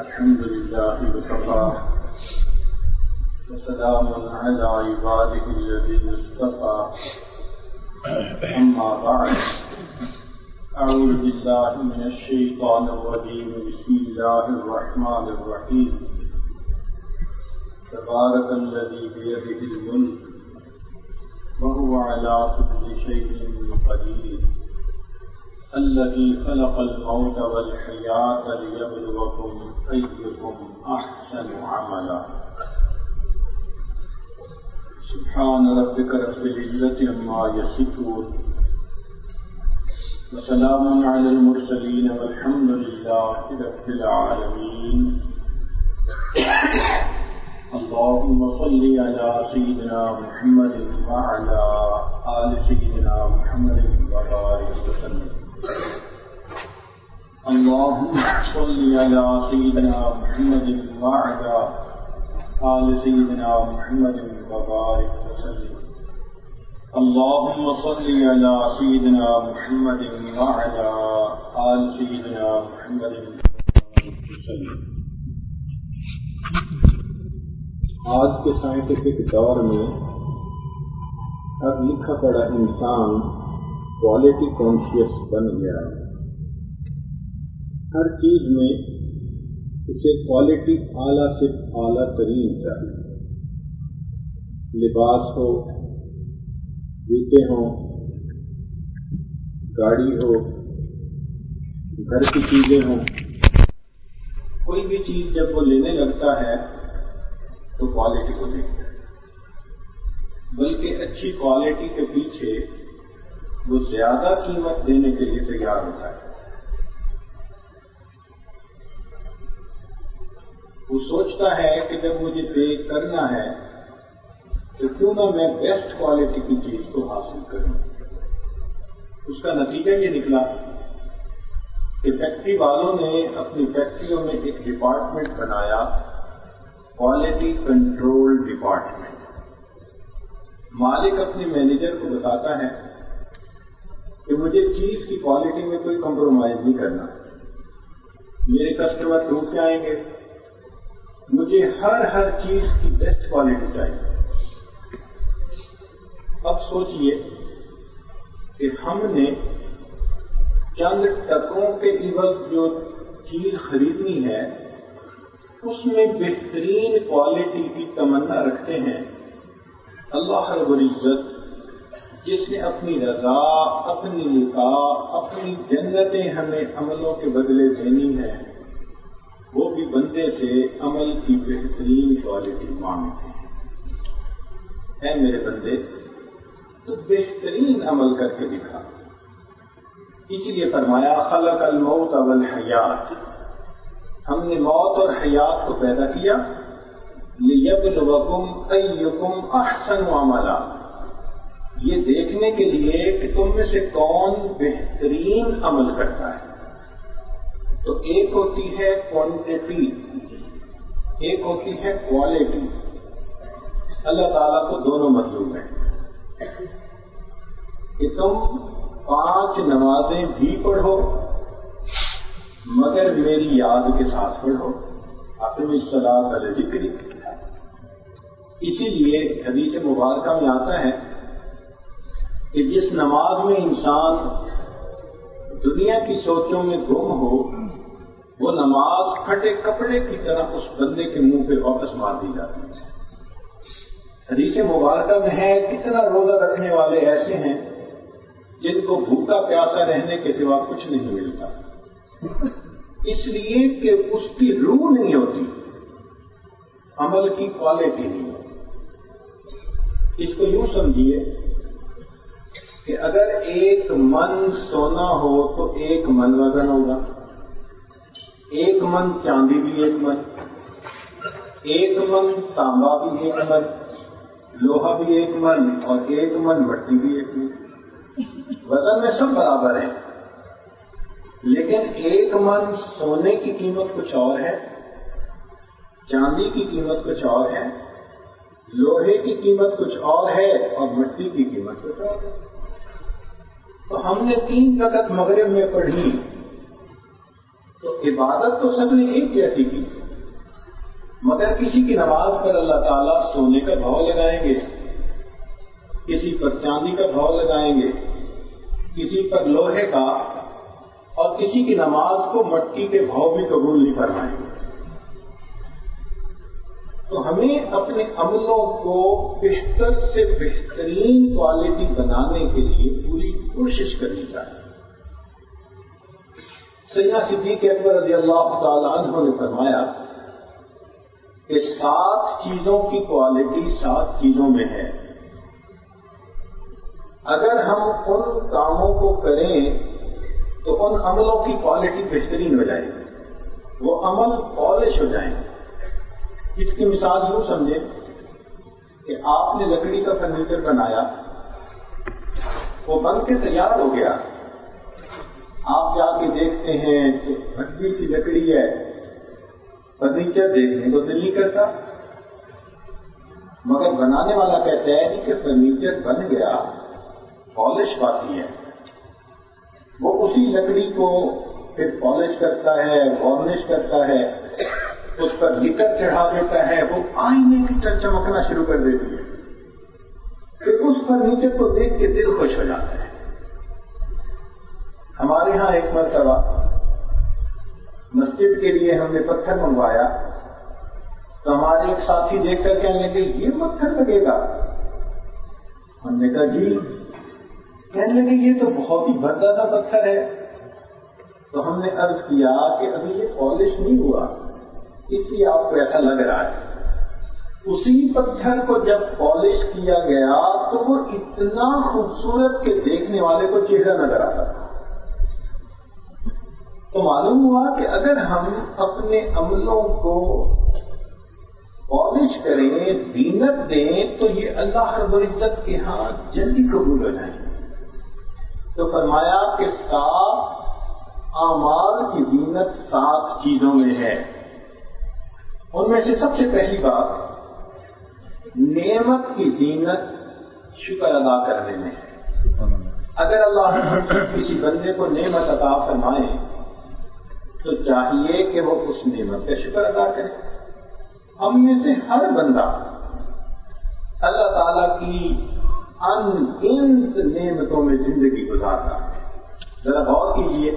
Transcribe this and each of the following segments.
الحمد لله وكفى. وسلام على عباده الذين اصطفى. أما بعد أعوذ بالله من الشيطان الرجيم. بسم الله الرحمن الرحيم. تبارك الذي بيده الملك وهو على كل شيء قدير. الذي خلق الموت والحياة ليبلوكم أيكم أحسن عملا. سبحان ربك رب العزة عما يصفون. وسلام على المرسلين والحمد لله رب العالمين. اللهم صل على سيدنا محمد وعلى آل سيدنا محمد وبارك وسلم. اللهم صل على سيدنا محمد وعلى آل سيدنا محمد وبارك وسلم. اللهم صل على سيدنا محمد وعلى آل سيدنا محمد وبارك وسلم. آج کے سائنٹیفک دور میں اب لکھا پڑا انسان کوالٹی کانشیس بن گیا۔ ہے ہر چیز میں اسے کوالٹی اعلیٰ سے اعلیٰ ترین چاہیے۔ لباس ہو، جوتے ہوں، گاڑی ہو، گھر کی چیزیں ہوں، کوئی بھی چیز جب وہ لینے لگتا ہے تو کوالٹی کو دیکھتا ہے۔ بلکہ اچھی کوالٹی کے پیچھے وہ زیادہ قیمت دینے کے لیے تیار ہوتا ہے۔ وہ سوچتا ہے کہ جب مجھے پے کرنا ہے، تو کیوں نہ میں بیسٹ کوالٹی کی چیز کو حاصل کروں۔ اس کا نتیجہ یہ نکلا کہ فیکٹری والوں نے اپنی فیکٹریوں میں ایک ڈپارٹمنٹ بنایا کوالٹی کنٹرول ڈپارٹمنٹ مالک اپنے مینیجر کو بتاتا ہے کہ مجھے چیز کی کوالٹی میں کوئی کمپرومائز نہیں کرنا۔ میرے کسٹمر ٹوٹ جائیں گے۔ مجھے ہر ہر چیز کی بیسٹ کوالٹی چاہیے۔ اب سوچئے کہ ہم نے چند ٹکوں کے عوض جو چیز خریدنی ہے، اس میں بہترین کوالٹی کی تمنا رکھتے ہیں۔ اللہ رب العزت جس نے اپنی رضا، اپنی نکاح، اپنی جنتیں ہمیں عملوں کے بدلے دینی ہیں، وہ بھی بندے سے عمل کی بہترین کوالٹی مانگتے ہیں۔ اے میرے بندے، تو بہترین عمل کر کے دکھا۔ اس لیے فرمایا، خلق الموت والحیات۔ ہم نے موت اور حیات کو پیدا کیا۔ یہ لیبلوکم ایکم احسن عملا۔ یہ دیکھنے کے لیے کہ تم میں سے کون بہترین عمل کرتا ہے۔ تو ایک ہوتی ہے کوانٹٹی ایک ہوتی ہے کوالٹی اللہ تعالیٰ کو دونوں مطلوب ہیں۔ کہ تم پانچ نمازیں بھی پڑھو، مگر میری یاد کے ساتھ پڑھو۔ اپنی صلاح کا ذکر اسی لیے حدیث مبارکہ میں آتا ہے کہ جس نماز میں انسان دنیا کی سوچوں میں گم ہو، وہ نماز پھٹے کپڑے کی طرح اس بندے کے منہ پہ واپس مار دی جاتی ہے۔ حدیث مبارکہ میں ہے، کتنا روزہ رکھنے والے ایسے ہیں جن کو بھوکا پیاسا رہنے کے سوا کچھ نہیں ملتا۔ اس لیے کہ اس کی روح نہیں ہوتی، عمل کی کوالٹی نہیں ہوتی۔ اس کو یوں سمجھیے کہ اگر ایک من سونا ہو تو ایک من وزن ہوگا۔ ایک من چاندی بھی ایک من ایک من تانبا بھی ایک من، لوہا بھی ایک من اور ایک من مٹی بھی ایک من۔ وزن میں سب برابر ہیں، لیکن ایک من سونے کی قیمت کچھ اور ہے، چاندی کی قیمت کچھ اور ہے، لوہے کی قیمت کچھ اور ہے اور مٹی کی قیمت کچھ اور ہے۔ تو ہم نے تین رکعت مغرب میں پڑھی۔ تو عبادت تو سب نے ایک جیسی کی۔ مگر کسی کی نماز پر اللہ تعالیٰ سونے کا بھاؤ لگائیں گے، کسی پر چاندی کا بھاؤ لگائیں گے، کسی پر لوہے کا، اور کسی کی نماز کو مٹی کے بھاؤ بھی قبول نہیں فرمائیں گے۔ تو ہمیں اپنے عملوں کو بہتر سے بہترین کوالٹی بنانے کے لیے پوری کوشش کرنی چاہیے۔ سیاح صدیق اکبر رضی اللہ تعالیٰ عنہ نے فرمایا کہ سات چیزوں کی کوالٹی سات چیزوں میں ہے۔ اگر ہم ان کاموں کو کریں تو ان عملوں کی کوالٹی بہترین ہو جائے گی۔ وہ عمل پالش ہو جائیں گے۔ اس کی مثال یوں سمجھے کہ آپ نے لکڑی کا فرنیچر بنایا، وہ بن کے تیار ہو گیا۔ آپ جا کے دیکھتے ہیں تو ہڈی سی لکڑی ہے۔ فرنیچر دیکھنے کو دل نہیں کرتا۔ مگر بنانے والا کہتا ہے جی کہ فرنیچر بن گیا، پالش پاتی ہے۔ وہ اسی لکڑی کو پھر پالش کرتا ہے وارنش کرتا ہے۔ اس پر لکر چڑھا دیتا ہے، وہ آئینے کی چمکنا شروع کر دیتی ہے۔ پھر اس فرنیچر کو دیکھ کے دل خوش ہو جاتا ہے۔ ہمارے ہاں ایک مرتبہ مسجد کے لیے ہم نے پتھر منگوایا۔ تو ہمارے ایک ساتھی دیکھ کر کہنے لگے، یہ پتھر لگے گا؟ ہم نے کہا جی۔ کہنے لگے، یہ تو بہت ہی بھدا تھا پتھر ہے۔ تو ہم نے عرض کیا کہ ابھی یہ پالش نہیں ہوا۔ اس لیے آپ کو ایسا لگ رہا ہے۔ اسی پتھر کو جب پالش کیا گیا تو وہ اتنا خوبصورت کہ دیکھنے والے کو چہرہ نظر آتا۔ تھا تو معلوم ہوا کہ اگر ہم اپنے عملوں کو پالش کریں دینت دیں، تو یہ اللہ رب العزت کے ہاں جلدی قبول ہو جائیں تو فرمایا کہ سات اعمال کی زینت سات چیزوں میں ہے۔ ان میں سے سب سے پہلی بات، نعمت کی زینت شکر ادا کرنے میں اگر اللہ کسی بندے کو نعمت عطا فرمائے، تو چاہیے کہ وہ اس نعمت کا شکر ادا کرے۔ ہم میں سے ہر بندہ اللہ تعالی کی ان گنت نعمتوں میں زندگی گزارتا ہے۔ ذرا غور کیجیے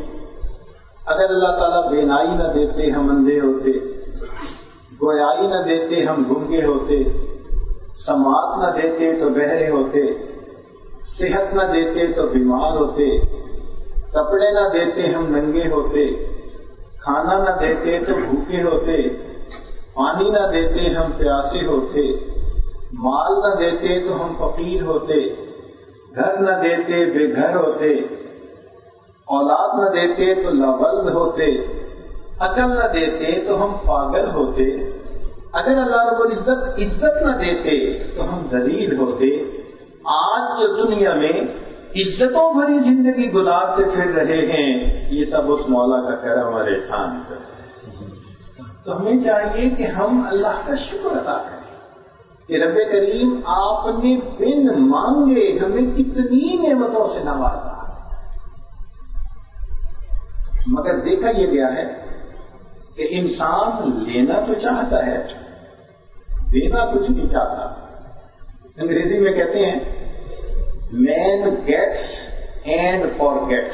اگر اللہ تعالیٰ بینائی نہ دیتے، ہم اندھے ہوتے گویائی نہ دیتے ہم گنگے ہوتے، سماعت نہ دیتے تو بہرے ہوتے، صحت نہ دیتے تو بیمار ہوتے، کپڑے نہ دیتے ہم ننگے ہوتے، کھانا نہ دیتے تو بھوکے ہوتے، پانی نہ دیتے ہم پیاسے ہوتے، مال نہ دیتے تو ہم فقیر ہوتے، گھر نہ دیتے بے گھر ہوتے، اولاد نہ دیتے تو لبلد ہوتے عقل نہ دیتے تو ہم پاگل ہوتے۔ اگر اللہ رب العزت عزت نہ دیتے تو ہم دلیل ہوتے۔ آج جو دنیا میں عزتوں بھری زندگی گزارتے پھر رہے ہیں، یہ سب اس مولا کا کرم اور احسان تو ہمیں چاہیے کہ ہم اللہ کا شکر ادا کریں۔ کہ رب کریم آپ نے بن مانگے، ہمیں کتنی نعمتوں سے نوازا۔ مگر دیکھا یہ گیا ہے کہ انسان لینا تو چاہتا ہے دینا کچھ نہیں چاہتا۔ انگریزی میں کہتے ہیں man gets and forgets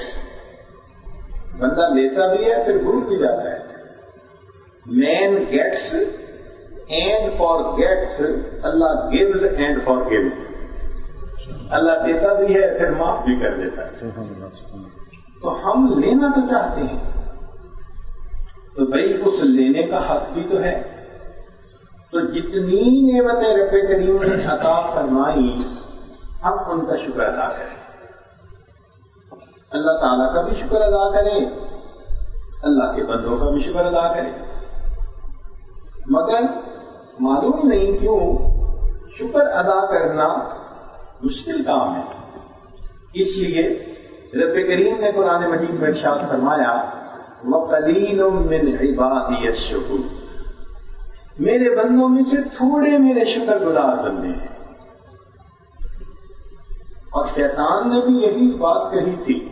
بندہ لیتا بھی ہے پھر بھول بھی جاتا ہے۔ Man gets and forgets Allah gives and forgives Allah دیتا بھی ہے پھر معاف بھی کر دیتا ہے۔ تو ہم لینا تو چاہتے ہیں۔ تو بھائی اس لینے کا حق بھی تو ہے۔ تو جتنی نعمتیں رب کریم نے عطا فرمائی، ہم ان کا شکر ادا کریں۔ اللہ تعالیٰ کا بھی شکر ادا کریں، اللہ کے بندوں کا بھی شکر ادا کریں۔ مگر معلوم نہیں کیوں، شکر ادا کرنا مشکل کام ہے۔ اس لیے رب کریم نے قرآن مجید میں ارشاد فرمایا وقلیل من عبادی الشکر۔ میرے بندوں میں سے تھوڑے میرے شکر گزار بندے ہیں۔ اور شیطان نے بھی یہی بات کہی تھی،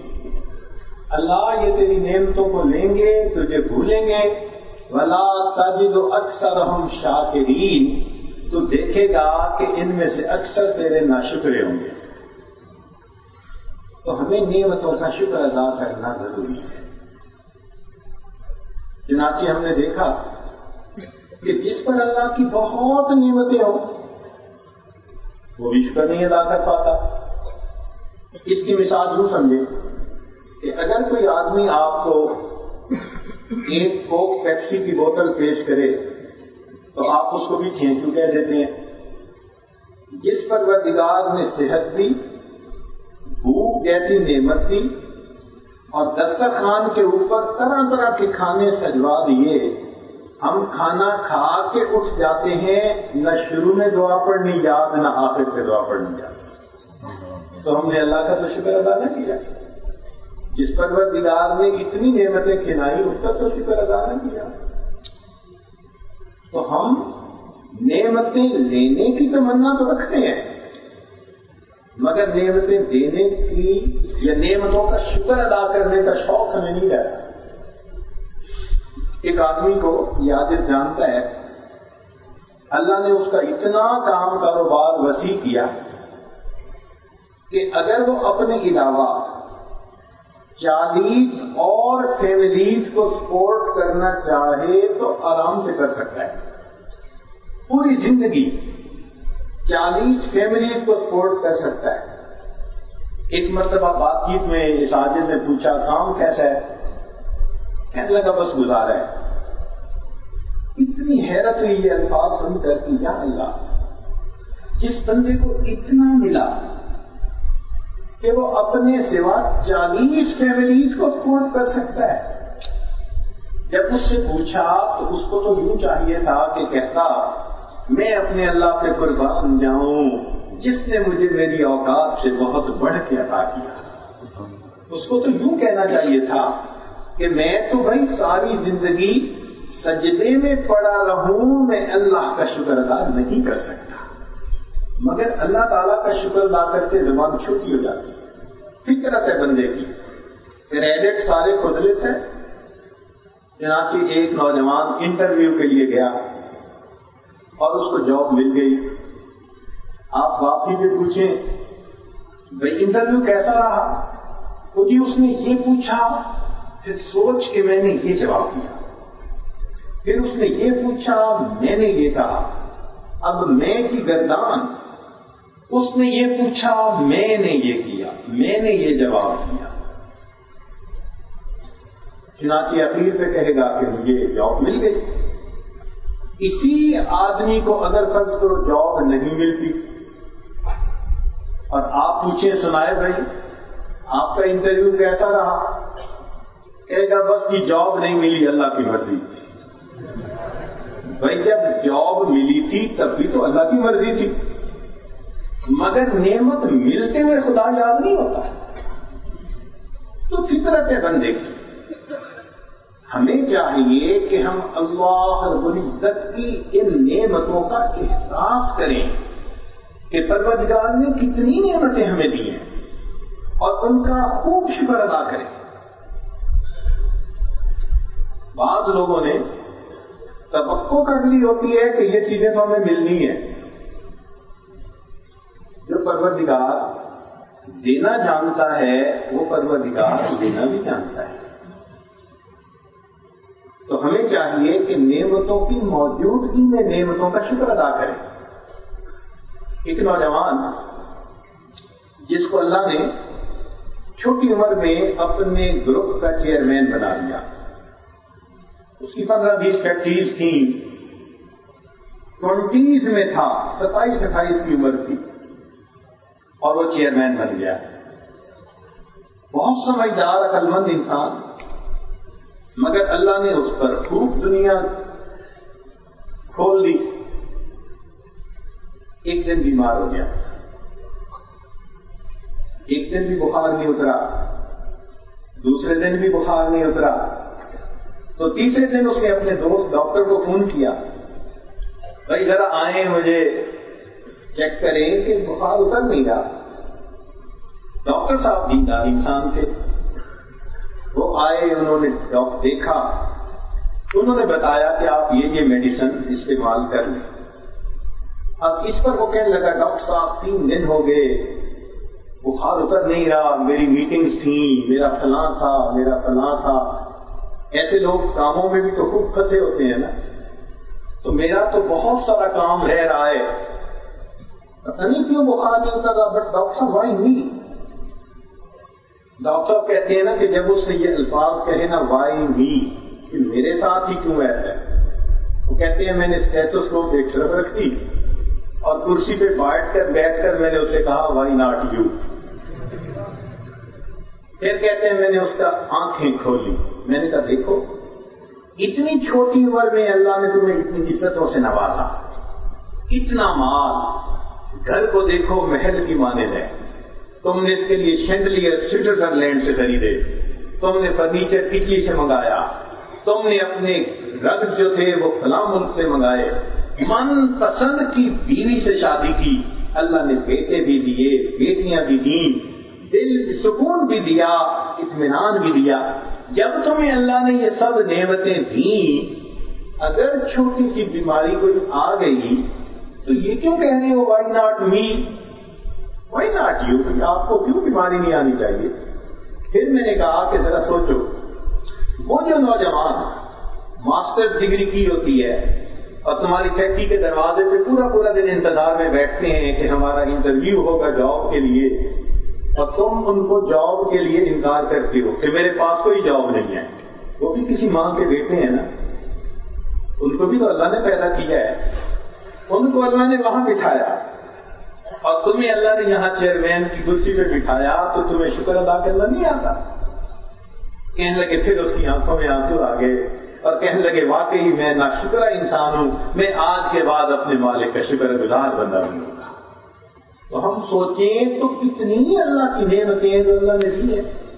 اللہ یہ تیری نعمتوں کو لیں گے، تجھے بھولیں گے۔ ولا تجد اکثر ہم شاکرین تو دیکھے گا کہ ان میں سے اکثر تیرے ناشکرے ہوں گے۔ تو ہمیں نعمتوں کا شکر ادا کرنا ضروری ہے۔ چنانچہ ہم نے دیکھا کہ جس پر اللہ کی بہت نعمتیں ہوں، وہ بھی شکر نہیں ادا کر پاتا۔ اس کی مثال یوں سمجھے کہ اگر کوئی آدمی آپ کو ایک کوک پیپسی کی بوتل پیش کرے، تو آپ اس کو بھی کھینچو کہہ دیتے ہیں۔ جس پر وہ دگار نے صحت دی، بھوک جیسی نعمت دی اور دسترخوان کے اوپر طرح طرح کے کھانے سجوا دیے۔ ہم کھانا کھا کے اٹھ جاتے ہیں، نہ شروع میں دعا پڑھنی، یاد نہ آخر سے دعا پڑھنی۔ یاد تو ہم نے اللہ کا تو شکر ادا نہ کیا۔ جس پر وہ دیدار نے اتنی نعمتیں کھلائی اس کا تو شکر ادا نہ کیا۔ تو ہم نعمتیں لینے کی تمنا تو رکھتے ہیں۔ مگر نعمتیں دینے کی یا نعمتوں کا شکر ادا کرنے کا شوق ہمیں نہیں رہتا۔ ایک آدمی کو یاد جانتا ہے، اللہ نے اس کا اتنا کام کاروبار وسیع کیا کہ اگر وہ اپنے علاوہ چالیس اور فیملیز کو سپورٹ کرنا چاہے تو آرام سے کر سکتا ہے۔ پوری زندگی چالیس فیملیز کو سپورٹ کر سکتا ہے۔ ایک مرتبہ بات چیت میں اس عادل نے پوچھا کام کیسا ہے؟ کہنے لگا، بس گزارا ہے۔ اتنی حیرت ہوئی یہ الفاظ سن کر کہ یا اللہ، جس بندے کو اتنا ملا کہ وہ اپنے سوا چالیس فیملیز کو سپورٹ کر سکتا ہے۔ جب اس سے پوچھا تو اس کو تو یوں چاہیے تھا کہ کہتا میں اپنے اللہ پہ قربان جاؤں جس نے مجھے میری اوقات سے بہت بڑھ کے عطا کیا۔ اس کو تو یوں کہنا چاہیے تھا کہ میں تو بھائی ساری زندگی سجدے میں پڑا رہوں، میں اللہ کا شکر ادا نہیں کر سکتا۔ مگر اللہ تعالیٰ کا شکر ادا کرتے زبان چھوٹی ہو جاتی فکرت ہے بندے کی۔ کریڈٹ سارے قدرت ہیں چنانچہ ایک نوجوان انٹرویو کے لیے گیا۔ اور اس کو جاب مل گئی۔ آپ واپسی پہ پوچھیں، بھائی انٹرویو کیسا رہا؟ تو جی اس نے یہ پوچھا پھر سوچ کے میں نے یہ جواب دیا۔ پھر اس نے یہ پوچھا، میں نے یہ کہا، اب میں کی گردان۔ اس نے یہ پوچھا، میں نے یہ کیا، میں نے یہ جواب دیا۔ چنانچہ اخیر پہ کہے گا کہ مجھے جاب مل گئی۔ اسی آدمی کو اگر فرض کرو جاب نہیں ملتی اور آپ پوچھیں سنائے بھائی، آپ کا انٹرویو کیسا رہا؟ کہے گا، بس جی کی جاب نہیں ملی اللہ کی مرضی۔ بھائی، جب جاب ملی تھی تب بھی تو اللہ کی مرضی تھی۔ مگر نعمت ملتے ہوئے خدا یاد نہیں ہوتا۔ تو فطرت ہے بندے کی۔ ہمیں چاہیے کہ ہم اللہ رب العزت کی ان نعمتوں کا احساس کریں کہ پروردگار نے کتنی نعمتیں ہمیں دی ہیں اور ان کا خوب شکر ادا کریں۔ بعض لوگوں نے توقع کر لی ہوتی ہے کہ یہ چیزیں تو ہمیں ملنی ہیں۔ جو پروردگار دینا جانتا ہے، وہ پروردگار دینا بھی جانتا ہے۔ تو ہمیں چاہیے کہ نعمتوں کی موجودگی میں نعمتوں کا شکر ادا کریں۔ ایک نوجوان جس کو اللہ نے چھوٹی عمر میں اپنے گروپ کا چیئرمین بنا دیا اس کی پندرہ بیس فیکٹریز تھیں۔ ٹوینٹیز میں تھا، ستائیس اٹھائیس کی عمر تھی۔ اور وہ چیئرمین بن گیا۔ بہت سمجھدار عقل مند انسان۔ مگر اللہ نے اس پر خوب دنیا کھول دی۔ ایک دن بیمار ہو گیا۔ ایک دن بھی بخار نہیں اترا۔ دوسرے دن بھی بخار نہیں اترا۔ تو تیسرے دن اس نے اپنے دوست ڈاکٹر کو فون کیا۔ بھائی ذرا آئیں مجھے، چیک کریں کہ بخار اتر نہیں رہا۔ ڈاکٹر صاحب دیندار انسان تھے۔ وہ آئے، انہوں نے دیکھا۔ انہوں نے بتایا کہ آپ یہ یہ میڈیسن استعمال کر لیں۔ اب اس پر وہ کہنے لگا، ڈاکٹر صاحب تین دن ہو گئے، بخار اتر نہیں رہا، میری میٹنگز تھیں، میرا فلاں تھا، میرا فلاں تھا۔ ایسے لوگ کاموں میں بھی تو خوب پھنسے ہوتے ہیں نا۔ تو میرا تو بہت سارا کام رہ رہا ہے۔ پتہ نہیں کیوں بخار نہیں اتر رہا بٹ ڈاکٹر وائی نہیں ڈاکٹر کہتے ہیں نا کہ جب اس نے یہ الفاظ کہے نا وائی می کہ میرے ساتھ ہی کیوں ایسا ہے؟ وہ کہتے ہیں، میں نے اسٹیٹوسکوپ ایک طرف رکھ دی اور کرسی پہ بیٹھ کر بیٹھ کر میں نے اسے کہا وائی ناٹ یو پھر کہتے ہیں، میں نے اس کا آنکھیں کھولی۔ میں نے کہا، دیکھو، اتنی چھوٹی عمر میں اللہ نے تمہیں اتنی عزتوں سے نوازا۔ اتنا مال، گھر کو دیکھو، محل کی مانے ہے۔ تم نے اس کے لیے شینڈلیئر سوئٹزرلینڈ سے خریدے۔ تم نے فرنیچر اٹلی سے منگایا۔ تم نے اپنے رگ جو تھے وہ فلاں ملک سے منگائے۔ من پسند کی بیوی سے شادی کی۔ اللہ نے بیٹے بھی دیے، بیٹیاں بھی دی دل سکون بھی دیا، اطمینان بھی دیا۔ جب تمہیں اللہ نے یہ سب نعمتیں دی اگر چھوٹی سی بیماری کوئی آ گئی، تو یہ کیوں کہہ رہے ہو why not me why not you آپ کو کیوں بیماری نہیں آنی چاہیے؟ پھر میں نے کہا کہ ذرا سوچو، وہ جو نوجوان ماسٹر ڈگری کی ہوتی ہے اور تمہاری فیکٹری کے دروازے پہ پورا پورا دن انتظار میں بیٹھتے ہیں کہ ہمارا انٹرویو ہوگا جاب کے لیے، اور تم ان کو جاب کے لیے انکار کرتے ہو کہ میرے پاس کوئی جاب نہیں ہے۔ وہ بھی کسی ماں کے بیٹے ہیں نا۔ ان کو بھی تو اللہ نے پیدا کیا ہے۔ ان کو اللہ نے وہاں بٹھایا۔ اور تمہیں اللہ نے یہاں چیئرمین کی کرسی پہ بٹھایا تو تمہیں شکر ادا کرنا نہیں آتا۔ کہنے لگے پھر اس کی آنکھوں میں آنسو آ گئے اور کہنے لگے واقعی میں نہ شکرا انسان ہوں۔ میں آج کے بعد اپنے مالک کا شکر گزار بندہ ہوں تو ہم سوچیں تو کتنی اللہ کی نعمتیں جو اللہ نے دی ہیں۔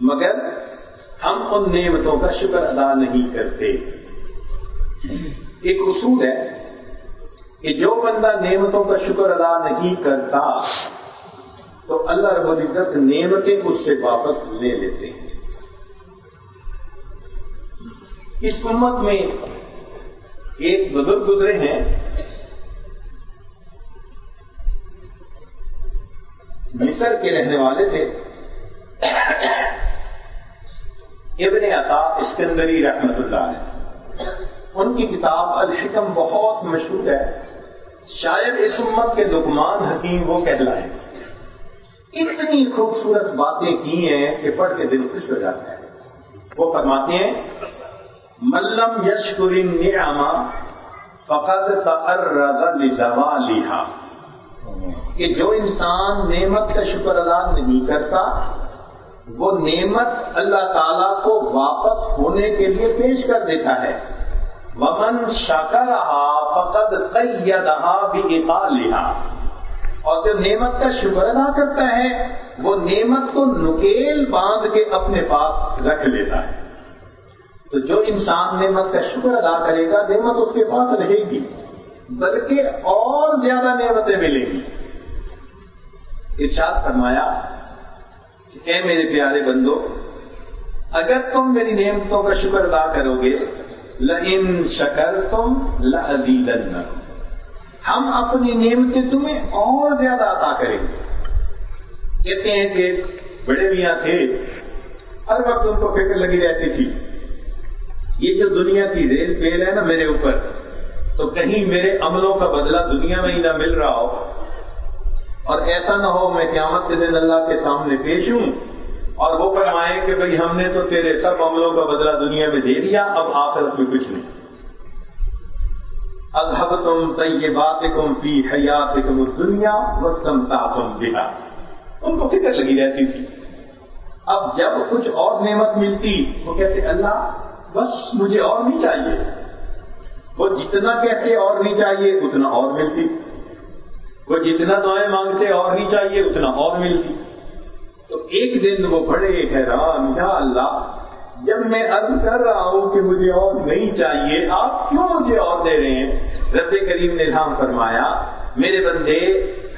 مگر ہم ان نعمتوں کا شکر ادا نہیں کرتے۔ ایک اصول ہے کہ جو بندہ نعمتوں کا شکر ادا نہیں کرتا، تو اللہ رب العزت نعمتیں اس سے واپس لے لیتے ہیں۔ اس امت میں ایک بزرگ گزرے ہیں۔ مصر کے رہنے والے تھے۔ ابن عطا اسکندری رحمت اللہ علیہ۔ ان کی کتاب الحکم بہت مشہور ہے۔ شاید اس امت کے لکمان حکیم وہ کہلائیں۔ اتنی خوبصورت باتیں کی ہیں کہ پڑھ کے دل خوش ہو جاتا ہے۔ وہ فرماتے ہیں ملم یشکرین نعما فقط تعرض لزوالها کہ جو انسان نعمت کا شکر ادا نہیں کرتا، وہ نعمت اللہ تعالی کو واپس ہونے کے لیے پیش کر دیتا ہے۔ ومن شکر فقد قیدہا بإقالہا اور جو نعمت کا شکر ادا کرتا ہے، وہ نعمت کو نکیل باندھ کے اپنے پاس رکھ لیتا ہے۔ تو جو انسان نعمت کا شکر ادا کرے گا، نعمت اس کے پاس رہے گی، بلکہ اور زیادہ نعمتیں ملیں گی۔ ارشاد فرمایا کہ اے میرے پیارے بندو، اگر تم میری نعمتوں کا شکر ادا کرو گے لن شکر تم لزیل ہم اپنی نعمتیں تمہیں اور زیادہ ادا کریں گے۔ کہتے ہیں کہ بڑے میاں تھے، ہر وقت ان کو فکر لگی رہتی تھی، یہ جو دنیا کی ریل پیل ہے نا میرے اوپر، تو کہیں میرے عملوں کا بدلہ دنیا میں ہی نہ مل رہا ہو۔ اور ایسا نہ ہو میں قیامت کے دن اللہ کے سامنے پیش ہوں۔ اور وہ فرمائے کہ بھئی ہم نے تو تیرے سب عملوں کا بدلہ دنیا میں دے دیا، اب آخرت میں کچھ نہیں۔ اذہب تم تی بات کم فی حیات کم دنیا وسطم تم دیا ان کو فکر لگی رہتی تھی۔ اب جب کچھ اور نعمت ملتی، وہ کہتے، اللہ، بس مجھے اور نہیں چاہیے۔ وہ جتنا کہتے اور نہیں چاہیے، اتنا اور ملتی۔ وہ جتنا دعائیں مانگتے اور نہیں چاہیے، اتنا اور ملتی۔ تو ایک دن وہ بڑے حیران، یا اللہ، جب میں عرض کر رہا ہوں کہ مجھے اور نہیں چاہیے، آپ کیوں مجھے اور دے رہے ہیں؟ رب کریم نے الہام فرمایا، میرے بندے،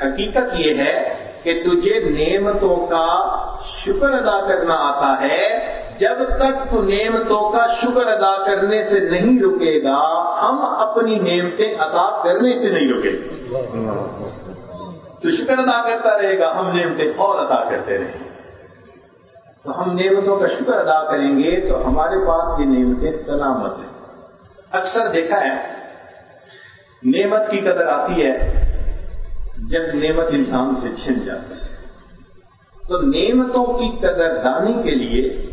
حقیقت یہ ہے کہ تجھے نعمتوں کا شکر ادا کرنا آتا ہے، جب تک نعمتوں کا شکر ادا کرنے سے نہیں رکے گا، ہم اپنی نعمتیں ادا کرنے سے نہیں رکے گے تو شکر ادا کرتا رہے گا، ہم نعمتیں اور ادا کرتے رہیں گے۔ تو ہم نعمتوں کا شکر ادا کریں گے تو ہمارے پاس یہ نعمتیں سلامت ہیں۔ اکثر دیکھا ہے، نعمت کی قدر آتی ہے جب نعمت انسان سے چھن جاتی ہے۔ تو نعمتوں کی قدر دانی کے لیے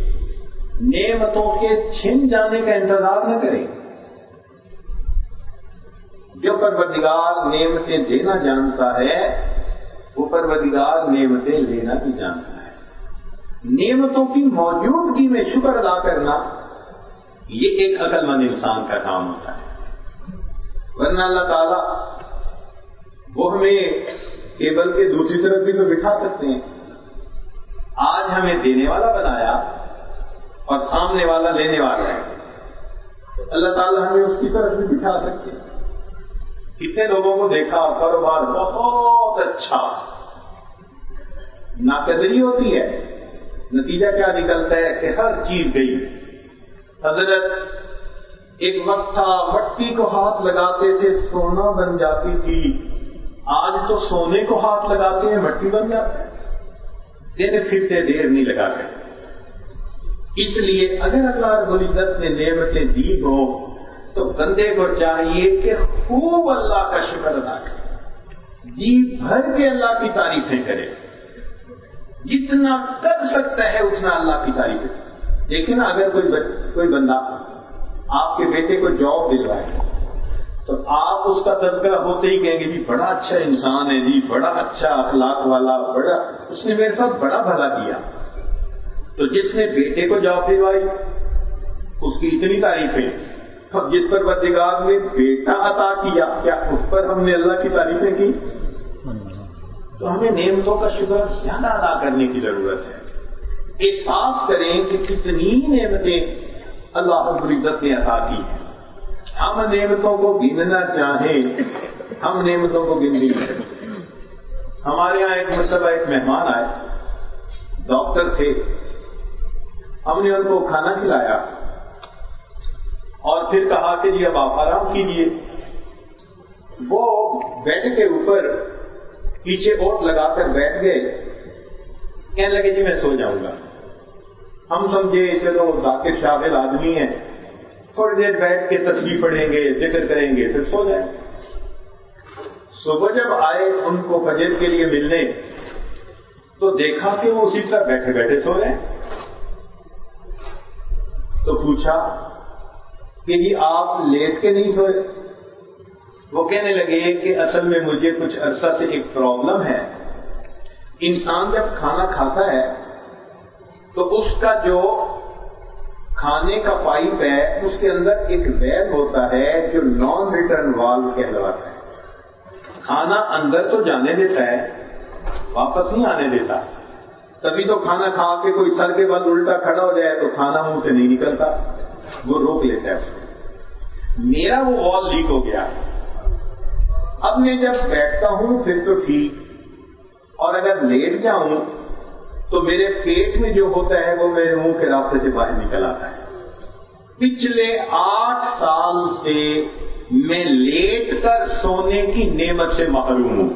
نعمتوں کے چھن جانے کا انتظار نہ کریں۔ جو پروردگار نعمتیں دینا جانتا ہے وہ پروردگار نعمتیں لینا بھی جانتا ہے۔ نعمتوں کی موجودگی میں شکر ادا کرنا یہ ایک عقل مند انسان کا کام ہوتا ہے۔ ورنہ اللہ تعالی وہ ہمیں ٹیبل کے دوسری طرف بھی تو بٹھا سکتے ہیں۔ آج ہمیں دینے والا بنایا اور سامنے والا لینے والا ہے۔ اللہ تعالیٰ ہمیں اس کی طرف بھی بٹھا سکتے ہیں۔ کتنے لوگوں کو دیکھا کاروبار بہت اچھا۔ ناقدری ہوتی ہے۔ نتیجہ کیا نکلتا ہے کہ ہر چیز گئی۔ حضرت ایک وقت تھا، مٹی کو ہاتھ لگاتے تھے، سونا بن جاتی تھی۔ آج تو سونے کو ہاتھ لگاتے ہیں، مٹی بن جاتا ہے دیر پھرتے دیر نہیں لگا کر اس لیے اگر اللہ رب العزت نے نعمتیں دی ہو تو بندے کو چاہیے کہ خوب اللہ کا شکر ادا کرے۔ جی بھر کے اللہ کی تعریفیں کرے۔ جتنا کر سکتا ہے، اتنا اللہ کی تعریف کرے۔ لیکن اگر کوئی کوئی بندہ آپ کے بیٹے کو جاب دلوائے، تو آپ اس کا تذکرہ ہوتے ہی کہیں گے جی بڑا اچھا انسان ہے جی بڑا اچھا اخلاق والا، بڑا اس نے میرے ساتھ بڑا بھلا کیا۔ تو جس نے بیٹے کو جاب دلوائی، اس کی اتنی تعریفیں۔ جس پر بدگار نے بیٹا عطا کیا کیا اس پر ہم نے اللہ کی تعریفیں کی؟ تو ہمیں نعمتوں کا شکر زیادہ ادا کرنے کی ضرورت ہے۔ احساس کریں کہ کتنی نعمتیں اللہ رب العزت نے عطا کی ہیں۔ ہم نعمتوں کو گننا چاہیں، ہم نعمتوں کو گن نہیں سکتے۔ ہمارے یہاں ایک مرتبہ ایک مہمان آئے، ڈاکٹر تھے۔ ہم نے ان کو کھانا کھلایا۔ اور پھر کہا کہ جی اب آپ آرام کیجیے وہ بیڈ کے اوپر پیچھے اوٹ لگا کر بیٹھ گئے۔ کہنے لگے جی میں سو جاؤں گا۔ ہم سمجھے چلو ذاکر شاغل آدمی ہیں۔ تھوڑی دیر بیٹھ کے تصویر پڑھیں گے، ذکر کریں گے، پھر سو جائیں۔ صبح جب آئے ان کو فجر کے لیے ملنے، تو دیکھا کہ وہ اسی طرح بیٹھے بیٹھے سو رہے ہیں۔ تو پوچھا کہ جی آپ لیٹ کے نہیں سوئے۔ وہ کہنے لگے کہ اصل میں مجھے کچھ عرصہ سے ایک پرابلم ہے۔ انسان جب کھانا کھاتا ہے، تو اس کا جو کھانے کا پائپ ہے، اس کے اندر ایک ویل ہوتا ہے جو نان ریٹرن وال کہلواتا ہے۔ کھانا اندر تو جانے دیتا ہے، واپس نہیں آنے دیتا۔ تبھی تو کھانا کھا کے کوئی سر کے بعد الٹا کھڑا ہو جائے تو کھانا منہ سے نہیں نکلتا۔ وہ روک لیتا ہے میرا وہ وال لیک ہو گیا۔ اب میں جب بیٹھتا ہوں پھر تو ٹھیک۔ اور اگر لیٹ جاؤں تو میرے پیٹ میں جو ہوتا ہے وہ میرے منہ کے راستے سے باہر نکل آتا ہے۔ پچھلے آٹھ سال سے میں لیٹ کر سونے کی نعمت سے محروم ہوں۔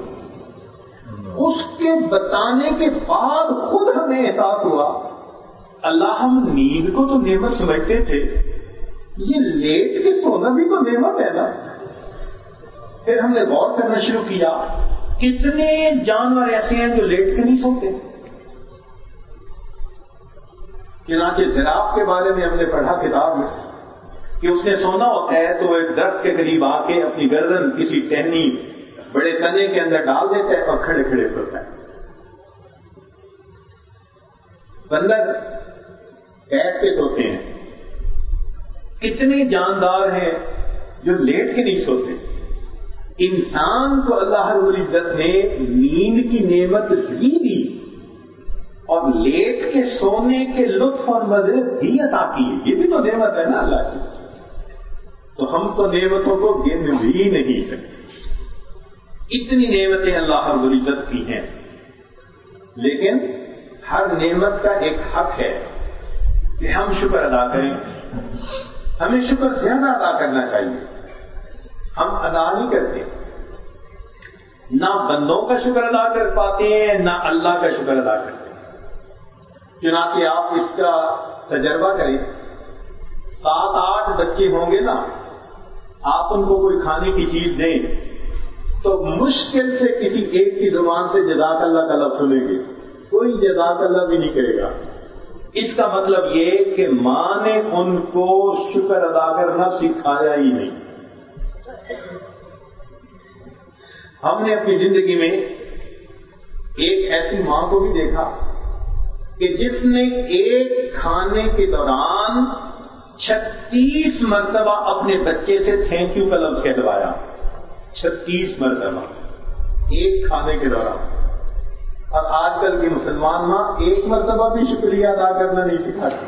اس کے بتانے کے بعد خود ہمیں احساس ہوا، اللہ ہم نیند کو تو نعمت سمجھتے تھے۔ یہ لیٹ کے سونا بھی تو نعمت ہے نا۔ پھر ہم نے غور کرنا شروع کیا، کتنے جانور ایسے ہیں جو لیٹ کے نہیں سوتے؟ چنانچہ زراف کے بارے میں ہم نے پڑھا کتاب میں کہ اس نے سونا ہوتا ہے تو وہ ایک درخت کے قریب آ کے اپنی گردن، کسی ٹہنی بڑے تنے کے اندر ڈال دیتا ہے اور کھڑے کھڑے سوتا ہے۔ بندر بیٹھ کے سوتے ہیں۔ کتنے جاندار ہیں جو لیٹ کے نہیں سوتے۔ انسان کو اللہ رب العزت نے نیند کی نعمت بھی دی اور لیٹ کے سونے کے لطف اور مزے بھی عطا کیے یہ بھی تو نعمت ہے نا اللہ کی۔ تو ہم تو نعمتوں کو گن بھی نہیں سکتے۔ اتنی نعمتیں اللہ رب العزت کی ہیں۔ لیکن ہر نعمت کا ایک حق ہے کہ ہم شکر ادا کریں۔ ہمیں شکر زیادہ ادا کرنا چاہیے۔ ہم ادا نہیں کرتے۔ نہ بندوں کا شکر ادا کر پاتے ہیں، نہ اللہ کا شکر ادا کرتے ہیں۔ چنانچہ آپ اس کا تجربہ کریں۔ سات آٹھ بچے ہوں گے نا، آپ ان کو کوئی کھانے کی چیز دیں تو مشکل سے کسی ایک کی زبان سے جزاک اللہ کا لفظ سنیں گے۔ کوئی جزاک اللہ بھی نہیں کرے گا۔ اس کا مطلب یہ کہ ماں نے ان کو شکر ادا کرنا سکھایا ہی نہیں۔ ہم نے اپنی زندگی میں ایک ایسی ماں کو بھی دیکھا کہ جس نے ایک کھانے کے دوران چھتیس مرتبہ اپنے بچے سے تھینک یو کا لفظ کہلوایا۔ چھتیس مرتبہ ایک کھانے کے دوران۔ اور آج کل کی مسلمان ماں ایک مرتبہ بھی شکریہ ادا کرنا نہیں سکھاتی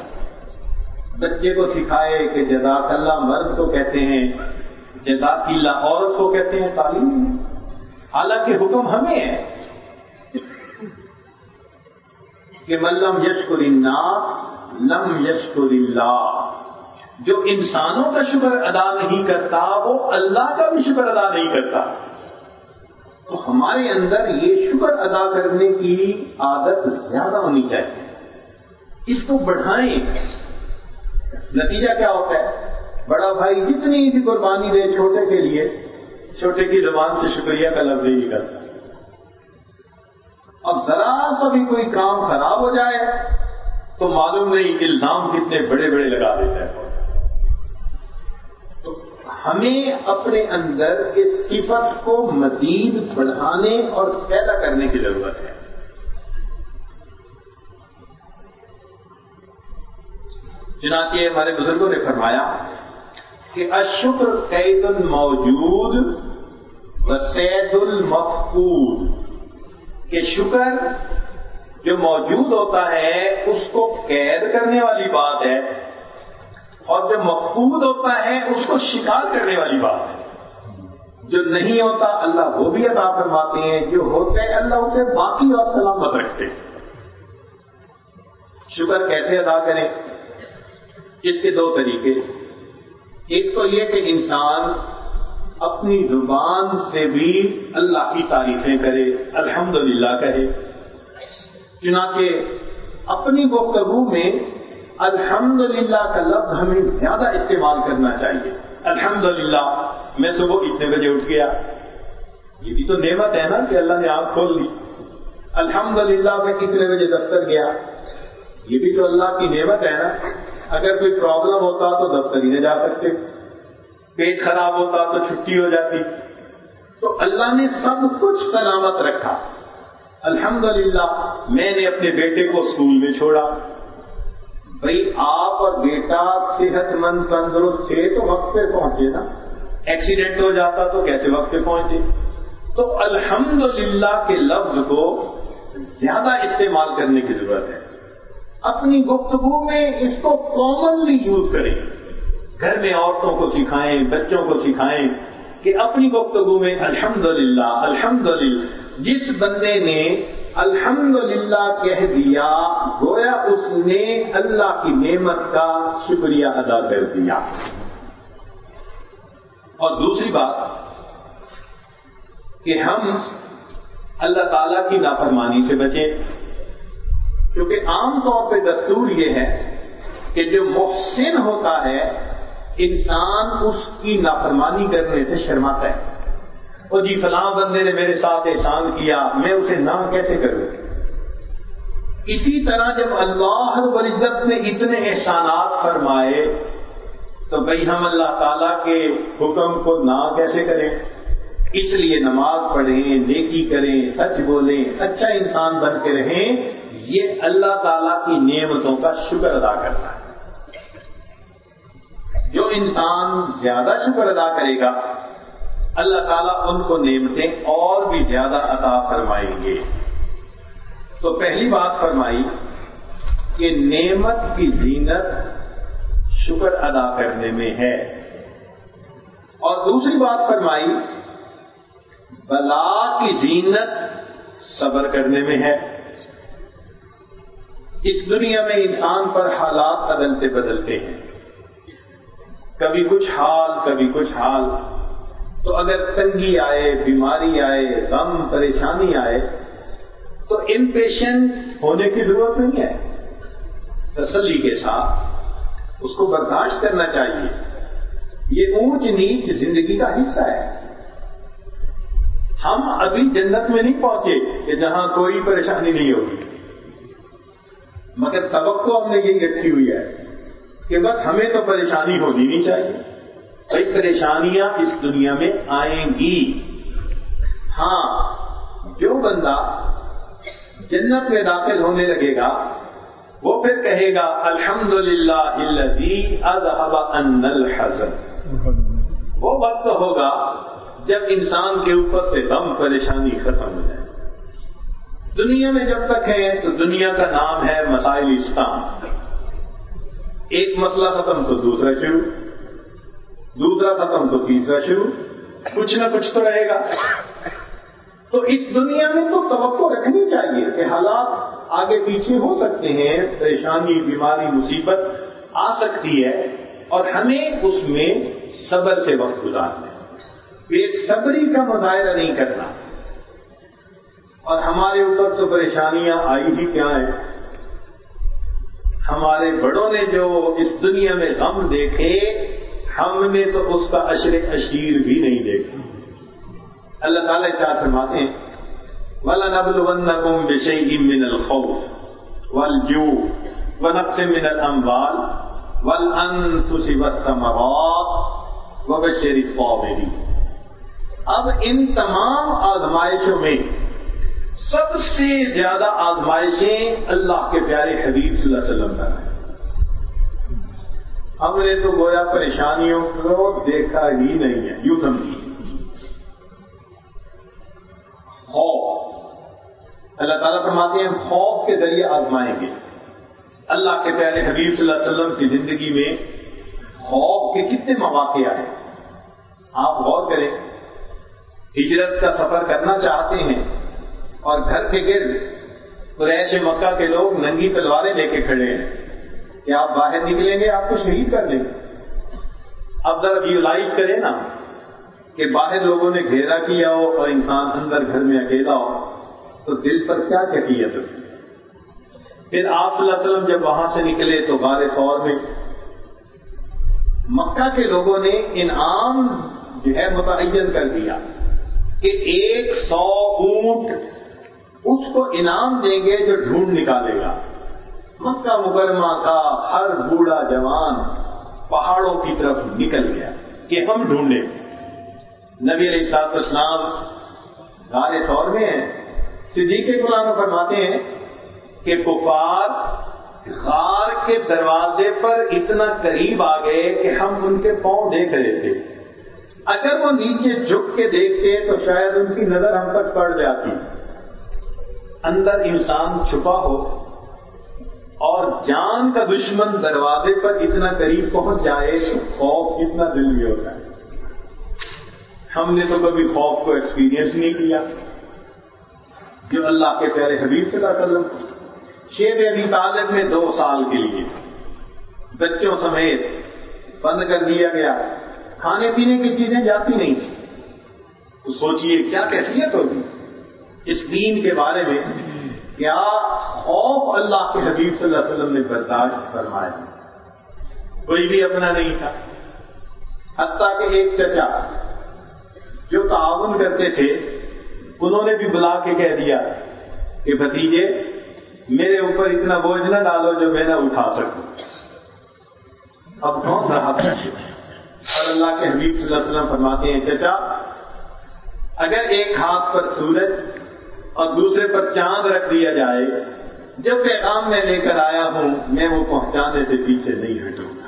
بچے کو سکھائے کہ جزاک اللہ مرد کو کہتے ہیں جزاک اللہ عورت کو کہتے ہیں، تعلیم حالانکہ حکم ہمیں ہے کہ ملم یشکر الناس، لم یشکر اللہ۔ جو انسانوں کا شکر ادا نہیں کرتا، وہ اللہ کا بھی شکر ادا نہیں کرتا۔ تو ہمارے اندر یہ شکر ادا کرنے کی عادت زیادہ ہونی چاہیے۔ اس کو بڑھائیں۔ نتیجہ کیا ہوتا ہے؟ بڑا بھائی جتنی بھی قربانی دے چھوٹے کے لیے، چھوٹے کی زبان سے شکریہ کا لفظ نہیں کرتا اب ذرا سا بھی کوئی کام خراب ہو جائے تو معلوم نہیں الزام کتنے بڑے بڑے لگا دیتا ہے۔ ہمیں اپنے اندر اس صفت کو مزید بڑھانے اور پیدا کرنے کی ضرورت ہے۔ چنانچہ ہمارے بزرگوں نے فرمایا کہ اشکر قید الموجود و سید المفقود۔ کہ شکر جو موجود ہوتا ہے، اس کو قید کرنے والی بات ہے۔ اور جو مقبول ہوتا ہے، اس کو شکار کرنے والی بات ہے۔ جو نہیں ہوتا، اللہ وہ بھی ادا فرماتے ہیں۔ جو ہوتے ہیں، اللہ اسے باقی اور سلامت رکھتے ہیں۔ شکر کیسے ادا کریں؟ اس کے دو طریقے۔ ایک تو یہ کہ انسان اپنی زبان سے بھی اللہ کی تعریفیں کرے، الحمدللہ کہے۔ چنانچہ اپنی گفتگو میں الحمد للہ کا لفظ ہمیں زیادہ استعمال کرنا چاہیے۔ الحمد للہ میں صبح اتنے بجے اٹھ گیا۔ یہ بھی تو نعمت ہے نا کہ اللہ نے آنکھ کھول لی الحمد للہ میں کتنے بجے دفتر گیا۔ یہ بھی تو اللہ کی نعمت ہے نا۔ اگر کوئی پرابلم ہوتا تو دفتر ہی نہ جا سکتے۔ پیٹ خراب ہوتا تو چھٹی ہو جاتی۔ تو اللہ نے سب کچھ سلامت رکھا۔ الحمد میں نے اپنے بیٹے کو اسکول میں چھوڑا۔ بھائی آپ اور بیٹا صحت مند تندرست تھے تو وقت پہ پہنچے نا۔ ایکسیڈنٹ ہو جاتا تو کیسے وقت پہ پہنچے؟ تو الحمدللہ کے لفظ کو زیادہ استعمال کرنے کی ضرورت ہے۔ اپنی گفتگو میں اس کو کامنلی یوز کریں۔ گھر میں عورتوں کو سکھائیں، بچوں کو سکھائیں کہ اپنی گفتگو میں الحمدللہ الحمدللہ، جس بندے نے الحمد للہ کہہ دیا، گویا اس نے اللہ کی نعمت کا شکریہ ادا کر دیا۔ اور دوسری بات، کہ ہم اللہ تعالی کی نافرمانی سے بچیں۔ کیونکہ عام طور پہ دستور یہ ہے کہ جو محسن ہوتا ہے، انسان اس کی نافرمانی کرنے سے شرماتا ہے۔ وہ جی فلاں بندے نے میرے ساتھ احسان کیا، میں اسے نہ کیسے کروں؟ اسی طرح جب اللہ العزت نے اتنے احسانات فرمائے، تو بھائی ہم اللہ تعالی کے حکم کو نہ کیسے کریں؟ اس لیے نماز پڑھیں، نیکی کریں، سچ بولیں اچھا انسان بن کے رہیں، یہ اللہ تعالی کی نعمتوں کا شکر ادا کرتا ہے۔ جو انسان زیادہ شکر ادا کرے گا اللہ تعالیٰ ان کو نعمتیں اور بھی زیادہ عطا فرمائیں گے۔ تو پہلی بات فرمائی کہ نعمت کی زینت شکر ادا کرنے میں ہے۔ اور دوسری بات فرمائی، بلا کی زینت صبر کرنے میں ہے۔ اس دنیا میں انسان پر حالات بدلتے بدلتے ہیں۔ کبھی کچھ حال، کبھی کچھ حال۔ تو اگر تنگی آئے، بیماری آئے، غم، پریشانی آئے، تو امپیشنٹ ہونے کی ضرورت نہیں ہے۔ تسلی کے ساتھ اس کو برداشت کرنا چاہیے۔ یہ اونچ نیچ زندگی کا حصہ ہے۔ ہم ابھی جنت میں نہیں پہنچے کہ جہاں کوئی پریشانی نہیں ہوگی۔ مگر توقع ہم نے یہی رکھی ہوئی ہے کہ بس ہمیں تو پریشانی ہونی نہیں چاہیے۔ کئی پریشانیاں اس دنیا میں آئیں گی۔ ہاں جو بندہ جنت میں داخل ہونے لگے گا، وہ پھر کہے گا الحمد للہ ان الحزن. وہ وقت ہوگا جب انسان کے اوپر سے غم، پریشانی ختم ہو جائے۔ دنیا میں جب تک ہے تو دنیا کا نام ہے مسائل اسلام۔ ایک مسئلہ ختم تو دوسرا شروع۔ دوسرا ختم تو تیسرا شروع، کچھ نہ کچھ تو رہے گا۔ تو اس دنیا میں تو توقع رکھنی چاہیے کہ حالات آگے پیچھے ہو سکتے ہیں، پریشانی، بیماری، مصیبت آ سکتی ہے اور ہمیں اس میں صبر سے وقت گزارنا ہے۔ بے صبری کا مظاہرہ نہیں کرنا۔ اور ہمارے اوپر تو پریشانیاں آئی ہی کیا ہیں؟ ہمارے بڑوں نے جو اس دنیا میں غم دیکھے ہم نے تو اس کا اشر اشیر بھی نہیں دیکھا۔ اللہ تعالی چاہ فرماتے ہیں ولا نبل ون کم من الخوف والجو ونقص من الاموال والانفس والثمرات وبشر الصابرين۔ اب ان تمام آزمائشوں میں سب سے زیادہ آزمائشیں اللہ کے پیارے حبیب صلی اللہ علیہ وسلم کا ہیں۔ ہم نے تو گویا پریشانیوں کو دیکھا ہی نہیں ہے، یوں سمجھیے۔ خوف۔ اللہ تعالیٰ فرماتے ہیں، خوف کے ذریعے آزمائیں گے۔ اللہ کے پیارے حبیب صلی اللہ علیہ وسلم کی زندگی میں خوف کے کتنے مواقع آئے۔ آپ غور کریں، ہجرت کا سفر کرنا چاہتے ہیں اور گھر کے گرد قریش مکہ کے لوگ ننگی تلواریں لے کے کھڑے ہیں۔ کہ آپ باہر نکلیں گے، آپ کو شہید کر دیں گے۔ اب ذرا ویولائز کریں نا کہ باہر لوگوں نے گھیرا کیا ہو اور انسان اندر گھر میں اکیلا ہو، تو دل پر کیا چکیت ہوتی؟ پھر آپ صلی اللہ علیہ وسلم جب وہاں سے نکلے تو بار فور میں مکہ کے لوگوں نے انعام جو ہے متعین کر دیا کہ ایک سو اونٹ اس کو انعام دیں گے جو ڈھونڈ نکالے گا۔ مکہ مکرمہ کا ہر بوڑھا جوان پہاڑوں کی طرف نکل گیا کہ ہم ڈھونڈیں۔ نبی علیہ صاحب اسلام گارے سور میں ہیں۔ صدیق کے غلام فرماتے ہیں کہ کفار غار کے دروازے پر اتنا قریب آ گئے کہ ہم ان کے پاؤں دیکھ رہے تھے۔ اگر وہ نیچے جھک کے دیکھتے تو شاید ان کی نظر ہم تک پڑ جاتی۔ اندر انسان چھپا ہو۔ اور جان کا دشمن دروازے پر اتنا قریب پہنچ جائے تو خوف کتنا دل میں ہوتا ہے۔ ہم نے تو کبھی خوف کو ایکسپیرئنس نہیں کیا۔ جو اللہ کے پیارے حبیب صلی اللہ علیہ وسلم شیب ابھی طالب میں دو سال کے لیے بچوں سمیت بند کر دیا گیا۔ کھانے پینے کی چیزیں جاتی نہیں تھی تو سوچئے کیا کیفیت ہوگی؟ اس دین کے بارے میں کیا خوف اللہ کے حبیب صلی اللہ علیہ وسلم نے برداشت فرمایا؟ کوئی بھی اپنا نہیں تھا۔ حتیٰ کہ ایک چچا جو تعاون کرتے تھے، انہوں نے بھی بلا کے کہہ دیا کہ بھتیجے، میرے اوپر اتنا بوجھ نہ ڈالو جو میں نہ اٹھا سکوں۔ اب کون رہا اور اللہ کے حبیب صلی اللہ علیہ وسلم فرماتے ہیں، چچا، اگر ایک ہاتھ پر سورج اور دوسرے پر چاند رکھ دیا جائے۔ جو پیغام میں لے کر آیا ہوں، میں وہ پہنچانے سے پیچھے نہیں ہٹوں گا۔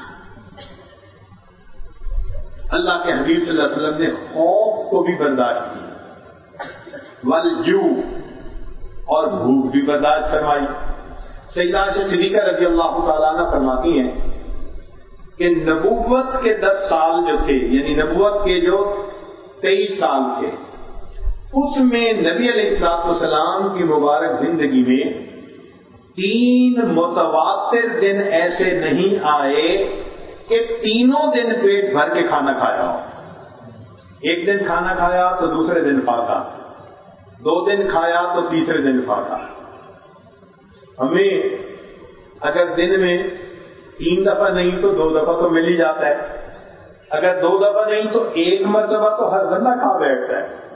اللہ کے حبیب صلی اللہ علیہ وسلم نے خوف کو بھی برداشت کی ولجو اور بھوک بھی برداشت فرمائی۔ سیدہ سے صدیقہ رضی اللہ تعالیٰ نے فرماتی ہیں کہ نبوت کے دس سال جو تھے یعنی نبوت کے جو تیئیس سال تھے اس میں نبی علیہ السلاط والسلام کی مبارک زندگی میں تین متواتر دن ایسے نہیں آئے کہ تینوں دن پیٹ بھر کے کھانا کھایا ہو۔ ایک دن کھانا کھایا تو دوسرے دن پاکا۔ دو دن کھایا تو تیسرے دن پاکا۔ ہمیں اگر دن میں تین دفعہ نہیں تو دو دفعہ تو مل ہی جاتا ہے۔ اگر دو دفعہ نہیں تو ایک مرتبہ تو ہر بندہ کھا بیٹھتا ہے۔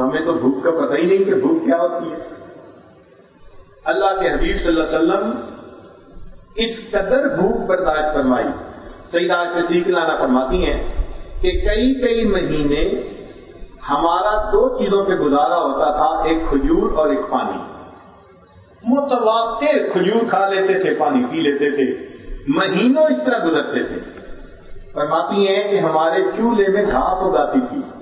ہمیں تو بھوک کا پتہ ہی نہیں کہ بھوک کیا ہوتی ہے۔ اللہ کے حبیب صلی اللہ علیہ وسلم اس قدر بھوک برداشت فرمائی۔ سیدہ صدیق لانا فرماتی ہیں کہ کئی کئی مہینے ہمارا دو چیزوں پہ گزارا ہوتا تھا، ایک کھجور اور ایک پانی۔ متواتر کھجور کھا لیتے تھے، پانی پی لیتے تھے۔ مہینوں اس طرح گزرتے تھے۔ فرماتی ہیں کہ ہمارے چولہے میں گھاس اگاتی تھی۔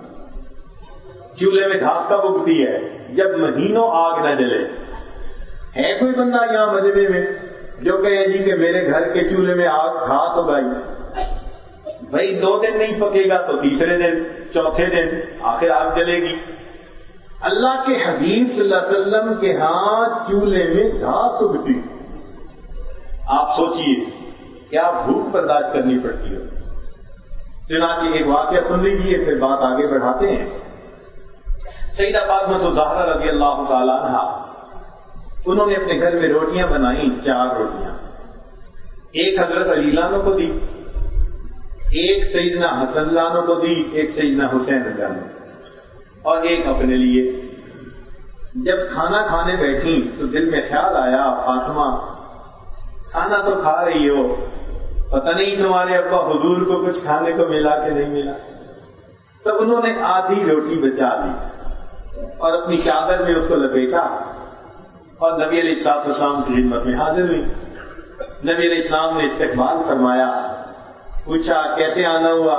چولہے میں گھاس کا اگتی ہے، جب مہینوں آگ نہ جلے۔ ہے کوئی بندہ یہاں مجمے میں جو کہے جی کہ میرے گھر کے چولہے میں آگ، گھاس اگائی بھائی۔ دو دن نہیں پکے گا تو تیسرے دن، چوتھے دن آخر آگ جلے گی۔ اللہ کے حبیب صلی اللہ علیہ وسلم کے ہاں چولہے میں گھاس اگتی۔ آپ سوچئے، کیا بھوک برداشت کرنی پڑتی ہو چنانچہ ایک واقعہ سن لیجیے پھر بات آگے بڑھاتے ہیں۔ سیدہ فاطمہ تو زہرا رضی اللہ تعالیٰ عنہ، انہوں نے اپنے گھر میں روٹیاں بنائی چار روٹیاں۔ ایک حضرت علی لانوں کو دی، ایک سیدنا حسن لانوں کو دی، ایک سیدنا حسین لانوں اور ایک اپنے لیے۔ جب کھانا کھانے بیٹھی تو دل میں خیال آیا، فاطمہ، کھانا تو کھا رہی ہو، پتہ نہیں تمہارے ابا حضور کو کچھ کھانے کو ملا کہ نہیں ملا۔ تب انہوں نے آدھی روٹی بچا دی اور اپنی چادر میں اس کو لپیٹا اور نبی علیہ السلاط اسلام کی خدمت میں حاضر ہوئی۔ نبی علیہ السلام نے استقبال فرمایا، پوچھا، کیسے آنا ہوا؟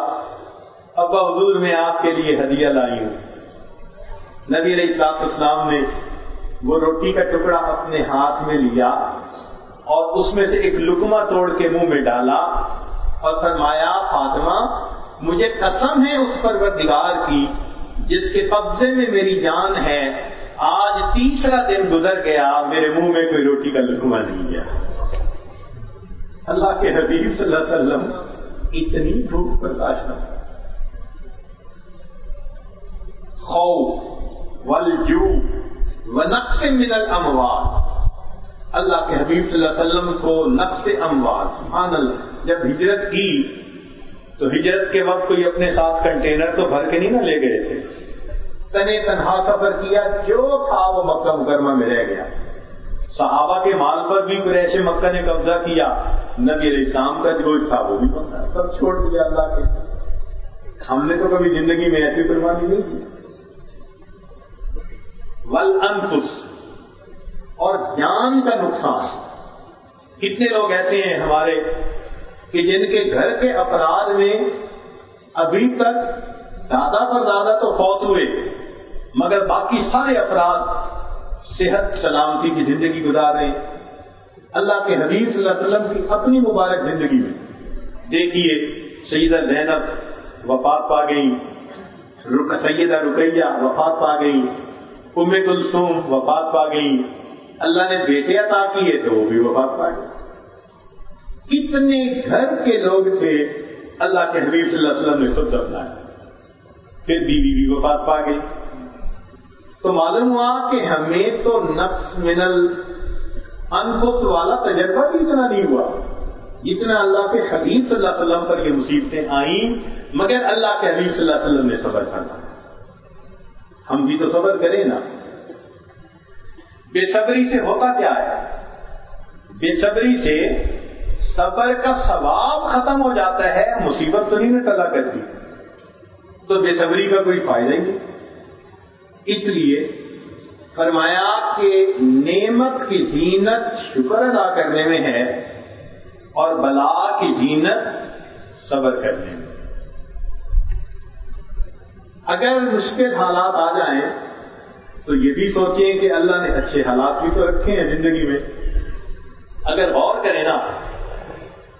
ابا حضور میں آپ کے لیے ہدیہ لائی ہوں۔ نبی علیہ السلاط اسلام نے وہ روٹی کا ٹکڑا اپنے ہاتھ میں لیا اور اس میں سے ایک لکما توڑ کے منہ میں ڈالا اور فرمایا، فاطمہ، مجھے قسم ہے اس پروردگار کی جس کے قبضے میں میری جان ہے، آج تیسرا دن گزر گیا، میرے منہ میں کوئی روٹی کا لکما نہیں گیا۔ اللہ کے حبیب صلی اللہ علیہ وسلم اتنی بھوک برداشت نہ خوف والجو ونقص من الاموال۔ اللہ کے حبیب صلی اللہ علیہ وسلم کو نقص اموال، سبحان اللہ۔ جب ہجرت کی، تو ہجرت کے وقت کوئی اپنے ساتھ کنٹینر تو بھر کے نہیں نہ لے گئے تھے۔ تنے تنہا سفر کیا، جو تھا وہ مکہ مکرمہ میں رہ گیا۔ صحابہ کے مال پر بھی قریش مکہ نے قبضہ کیا۔ نبی علیہ السلام کا جو تھا وہ بھی بنتا سب چھوڑ دیا اللہ کے۔ ہم نے تو کبھی زندگی میں ایسی قربانی نہیں کی۔ ول انفس اور جان کا نقصان۔ کتنے لوگ ایسے ہیں ہمارے کہ جن کے گھر کے افراد میں ابھی تک دادا پر دادا تو فوت ہوئے، مگر باقی سارے افراد صحت، سلامتی کی زندگی گزار رہے ہیں۔ اللہ کے حبیب صلی اللہ علیہ وسلم کی اپنی مبارک زندگی میں دیکھیے، سیدہ زینب وفات پا گئی سیدہ رقیہ وفات پا گئی ام کلثوم وفات پا گئی اللہ نے بیٹے عطا کیے تو وہ بھی وفات پا گئے۔ کتنے گھر کے لوگ تھے، اللہ کے حبیب صلی اللہ علیہ وسلم نے خود دفنایا پھر بیوی بھی وفات پا گئی۔ تو معلوم ہوا کہ ہمیں تو نقص منل انفس والا تجربہ بھی اتنا نہیں ہوا جتنا اللہ کے حبیب صلی اللہ علیہ وسلم پر یہ مصیبتیں آئیں، مگر اللہ کے حبیب صلی اللہ علیہ وسلم نے صبر کرنا ہم بھی تو صبر کریں نا۔ بے صبری سے ہوتا کیا ہے؟ بے صبری سے صبر کا ثواب ختم ہو جاتا ہے، مصیبت تو نہیں نکلا کرتی۔ تو بے صبری کا کوئی فائدہ ہی نہیں۔ اس لیے فرمایا کہ نعمت کی زینت شکر ادا کرنے میں ہے اور بلا کی زینت صبر کرنے میں۔ اگر مشکل حالات آ جائیں تو یہ بھی سوچیں کہ اللہ نے اچھے حالات بھی تو رکھے ہیں زندگی میں۔ اگر غور کریں نا،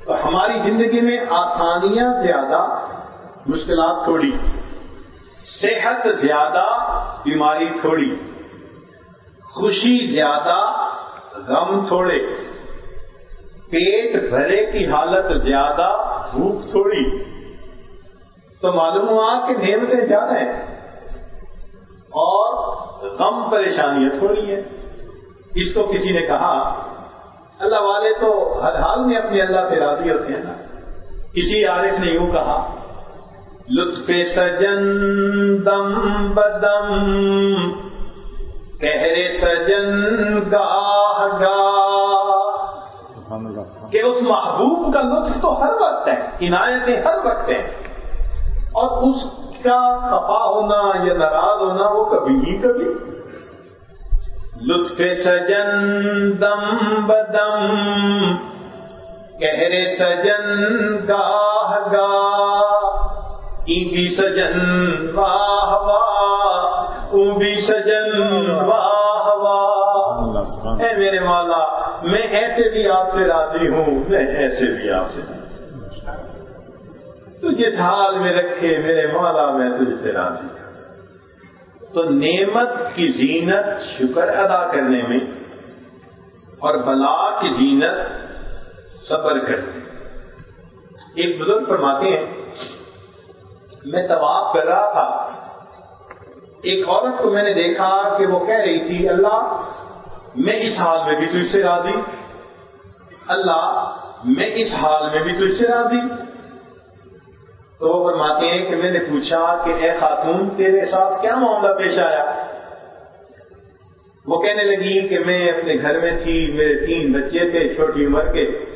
تو ہماری زندگی میں آسانیاں زیادہ مشکلات تھوڑی۔ صحت زیادہ، بیماری تھوڑی۔ خوشی زیادہ، غم تھوڑے۔ پیٹ بھرے کی حالت زیادہ، بھوک تھوڑی۔ تو معلوم ہوا کہ نعمتیں زیادہ ہیں۔ اور غم پریشانیاں تھوڑی ہیں۔ اس کو کسی نے کہا، اللہ والے تو ہر حال میں اپنے اللہ سے راضی ہوتے ہیں نا۔ کسی عارف نے یوں کہا لطف سجن دم بدم کہرے سجن گاہ گاہ۔ کہ اس محبوب کا لطف تو ہر وقت ہے عنایتیں ہر وقت ہیں۔ اور اس کا خفا ہونا یا ناراض ہونا وہ کبھی ہی کبھی۔ لطف سجن دم بدم کہرے سجن گاہ گاہ۔ بھی سجن واہ واہ بھی سجن واہ واہ۔ اے میرے مالا میں ایسے بھی آپ سے راضی ہوں میں ایسے بھی آپ سے تو جس حال میں رکھے میرے مولا میں تجھ سے راضی ہوں۔ تو نعمت کی زینت شکر ادا کرنے میں اور بلا کی زینت صبر کرنے ایک بزرگ فرماتے ہیں میں طواف کر رہا تھا۔ ایک عورت کو میں نے دیکھا کہ وہ کہہ رہی تھی، اللہ، میں اس حال میں بھی تجھ سے راضی۔ اللہ، میں اس حال میں بھی تجھ سے راضی۔ تو وہ فرماتے ہیں کہ میں نے پوچھا کہ اے خاتون، تیرے ساتھ کیا معاملہ پیش آیا؟ وہ کہنے لگی کہ میں اپنے گھر میں تھی، میرے تین بچے تھے، چھوٹی عمر کے۔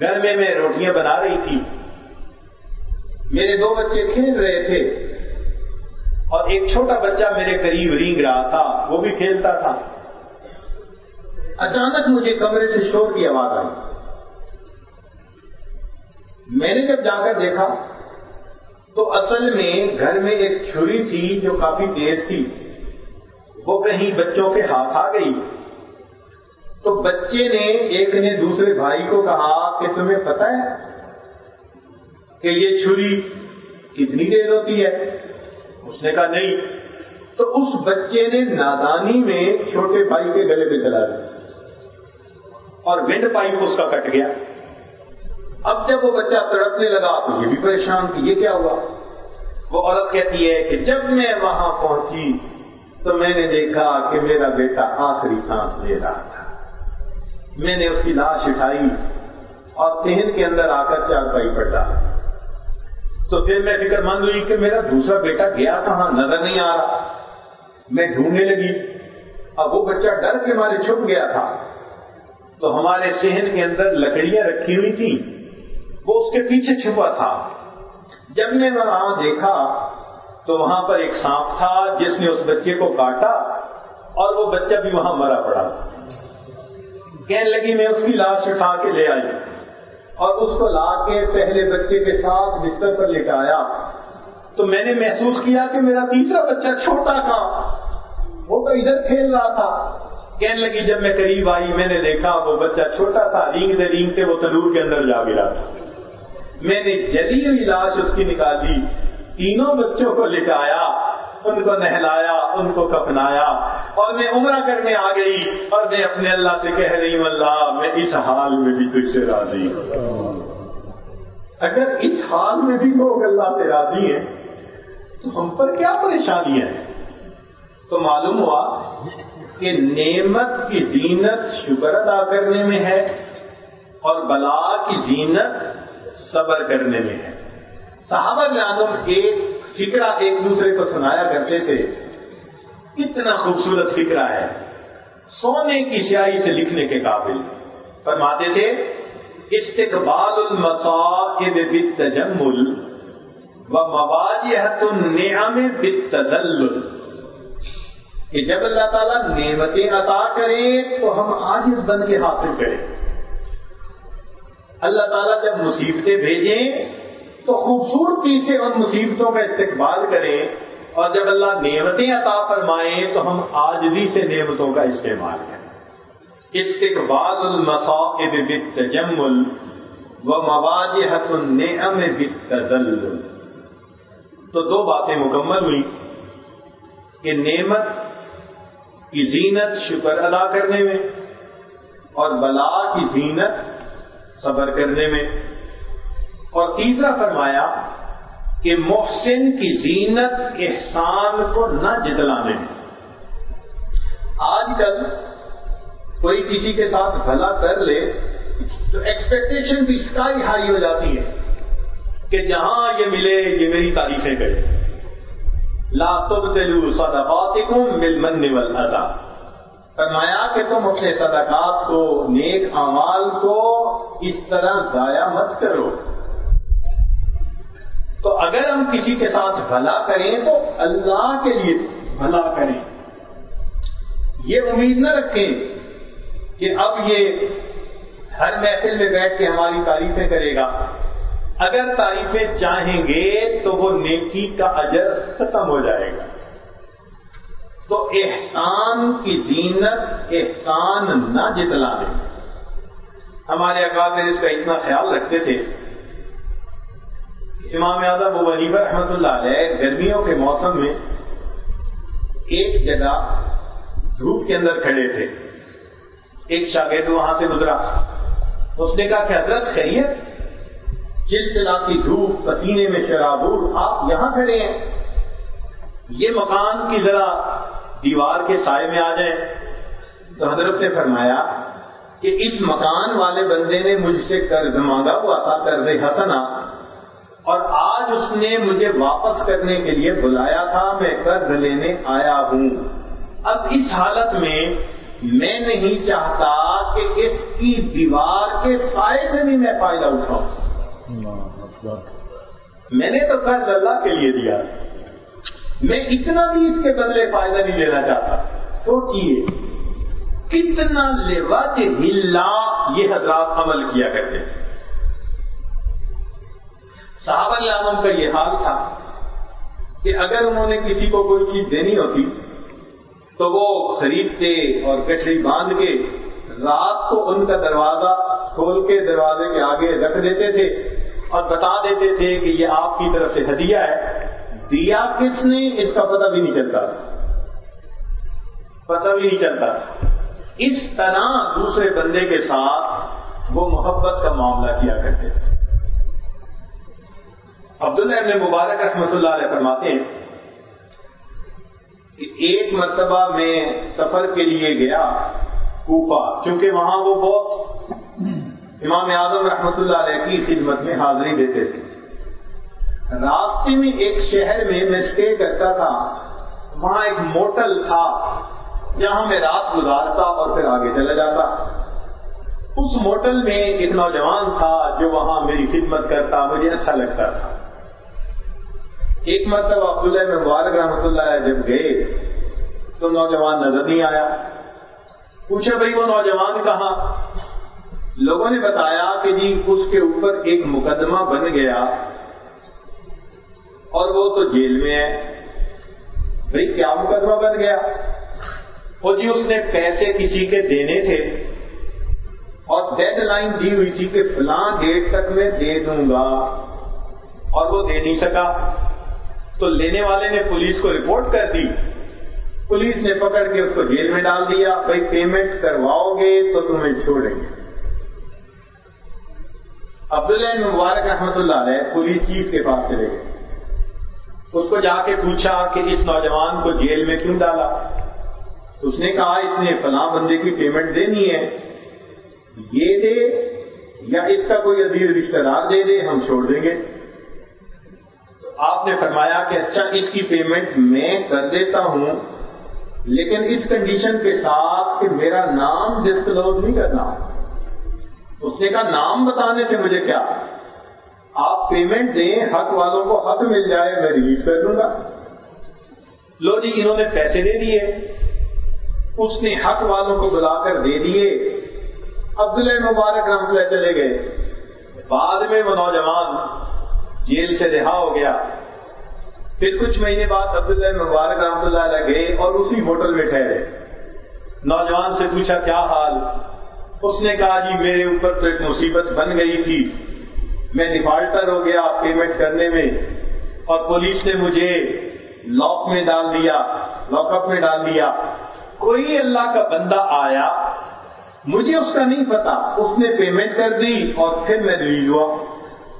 گھر میں میں روٹیاں بنا رہی تھی۔ میرے دو بچے کھیل رہے تھے۔ اور ایک چھوٹا بچہ میرے قریب رینگ رہا تھا، وہ بھی کھیلتا تھا۔ اچانک مجھے کمرے سے شور کی آواز آئی۔ میں نے جب جا کر دیکھا تو اصل میں گھر میں ایک چھری تھی جو کافی تیز تھی۔ وہ کہیں بچوں کے ہاتھ آ گئی۔ تو بچے نے ایک نے دوسرے بھائی کو کہا کہ تمہیں پتا ہے کہ یہ چھری کتنی تیز ہوتی ہے؟ اس نے کہا نہیں۔ تو اس بچے نے نادانی میں چھوٹے بھائی کے گلے پہ چلا دیا اور ونڈ پائپ اس کا کٹ گیا۔ اب جب وہ بچہ تڑپنے لگا تو یہ بھی پریشان کہ یہ کیا ہوا؟ وہ عورت کہتی ہے کہ جب میں وہاں پہنچی تو میں نے دیکھا کہ میرا بیٹا آخری سانس لے رہا تھا۔ میں نے اس کی لاش اٹھائی اور سہن کے اندر آ کر چار پائی پڑ رہا تو پھر میں فکر مند ہوئی کہ میرا دوسرا بیٹا گیا کہاں؟ نظر نہیں آ رہا۔ میں ڈھونڈنے لگی۔ اب وہ بچہ ڈر کے مارے چھپ گیا تھا۔ تو ہمارے سہن کے اندر لکڑیاں رکھی ہوئی تھی وہ اس کے پیچھے چھپا تھا۔ جب میں وہاں دیکھا تو وہاں پر ایک سانپ تھا جس نے اس بچے کو کاٹا اور وہ بچہ بھی وہاں مرا پڑا۔ کہنے لگی، میں اس کی لاش اٹھا کے لے آئی. اور اس کو لا کے پہلے بچے کے ساتھ بستر پر لٹایا تو میں نے محسوس کیا کہ میرا تیسرا بچہ چھوٹا تھا۔ وہ تو ادھر کھیل رہا تھا۔ کہنے لگی، جب میں قریب آئی، میں نے دیکھا وہ بچہ چھوٹا تھا۔ رینگ دے رینگ وہ تندور کے اندر جا گرا تھا میں نے جلی ہوئی لاش اس کی نکالی تینوں بچوں کو لٹایا ان کو نہلایا، ان کو کپنایا اور میں عمرہ کرنے آ گئی اور میں اپنے اللہ سے کہہ رہی ہوں، اللہ، میں اس حال میں بھی تجھ سے راضی ہوں۔ اگر اس حال میں بھی لوگ اللہ سے راضی ہیں، تو ہم پر کیا پریشانی ہے؟ تو معلوم ہوا کہ نعمت کی زینت شکر ادا کرنے میں ہے اور بلا کی زینت صبر کرنے میں ہے۔ صحابہ جانم ایک فکرہ ایک دوسرے کو سنایا کرتے تھے۔ کتنا خوبصورت فکرہ ہے۔ سونے کی سیاہی سے لکھنے کے قابل۔ فرماتے تھے، استقبال المصائب بالتجمل و مواجہت النعم بالتذلل۔ کہ جب اللہ تعالیٰ نعمتیں عطا کرے، تو ہم آج اس بند کے حاصل کریں۔ اللہ تعالیٰ جب مصیبتیں بھیجیں تو خوبصورتی سے ان مصیبتوں کا استقبال کریں اور جب اللہ نعمتیں عطا فرمائیں تو ہم آجزی سے نعمتوں کا استعمال کریں۔ استقبال المصائب بالتجمل و مواجہت النعم بالتذلل۔ تو دو باتیں مکمل ہوئی کہ نعمت کی زینت شکر ادا کرنے میں اور بلا کی زینت صبر کرنے میں۔ اور تیسرا فرمایا کہ محسن کی زینت احسان کو نہ جتلانے آج کل کوئی کسی کے ساتھ بھلا کر لے تو ایکسپیکٹیشن بھی اسکائی ہائی ہو جاتی ہے کہ جہاں یہ ملے یہ میری تعریفیں کرے۔ لا تبتلو صدقاتکم بالمن والاذا فرمایا کہ تم اپنے صدقات کو، نیک اعمال کو اس طرح ضائع مت کرو۔ تو اگر ہم کسی کے ساتھ بھلا کریں تو اللہ کے لیے بھلا کریں۔ یہ امید نہ رکھیں کہ اب یہ ہر محفل میں بیٹھ کے ہماری تعریفیں کرے گا۔ اگر تعریفیں چاہیں گے تو وہ نیکی کا اجر ختم ہو جائے گا۔ تو احسان کی زینت احسان نہ جتلا دیں ہمارے اکابر اس کا اتنا خیال رکھتے تھے امام اعظم و ولیفہ رحمت اللہ علیہ گرمیوں کے موسم میں ایک جگہ دھوپ کے اندر کھڑے تھے۔ ایک شاگرد وہاں سے گزرا۔ اس نے کہا کہ حضرت خیریت چلچلاتی دھوپ، پسینے میں شرابور آپ یہاں کھڑے ہیں۔ یہ مکان کی ذرا دیوار کے سائے میں آ جائیں۔ تو حضرت نے فرمایا کہ اس مکان والے بندے نے مجھ سے قرض مانگا ہوا تھا، قرض حسنا اور آج اس نے مجھے واپس کرنے کے لیے بلایا تھا، میں قرض لینے آیا ہوں۔ اب اس حالت میں میں نہیں چاہتا کہ اس کی دیوار کے سائے سے بھی میں فائدہ اٹھاؤں۔ میں نے تو قرض اللہ کے لیے دیا۔ میں اتنا بھی اس کے بدلے فائدہ نہیں لینا چاہتا۔ سوچیے کتنا لواج ہلا یہ حضرات عمل کیا کرتے تھے۔ صحابہ عالم کا یہ حال تھا کہ اگر انہوں نے کسی کو کوئی چیز دینی ہوتی تو وہ خریدتے اور کٹری باندھ کے رات کو ان کا دروازہ کھول کے دروازے کے آگے رکھ دیتے تھے اور بتا دیتے تھے کہ یہ آپ کی طرف سے ہدیہ ہے۔ دیا کس نے؟ اس کا پتہ بھی نہیں چلتا۔ پتہ بھی نہیں چلتا۔ اس طرح دوسرے بندے کے ساتھ وہ محبت کا معاملہ کیا کرتے تھے۔ عبداللہ ابن مبارک رحمۃ اللہ علیہ فرماتے ہیں کہ ایک مرتبہ میں سفر کے لیے گیا کوفہ کیونکہ وہاں وہ بہت امام اعظم رحمۃ اللہ علیہ کی خدمت میں حاضری دیتے تھے۔ راستے میں ایک شہر میں میں اسٹے کرتا تھا، وہاں ایک موٹل تھا، جہاں میں رات گزارتا اور پھر آگے چلا جاتا۔ اس موٹل میں ایک نوجوان تھا جو وہاں میری خدمت کرتا، مجھے اچھا لگتا تھا۔ ایک مرتبہ عبداللہ میں مبارک رحمۃ اللہ جب گئے تو نوجوان نظر نہیں آیا۔ پوچھا، بھائی، وہ نوجوان کہاں؟ لوگوں نے بتایا کہ جی اس کے اوپر ایک مقدمہ بن گیا اور وہ تو جیل میں ہے۔ بھائی، کیا مقدمہ بن گیا؟ وہ جی اس نے پیسے کسی کے دینے تھے اور ڈیڈ لائن دی ہوئی تھی کہ فلاں ڈیٹ تک میں دے دوں گا اور وہ دے نہیں سکا۔ تو لینے والے نے پولیس کو رپورٹ کر دی۔ پولیس نے پکڑ کے اس کو جیل میں ڈال دیا۔ بھائی پیمنٹ کرواؤ گے تو تمہیں چھوڑیں گے عبداللہ مبارک رحمت اللہ علیہ پولیس چیز کے پاس چلے گئے۔ اس کو جا کے پوچھا کہ اس نوجوان کو جیل میں کیوں ڈالا؟ اس نے کہا، اس نے فلاں بندے کی پیمنٹ دینی ہے۔ یہ دے یا اس کا کوئی عزیز رشتہ دار دے دے، ہم چھوڑ دیں گے۔ آپ نے فرمایا کہ اچھا اس کی پیمنٹ میں کر دیتا ہوں، لیکن اس کنڈیشن کے ساتھ کہ میرا نام ڈسکلوز نہیں کرنا۔ اس نے کہا، نام بتانے سے مجھے کیا؟ آپ پیمنٹ دیں، حق والوں کو حق مل جائے، میں ریلیز کر دوں گا۔ لو جی انہوں نے پیسے دے دیے۔ اس نے حق والوں کو بلا کر دے دیے۔ عبداللہ مبارک رحمت اللہ چلے گئے۔ بعد میں وہ نوجوان جیل سے رہا ہو گیا۔ پھر کچھ مہینے بعد عبداللہ مبارک رحمۃ اللہ علیہ گئے اور اسی ہوٹل میں ٹھہرے۔ نوجوان سے پوچھا، کیا حال؟ اس نے کہا جی میرے اوپر تو ایک مصیبت بن گئی تھی۔ میں ڈیفالٹر ہو گیا پیمنٹ کرنے میں اور پولیس نے مجھے لاک میں ڈال دیا، لاک اپ میں ڈال دیا۔ کوئی اللہ کا بندہ آیا؟ مجھے اس کا نہیں پتا۔ اس نے پیمنٹ کر دی اور پھر میں ریلیز ہوا۔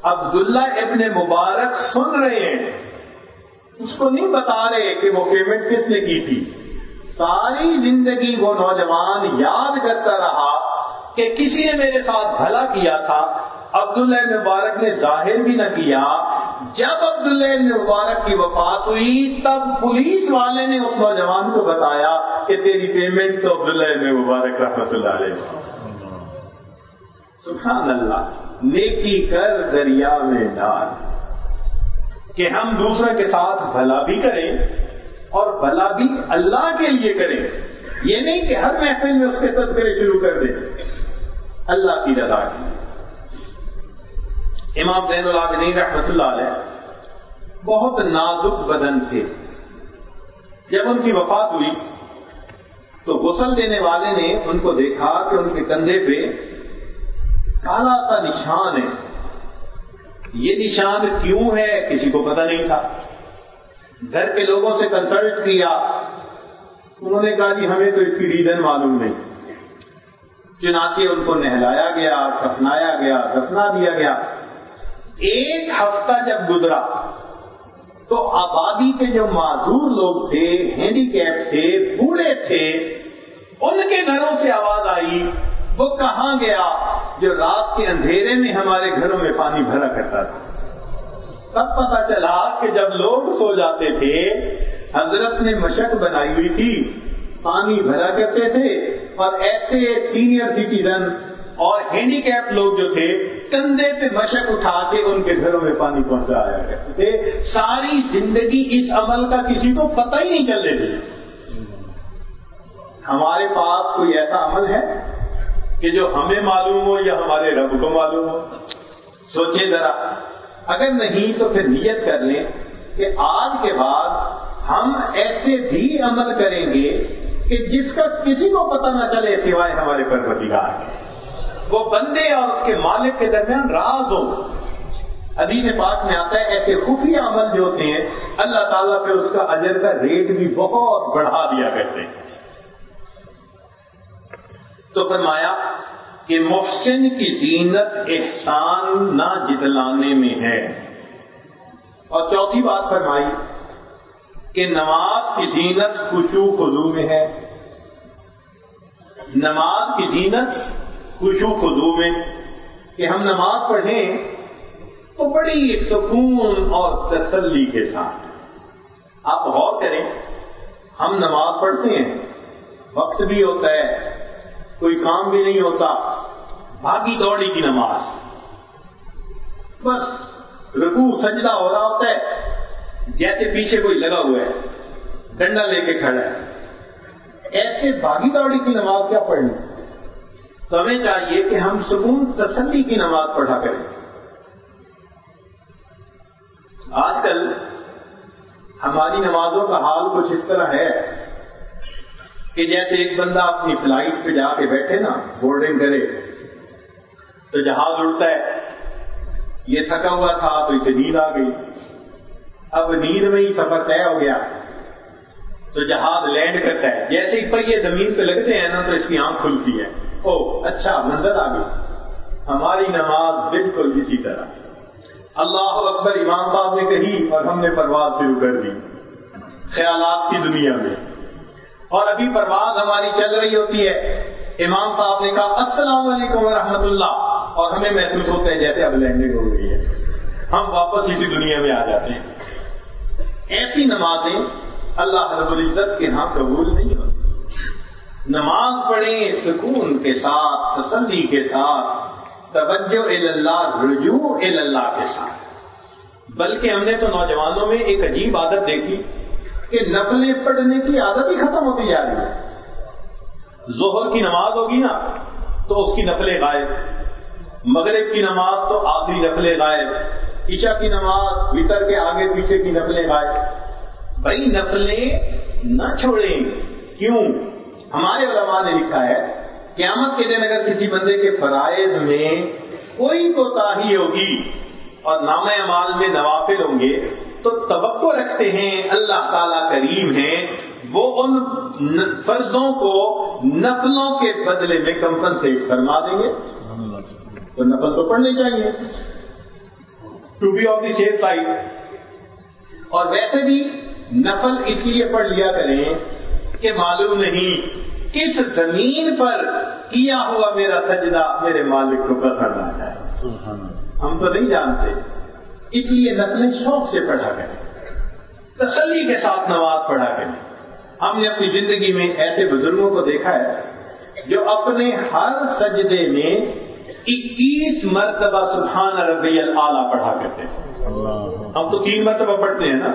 عبداللہ ابن مبارک سن رہے ہیں۔ اس کو نہیں بتا رہے کہ وہ پیمنٹ کس نے کی تھی۔ ساری زندگی وہ نوجوان یاد کرتا رہا کہ کسی نے میرے ساتھ بھلا کیا تھا۔ عبداللہ مبارک نے ظاہر بھی نہ کیا۔ جب عبداللہ مبارک کی وفات ہوئی، تب پولیس والے نے اس نوجوان کو بتایا کہ تیری پیمنٹ تو عبداللہ مبارک رحمت اللہ علیہ۔ سبحان اللہ۔ نیکی کر دریا میں ڈال کہ ہم دوسرے کے ساتھ بھلا بھی کریں اور بھلا بھی اللہ کے لیے کریں۔ یہ نہیں کہ ہر محفل میں اس کے تذکرے شروع کر دیں۔ اللہ کی رضا کی امام زین العابدین رحمت اللہ علیہ بہت نازک بدن تھے۔ جب ان کی وفات ہوئی تو غسل دینے والے نے ان کو دیکھا کہ ان کے کندھے پہ کالا سا نشان ہے۔ یہ نشان کیوں ہے؟ کسی کو پتہ نہیں تھا۔ گھر کے لوگوں سے کنسلٹ کیا۔ انہوں نے کہا جی ہمیں تو اس کی ریزن معلوم نہیں۔ چنانچہ ان کو نہلایا گیا کفنایا گیا دفنا دیا گیا۔ ایک ہفتہ جب گزرا، تو آبادی کے جو معذور لوگ تھے ہینڈی کیپ تھے، بوڑھے تھے، ان کے گھروں سے آواز آئی، وہ کہاں گیا؟ جو رات کے اندھیرے میں ہمارے گھروں میں پانی بھرا کرتا تھا۔ تب پتا چلا کہ جب لوگ سو جاتے تھے، حضرت نے مشق بنائی ہوئی تھی۔ پانی بھرا کرتے تھے اور ایسے سینئر سٹیزن اور ہینڈی کیپ لوگ جو تھے، کندھے پہ مشق اٹھا کے ان کے گھروں میں پانی پہنچایا کرتے تھے۔ ساری زندگی اس عمل کا کسی کو پتہ ہی نہیں چل رہی ہمارے پاس کوئی ایسا عمل ہے؟ کہ جو ہمیں معلوم ہو یا ہمارے رب کو معلوم ہو۔ سوچے ذرا، اگر نہیں تو پھر نیت کر لیں کہ آج کے بعد ہم ایسے بھی عمل کریں گے کہ جس کا کسی کو پتہ نہ چلے سوائے ہمارے پروتگار وہ بندے اور اس کے مالک کے درمیان راز ہو۔ حدیث پاک میں آتا ہے، ایسے خفیہ عمل جو ہوتے ہیں، اللہ تعالیٰ پھر اس کا اجر کا ریٹ بھی بہت بڑھا دیا کرتے ہیں۔ تو فرمایا کہ محسن کی زینت احسان نہ جتلانے میں ہے۔ اور چوتھی بات فرمائی کہ نماز کی زینت خوشو خدو میں ہے۔ نماز کی زینت خوشو خدو میں کہ ہم نماز پڑھیں تو بڑی سکون اور تسلی کے ساتھ۔ آپ غور کریں، ہم نماز پڑھتے ہیں، وقت بھی ہوتا ہے کوئی کام بھی نہیں ہوتا، بھاگی دوڑی کی نماز۔ بس رگو سجدہ ہو رہا ہوتا ہے، جیسے پیچھے کوئی لگا ہوا ہے، ڈنڈا لے کے کھڑا ہے۔ ایسے بھاگی دوڑی کی نماز کیا پڑھنی؟ تو ہمیں چاہیے کہ ہم سکون تسلی کی نماز پڑھا کریں۔ آج کل ہماری نمازوں کا حال کچھ اس طرح ہے۔ کہ جیسے ایک بندہ اپنی فلائٹ پہ جا کے بیٹھے نا، بورڈنگ کرے، تو جہاز اڑتا ہے۔ یہ تھکا ہوا تھا تو اسے نیند آ گئی۔ اب نیند میں ہی سفر طے ہو گیا۔ تو جہاز لینڈ کرتا ہے۔ جیسے ہی پہیے زمین پہ لگتے ہیں نا، تو اس کی آنکھ کھلتی ہے۔ او اچھا منظر آ گئی۔ ہماری نماز بالکل اسی طرح۔ اللہ اکبر امام صاحب نے کہی اور ہم نے پرواز شروع کر دی۔ خیالات کی دنیا میں۔ اور ابھی پرواز ہماری چل رہی ہوتی ہے۔ امام صاحب نے کہا، السلام علیکم ورحمۃ اللہ اور ہمیں محسوس ہوتا ہے جیسے اب لینڈنگ ہو گئی ہے۔ ہم واپس اسی دنیا میں آ جاتے ہیں۔ ایسی نمازیں اللہ رب العزت کے ہاں قبول نہیں ہوتی۔ نماز پڑھیں سکون کے ساتھ، تسلی کے ساتھ، توجہ اللہ رجوع اللہ کے ساتھ۔ بلکہ ہم نے تو نوجوانوں میں ایک عجیب عادت دیکھی۔ کہ نفلیں پڑھنے کی عادت ہی ختم ہوتی جا رہی ہے۔ ظہر کی نماز ہوگی نا، تو اس کی نفلیں غائب۔ مغرب کی نماز تو آخری نفلیں غائب۔ عشاء کی نماز، وطر کے آگے پیچھے کی نفلیں غائب۔ بھائی نفلیں نہ چھوڑیں۔ کیوں؟ ہمارے علماء نے لکھا ہے، قیامت کے دن اگر کسی بندے کے فرائض میں کوئی کوتاہی ہوگی اور نام اعمال میں نوافل ہوں گے تو توقع رکھتے ہیں اللہ تعالیٰ کریم ہیں وہ ان فرضوں کو نفلوں کے بدلے میں کمپنسیٹ فرما دیں گے۔ تو نفل تو پڑھنے چاہیے۔ To be of the safe side اور ویسے بھی نفل اس لیے پڑھ لیا کریں کہ معلوم نہیں کس زمین پر کیا ہوا میرا سجدہ میرے مالک کو پسند آ جائے ہم تو نہیں جانتے۔ اس لیے نقلیں شوق سے پڑھا کریں، تسلی کے ساتھ نماز پڑھا کریں۔ ہم نے اپنی زندگی میں ایسے بزرگوں کو دیکھا ہے جو اپنے ہر سجدے میں اکیس مرتبہ سبحان ربی اللہ پڑھا کرتے ہیں ہم تو تین مرتبہ پڑھتے ہیں نا؟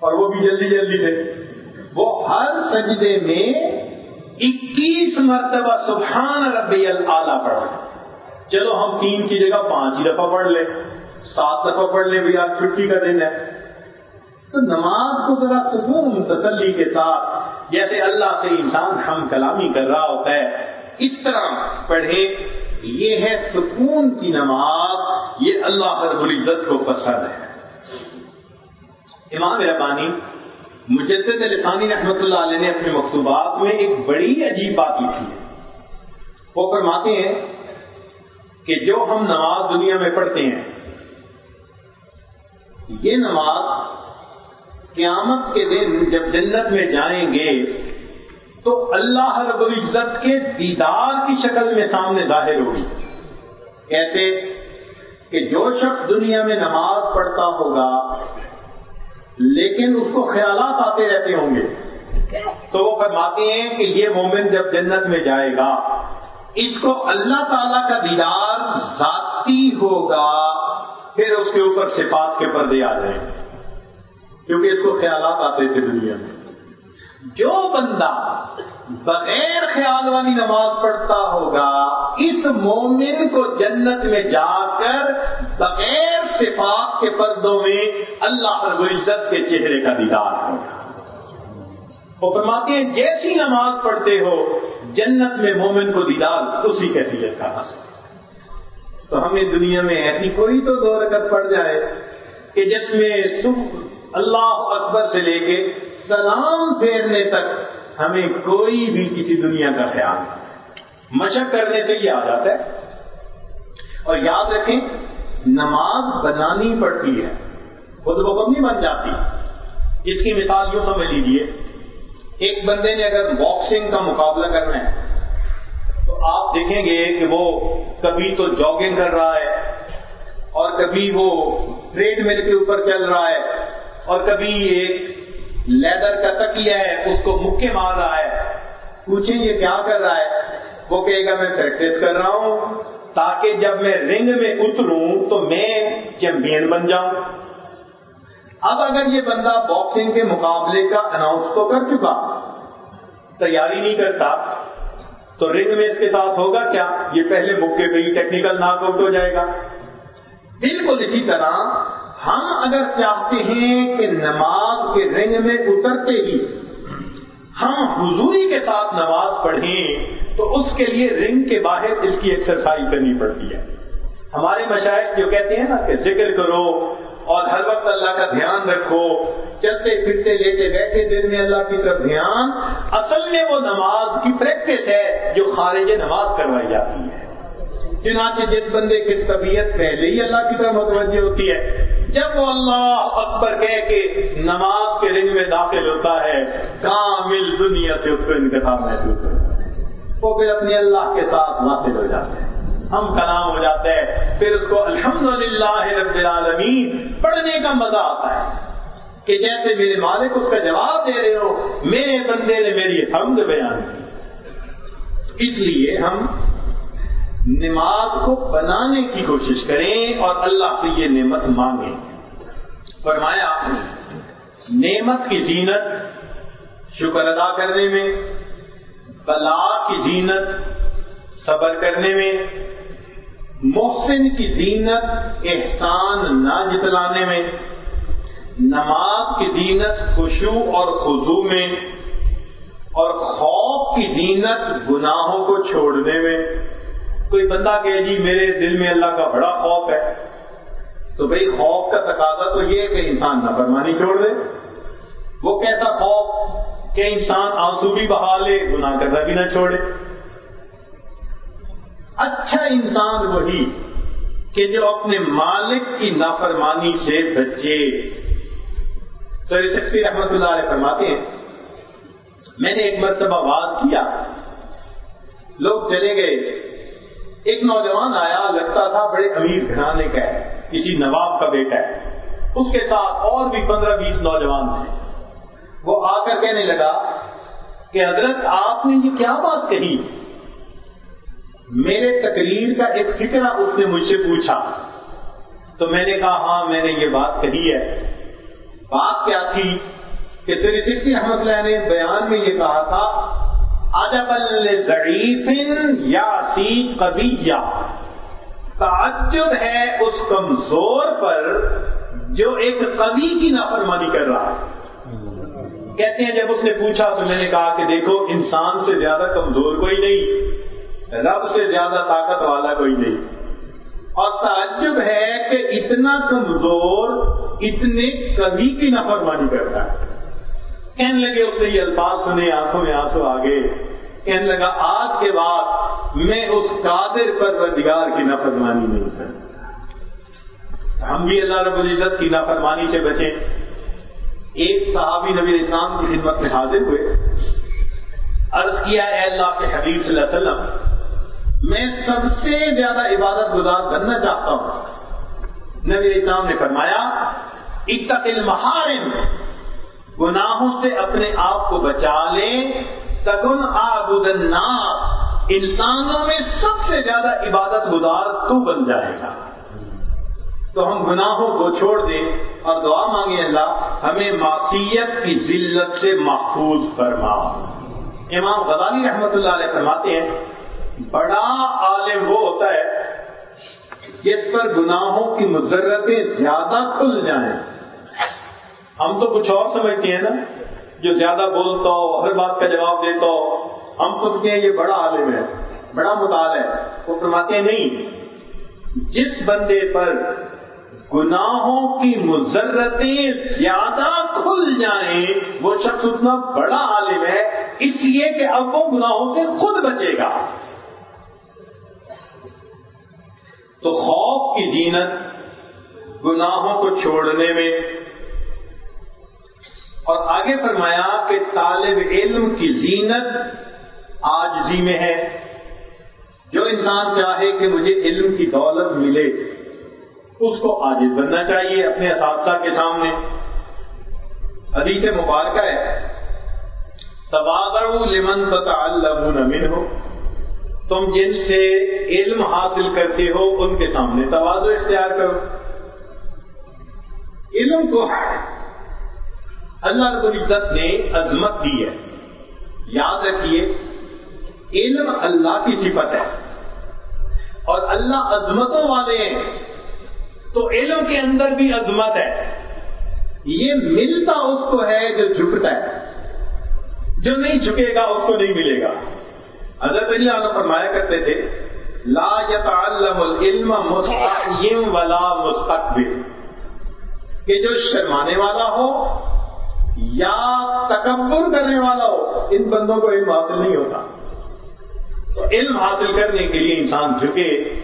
اور وہ بھی جلدی جلدی سے۔ وہ ہر سجدے میں اکیس مرتبہ سبحان ربی اللہ پڑھا چلو ہم تین کی جگہ پانچ ہی دفعہ پڑھ لیں۔ سات دفعہ پڑھ لیں بھائی آج چھٹی کا دن ہے۔ تو نماز کو ذرا سکون، تسلی کے ساتھ، جیسے اللہ سے انسان ہم کلامی کر رہا ہوتا ہے، اس طرح پڑھے یہ ہے سکون کی نماز، یہ اللہ رب العزت کو پسند ہے۔ امام ربانی مجدد لسانی رحمت اللہ علیہ نے اپنے مکتوبات میں ایک بڑی عجیب بات لکھی ہے۔ وہ فرماتے ہیں کہ جو ہم نماز دنیا میں پڑھتے ہیں یہ نماز قیامت کے دن جب جنت میں جائیں گے تو اللہ رب العزت کے دیدار کی شکل میں سامنے ظاہر ہوگی۔ کیسے؟ کہ جو شخص دنیا میں نماز پڑھتا ہوگا، لیکن اس کو خیالات آتے رہتے ہوں گے۔ تو وہ فرماتے ہیں کہ یہ مومن جب جنت میں جائے گا، اس کو اللہ تعالی کا دیدار ذاتی ہوگا۔ پھر اس کے اوپر صفات کے پردے آ جائیں گے۔ کیونکہ اس کو خیالات آتے تھے دنیا میں جو بندہ بغیر خیال والی نماز پڑھتا ہوگا، اس مومن کو جنت میں جا کر بغیر صفات کے پردوں میں اللہ رب العزت کے چہرے کا دیدار ہوگا وہ فرماتے ہیں، جیسی نماز پڑھتے ہو، جنت میں مومن کو دیدار اسی کیفیت کا حاصل۔ تو ہمیں دنیا میں ایسی کوئی تو دو رکت پڑ جائے کہ جس میں اللہ اکبر سے لے کے سلام پھیرنے تک ہمیں کوئی بھی کسی دنیا کا خیال مشق کرنے سے یہ آ جاتا ہے۔ اور یاد رکھیں، نماز بنانی پڑتی ہے، خود بخود نہیں بن جاتی۔ اس کی مثال یوں سمجھ لیجیے ایک بندے نے اگر باکسنگ کا مقابلہ کرنا ہے آپ دیکھیں گے کہ وہ کبھی تو جاگنگ کر رہا ہے اور کبھی وہ ٹریڈ مل کے اوپر چل رہا ہے اور کبھی ایک لیدر کا تکیا ہے، اس کو مکے مار رہا ہے۔ پوچھیں یہ کیا کر رہا ہے؟ وہ کہے گا، میں پریکٹس کر رہا ہوں، تاکہ جب میں رنگ میں اتروں تو میں چیمپئن بن جاؤں۔ اب اگر یہ بندہ باکسنگ کے مقابلے کا اناؤنس تو کر چکا، تیاری نہیں کرتا۔ تو رنگ میں اس کے ساتھ ہوگا کیا؟ یہ پہلے مکے پہ ہی ٹیکنیکل ناک آؤٹ ہو جائے گا۔ بالکل اسی طرح ہم اگر چاہتے ہیں کہ نماز کے رنگ میں اترتے ہی ہم حضوری کے ساتھ نماز پڑھیں، تو اس کے لیے رنگ کے باہر اس کی ایکسرسائز کرنی پڑتی ہے۔ ہمارے مشاہد جو کہتے ہیں نا کہ ذکر کرو اور ہر وقت اللہ کا دھیان رکھو، چلتے پھرتے لیتے بیٹھے دن میں اللہ کی طرف دھیان۔ اصل میں وہ نماز کی پریکٹس ہے جو خارج نماز کروائی جاتی ہے۔ چنانچہ جس بندے کی طبیعت پہلے ہی اللہ کی طرف متوجہ ہوتی ہے، جب وہ اللہ اکبر کہہ کے نماز کے رنگ میں داخل ہوتا ہے، کامل دنیا سے اس کو انتخاب محسوس ہوتا ہے۔ وہ پھر اپنے اللہ کے ساتھ واصل ہو جاتے ہیں ہم کلام ہو جاتے ہیں پھر اس کو الحمدللہ رب العالمین پڑھنے کا مزہ آتا ہے۔ کہ جیسے میرے مالک اس کا جواب دے رہے ہو، میرے بندے نے میری حمد بیان کی۔ اس لیے ہم نماز کو بنانے کی کوشش کریں اور اللہ سے یہ نعمت مانگیں۔ فرمایا نعمت کی زینت شکر ادا کرنے میں، بلا کی زینت صبر کرنے میں محسن کی زینت احسان نہ جتلانے میں، نماز کی زینت خوشو اور خضو میں، اور خوف کی زینت گناہوں کو چھوڑنے میں۔ کوئی بندہ کہ جی میرے دل میں اللہ کا بڑا خوف ہے، تو بھئی خوف کا تقاضا تو یہ ہے کہ انسان نہ فرمانی چھوڑ دے۔ وہ کیسا خوف کہ انسان آنسو بھی بہا لے، گناہ کرنا بھی نہ چھوڑے۔ اچھا انسان وہی کہ جو اپنے مالک کی نافرمانی سے بچے۔ سر سکتی رحمت اللہ علیہ فرماتے ہیں۔ میں نے ایک مرتبہ باز کیا۔ لوگ چلے گئے۔ ایک نوجوان آیا، لگتا تھا بڑے امیر گھرانے کا ہے، کسی نواب کا بیٹا ہے۔ اس کے ساتھ اور بھی پندرہ بیس نوجوان تھے۔ وہ آ کر کہنے لگا کہ حضرت، آپ نے یہ کیا بات کہی؟ میرے تقریر کا ایک فکرہ اس نے مجھ سے پوچھا۔ تو میں نے کہا ہاں میں نے یہ بات کہی ہے۔ بات کیا تھی کہ سری سکتی احمد اللہ نے بیان میں یہ کہا تھا ضعیف یا سی قبیہ تعجب ہے اس کمزور پر جو ایک قوی کی نافرمانی کر رہا ہے۔ کہتے ہیں، جب اس نے پوچھا تو میں نے کہا کہ دیکھو، انسان سے زیادہ کمزور کوئی نہیں۔ رب سے زیادہ طاقت والا کوئی نہیں۔ اور تعجب ہے کہ اتنا کمزور، اتنے کبھی کی نفرمانی کرتا ہے۔ کہنے لگے اس نے یہ الفاظ سنے آنکھوں میں آنسو آگے کہنے لگا، آج کے بعد میں اس قادر پر بدگار کی نفرمانی نہیں کرتا ہم بھی اللہ رب العزت کی نافرمانی سے بچیں۔ ایک صحابی نبی اسلام کی خدمت میں حاضر ہوئے۔ عرض کیا، اے اللہ کے حبیب صلی اللہ علیہ وسلم میں سب سے زیادہ عبادت گزار بننا چاہتا ہوں۔ نبی اسلام نے فرمایا، اتق المحارم، گناہوں سے اپنے آپ کو بچا لیں تکن آبد الناس، انسانوں میں سب سے زیادہ عبادت گزار تو بن جائے گا۔ تو ہم گناہوں کو چھوڑ دیں اور دعا مانگیں اللہ، ہمیں معصیت کی ذلت سے محفوظ فرما۔ امام غزالی رحمت اللہ علیہ فرماتے ہیں بڑا عالم وہ ہوتا ہے جس پر گناہوں کی مذرتیں زیادہ کھل جائیں۔ ہم تو کچھ اور سمجھتے ہیں نا، جو زیادہ بولتا ہو، ہر بات کا جواب دیتا ہو۔ ہم سمجھتے ہیں یہ بڑا عالم ہے، بڑا مطالعہ ہے۔ وہ فرماتے ہیں، نہیں، جس بندے پر گناہوں کی مذرتیں زیادہ کھل جائیں، وہ شخص اتنا بڑا عالم ہے، اس لیے کہ اب وہ گناہوں سے خود بچے گا۔ تو خوف کی زینت گناہوں کو چھوڑنے میں۔ اور آگے فرمایا کہ طالب علم کی زینت آجزی میں ہے۔ جو انسان چاہے کہ مجھے علم کی دولت ملے، اس کو عاجز بننا چاہیے اپنے اساتذہ کے سامنے۔ حدیث مبارکہ ہے تبادر لمن تتعلمون منه۔ تم جن سے علم حاصل کرتے ہو، ان کے سامنے توازو اختیار کرو۔ علم کو اللہ رب العزت نے عظمت دی ہے۔ یاد رکھیے، علم اللہ کی صفت ہے۔ اور اللہ عظمتوں والے ہیں۔ تو علم کے اندر بھی عظمت ہے۔ یہ ملتا اس کو ہے جو جھکتا ہے۔ جو نہیں جھکے گا، اس کو نہیں ملے گا۔ حضرت علی عنہ فرمایا کرتے تھے، لا يتعلم العلم مستقیم ولا مستقبل۔ کہ جو شرمانے والا ہو یا تکبر کرنے والا ہو، ان بندوں کو علم حاصل نہیں ہوتا۔ تو علم حاصل کرنے کے لیے انسان جھکے،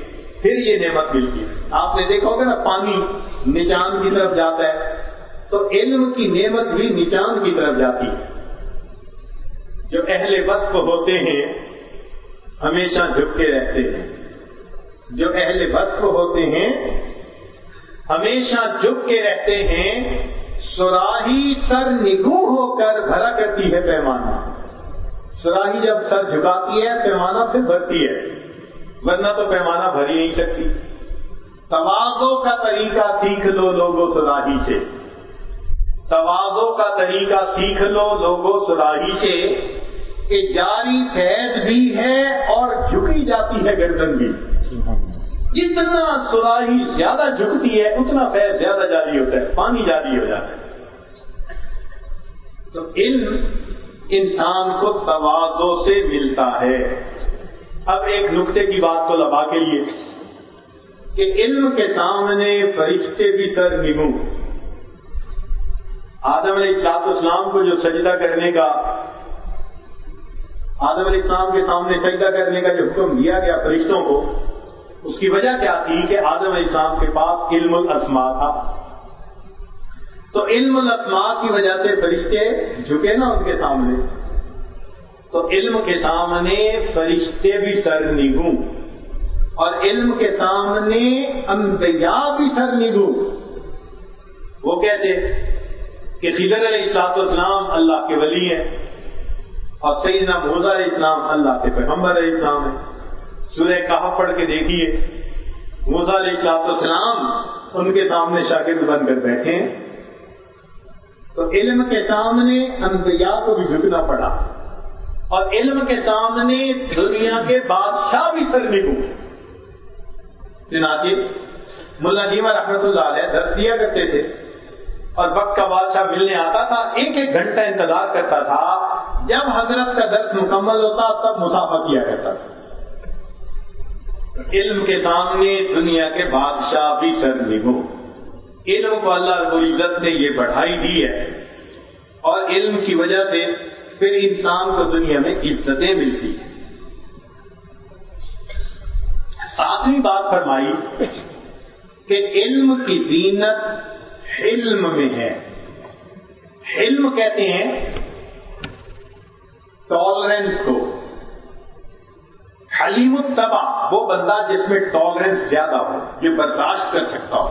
پھر یہ نعمت ملتی ہے۔ آپ نے دیکھا ہوگا نا، پانی نچان کی طرف جاتا ہے، تو علم کی نعمت بھی نچان کی طرف جاتی ہے۔ جو اہل وصف ہوتے ہیں ہمیشہ جھکتے رہتے ہیں۔ جو اہل وصف ہوتے ہیں، ہمیشہ جھک کے رہتے ہیں، سراہی سر نگو ہو کر بھرا کرتی ہے پیمانہ۔ سراہی جب سر جھکاتی ہے، پیمانہ پھر بھرتی ہے۔ ورنہ تو پیمانہ بھر ہی نہیں سکتی۔ توازوں کا طریقہ سیکھ لو لوگوں سراہی سے۔ توازوں کا طریقہ سیکھ لو لوگوں سراہی سے۔ کہ جاری فیض بھی ہے اور جھکی جاتی ہے گردن بھی۔ جتنا سراہی زیادہ جھکتی ہے اتنا فیض زیادہ جاری ہوتا ہے پانی جاری ہو جاتا ہے۔ تو علم انسان کو توازوں سے ملتا ہے۔ اب ایک نقطے کی بات کو لبا کے لیے۔ کہ علم کے سامنے فرشتے بھی سر نگو آدم علیہ السلاط اسلام کو جو سجدہ کرنے کا آدم علیہ السلام کے سامنے سجدہ کرنے کا جو حکم دیا گیا فرشتوں کو، اس کی وجہ کیا تھی کہ آدم علیہ السلام کے پاس علم الاسما تھا۔ تو علم الاسما کی وجہ سے فرشتے جھکے نا ان کے سامنے۔ تو علم کے سامنے فرشتے بھی سر نگوں اور علم کے سامنے انبیاء بھی سر نگوں وہ کیسے کہ خضر علیہ السلاط اسلام اللہ کے ولی ہیں۔ اور سیدنا موزا علیہ السلام اللہ کے پیغمبر علیہ السلام ہیں۔ سورہ کہا پڑھ کے دیکھیے۔ موزا علیہ السلاط اسلام ان کے سامنے شاگرد بن کر بیٹھے ہیں۔ تو علم کے سامنے انبیاء کو بھی جھکنا پڑا۔ اور علم کے سامنے دنیا کے بادشاہ بھی سر نکو چنانچہ جی، ملا جیما رحمت اللہ علیہ درس دیا کرتے تھے۔ اور وقت کا بادشاہ ملنے آتا تھا، ایک ایک گھنٹہ انتظار کرتا تھا۔ جب حضرت کا درس مکمل ہوتا تب مسافہ کیا کرتا تھا۔ علم کے سامنے دنیا کے بادشاہ بھی سر نگو۔ علم کو اللہ رب العزت نے یہ بڑھائی دی ہے۔ اور علم کی وجہ سے پھر انسان کو دنیا میں عزتیں ملتی ہیں۔ ساتویں بات فرمائی کہ علم کی زینت علم میں ہے۔ علم کہتے ہیں ٹالرنس کو. حلیم التبا وہ بندہ جس میں ٹالرنس زیادہ ہو جو برداشت کر سکتا ہو.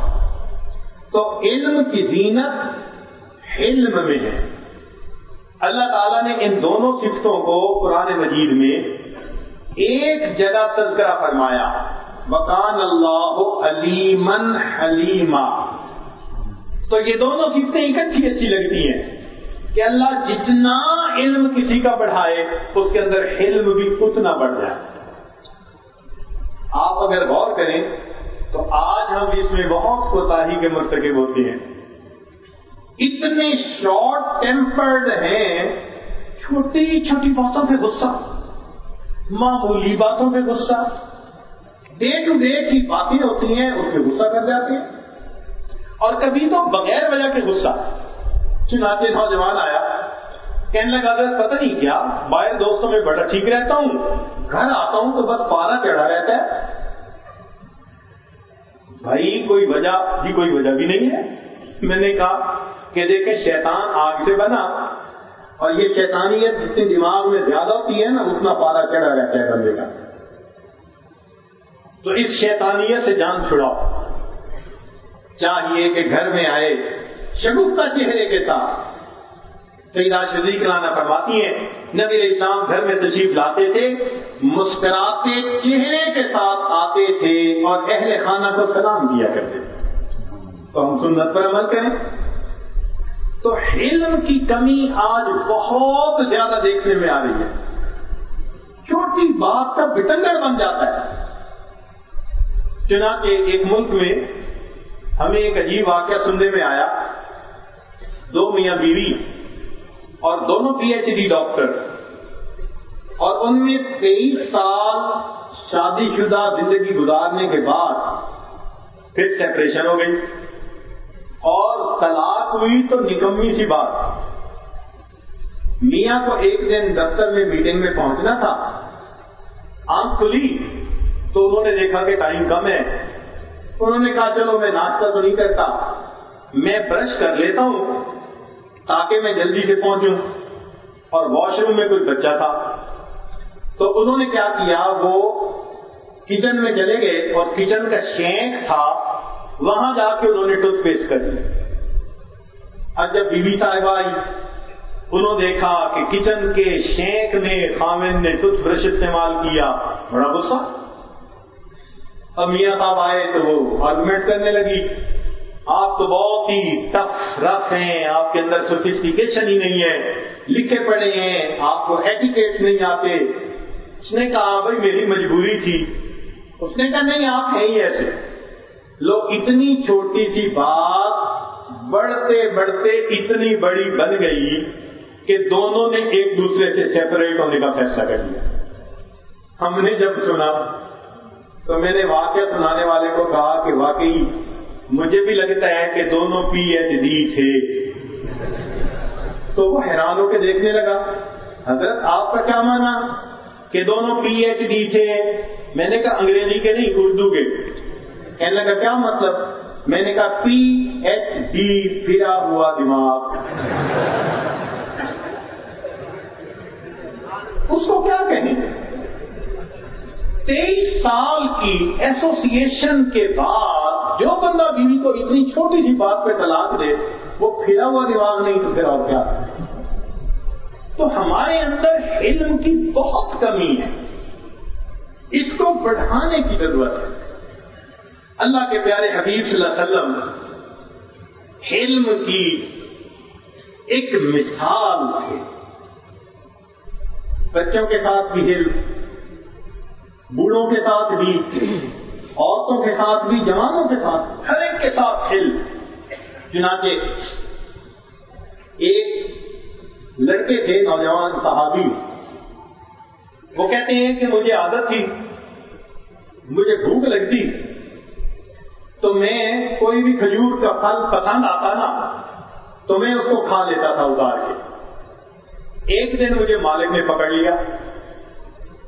تو علم کی زینت علم میں ہے. اللہ تعالیٰ نے ان دونوں صفتوں کو قرآن مجید میں ایک جگہ تذکرہ فرمایا وکان اللہ علیمن حلیما تو یہ دونوں صفتیں اکٹھی اچھی لگتی ہیں۔ کہ اللہ جتنا علم کسی کا بڑھائے، اس کے اندر علم بھی اتنا بڑھ جائے۔ آپ اگر غور کریں، تو آج ہم اس میں بہت کوتاہی کے مرتکب ہوتے ہیں۔ اتنے شارٹ ٹیمپرڈ ہیں، چھوٹی چھوٹی باتوں پہ غصہ، معمولی باتوں پہ غصہ۔ ڈے ٹو ڈے کی باتیں ہوتی ہیں، اس پہ غصہ کر جاتے ہیں۔ اور کبھی تو بغیر وجہ کے غصہ۔ چنانچہ نوجوان آیا، کہنے لگا پتہ نہیں کیا، باہر دوستوں میں بڑا ٹھیک رہتا ہوں، گھر آتا ہوں تو بس پارا چڑھا رہتا ہے۔ بھائی، کوئی وجہ جی کوئی وجہ بھی نہیں ہے۔ میں نے کہا کہ دیکھیں، شیطان آگ سے بنا۔ اور یہ شیطانیت جتنی دماغ میں زیادہ ہوتی ہے نا، اتنا پارا چڑھا رہتا ہے بندے کا۔ تو اس شیطانیت سے جان چھڑاؤ۔ چاہیے کہ گھر میں آئے۔ شگفتہ چہرے کے ساتھ۔ سیدہ شدید لانا فرماتی ہیں، نبی اسلام گھر میں تشریف لاتے تھے، مسکراتے چہرے کے ساتھ آتے تھے اور اہل خانہ کو سلام کیا کرتے تھے۔ تو ہم سنت پر عمل کریں۔ تو علم کی کمی آج بہت زیادہ دیکھنے میں آ رہی ہے۔ چھوٹی بات کا بٹنگر بن جاتا ہے۔ چنانچہ ایک ملک میں ہمیں ایک عجیب واقعہ سننے میں آیا۔ دو میاں بیوی اور دونوں پی ایچ ڈی ڈاکٹر اور ان میں تیئیس سال شادی شدہ زندگی گزارنے کے بعد پھر سیپریشن ہو گئی اور طلاق ہوئی تو نکمی سی بات میاں کو ایک دن دفتر میں میٹنگ میں پہنچنا تھا۔ آنکھ کھلی تو انہوں نے دیکھا کہ ٹائم کم ہے۔ انہوں نے کہا، چلو میں ناشتہ تو نہیں کرتا، میں برش کر لیتا ہوں۔ تاکہ میں جلدی سے پہنچوں اور واش روم میں کوئی بچہ تھا۔ تو انہوں نے کیا کیا؟ وہ کچن میں چلے گئے اور کچن کا شینک تھا۔ وہاں جا کے انہوں نے ٹوتھ پیسٹ کر لی اور جب بی بی صاحب آئی انہوں نے دیکھا کہ کچن کے شینک میں خامن نے ٹوتھ برش استعمال کیا۔ بڑا غصہ۔ اب میاں صاحب آئے تو وہ آرگومنٹ کرنے لگی۔ آپ تو بہت ہی ٹف رف ہیں، آپ کے اندر سوفسٹیکیشن ہی نہیں ہے، لکھے پڑے ہیں، آپ کو ایٹیکیٹ نہیں آتے۔ اس نے کہا، بھائی میری مجبوری تھی۔ اس نے کہا، نہیں، آپ ہیں ہی ایسے۔ لوگ اتنی چھوٹی سی بات بڑھتے بڑھتے اتنی بڑی بن گئی کہ دونوں نے ایک دوسرے سے سیپریٹ ہونے کا فیصلہ کر لیا۔ ہم نے جب سنا تو میں نے واقعہ سنانے والے کو کہا کہ واقعی مجھے بھی لگتا ہے کہ دونوں پی ایچ ڈی تھے۔ تو وہ حیران ہو کے دیکھنے لگا، حضرت آپ کا کیا مانا کہ دونوں پی ایچ ڈی تھے؟ میں نے کہا، انگریزی کے نہیں، اردو کے۔ کہنے لگا، کیا مطلب؟ میں نے کہا، پی ایچ ڈی پھرا ہوا دماغ۔ اس کو کیا کہیں؟ تیئیس سال کی ایسوسیشن کے بعد جو بندہ بیوی کو اتنی چھوٹی سی بات پہ طلاق دے، وہ پھرا ہوا دماغ نہیں تو پھر اور کیا؟ تو ہمارے اندر علم کی بہت کمی ہے۔ اس کو بڑھانے کی ضرورت ہے۔ اللہ کے پیارے حبیب صلی اللہ علیہ وسلم علم کی ایک مثال ہے۔ بچوں کے ساتھ بھی علم بوڑھوں کے ساتھ بھی، عورتوں کے ساتھ بھی، جوانوں کے ساتھ ہر ایک کے ساتھ علم چنانچہ، ایک لڑکے تھے نوجوان صحابی۔ وہ کہتے ہیں کہ مجھے عادت تھی، مجھے بھوک لگتی، تو میں کوئی بھی کھجور کا پھل پسند آتا نا، تو میں اس کو کھا لیتا تھا اتار کے۔ ایک دن مجھے مالک نے پکڑ لیا۔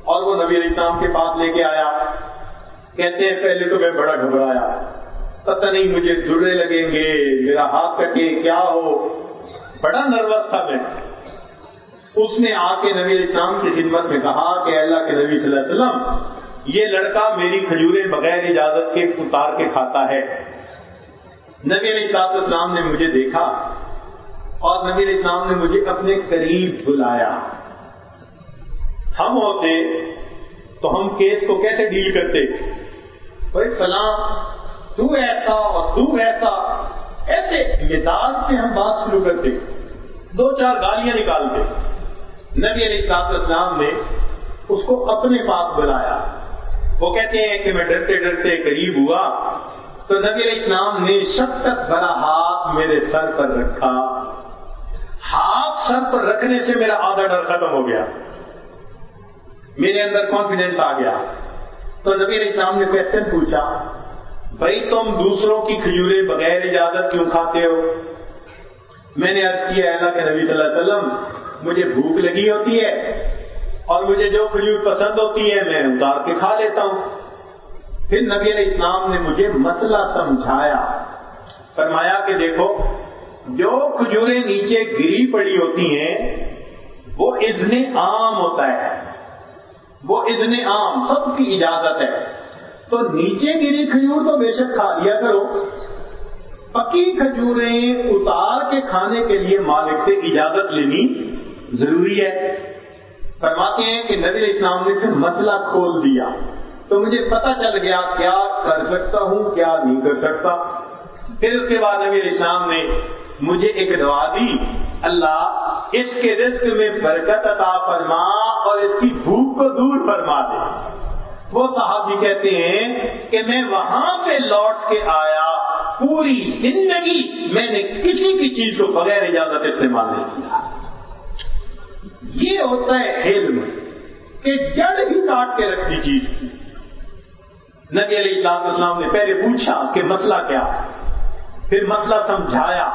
اور وہ نبی علیہ السلام کے پاس لے کے آیا، کہتے ہیں، پہلے تو میں بڑا گھبرایا۔ پتہ نہیں مجھے جڑے لگیں گے، میرا ہاتھ کٹے، کیا ہو؟ بڑا نروس تھا میں۔ اس نے آ کے نبی علیہ السلام کی خدمت میں کہا کہ اللہ کے نبی صلی اللہ علیہ وسلم، یہ لڑکا میری کھجوریں بغیر اجازت کے اتار کے کھاتا ہے۔ نبی علیہ السلاط اسلام نے مجھے دیکھا اور نبی علیہ السلام نے مجھے اپنے قریب بلایا۔ ہم ہوتے تو ہم کیس کو کیسے ڈیل کرتے؟ بھائی فلاں، تو ایسا اور تو ایسا ایسے مزاج سے ہم بات شروع کرتے۔ دو چار گالیاں نکالتے۔ نبی علیہ السلاط اسلام نے اس کو اپنے پاس بلایا۔ وہ کہتے ہیں کہ میں ڈرتے ڈرتے قریب ہوا۔ تو نبی علیہ السلام نے شفقت بھرا ہاتھ میرے سر پر رکھا۔ ہاتھ سر پر رکھنے سے میرا آدھا ڈر ختم ہو گیا۔ میرے اندر کانفیڈینس آ گیا۔ تو نبی علیہ السلام نے کوشچن پوچھا، بھائی تم دوسروں کی کھجورے بغیر اجازت کیوں کھاتے ہو؟ میں نے عرض کیا اللہ کے نبی صلی اللہ علیہ وسلم، مجھے بھوک لگی ہوتی ہے اور مجھے جو کھجور پسند ہوتی ہے، میں اتار کے کھا لیتا ہوں۔ پھر نبی علیہ السلام نے مجھے مسئلہ سمجھایا۔ فرمایا کہ دیکھو، جو کھجوریں نیچے گری پڑی ہوتی ہیں، وہ ازن عام ہوتا ہے۔ وہ ازن عام، سب کی اجازت ہے۔ تو نیچے گری کھجور تو بے شک کھا لیا کرو۔ پکی کھجوریں اتار کے کھانے کے لیے مالک سے اجازت لینی ضروری ہے۔ فرماتے ہیں کہ نبی اسلام نے پھر مسئلہ کھول دیا۔ تو مجھے پتا چل گیا کیا کر سکتا ہوں، کیا نہیں کر سکتا۔ پھر اس کے بعد نبی اسلام نے مجھے ایک دعا دی، اللہ اس کے رزق میں برکت عطا فرما اور اس کی بھوک کو دور فرما دے۔ وہ صاحب جی کہتے ہیں کہ میں وہاں سے لوٹ کے آیا، پوری زندگی میں نے کسی بھی چیز کو بغیر اجازت استعمال نہیں کیا۔ یہ ہوتا ہے علم کہ جڑ ہی کاٹ کے رکھنی چیز کی۔ نبی علیہ السلام اسلام نے پہلے پوچھا کہ مسئلہ کیا؟ پھر مسئلہ سمجھایا۔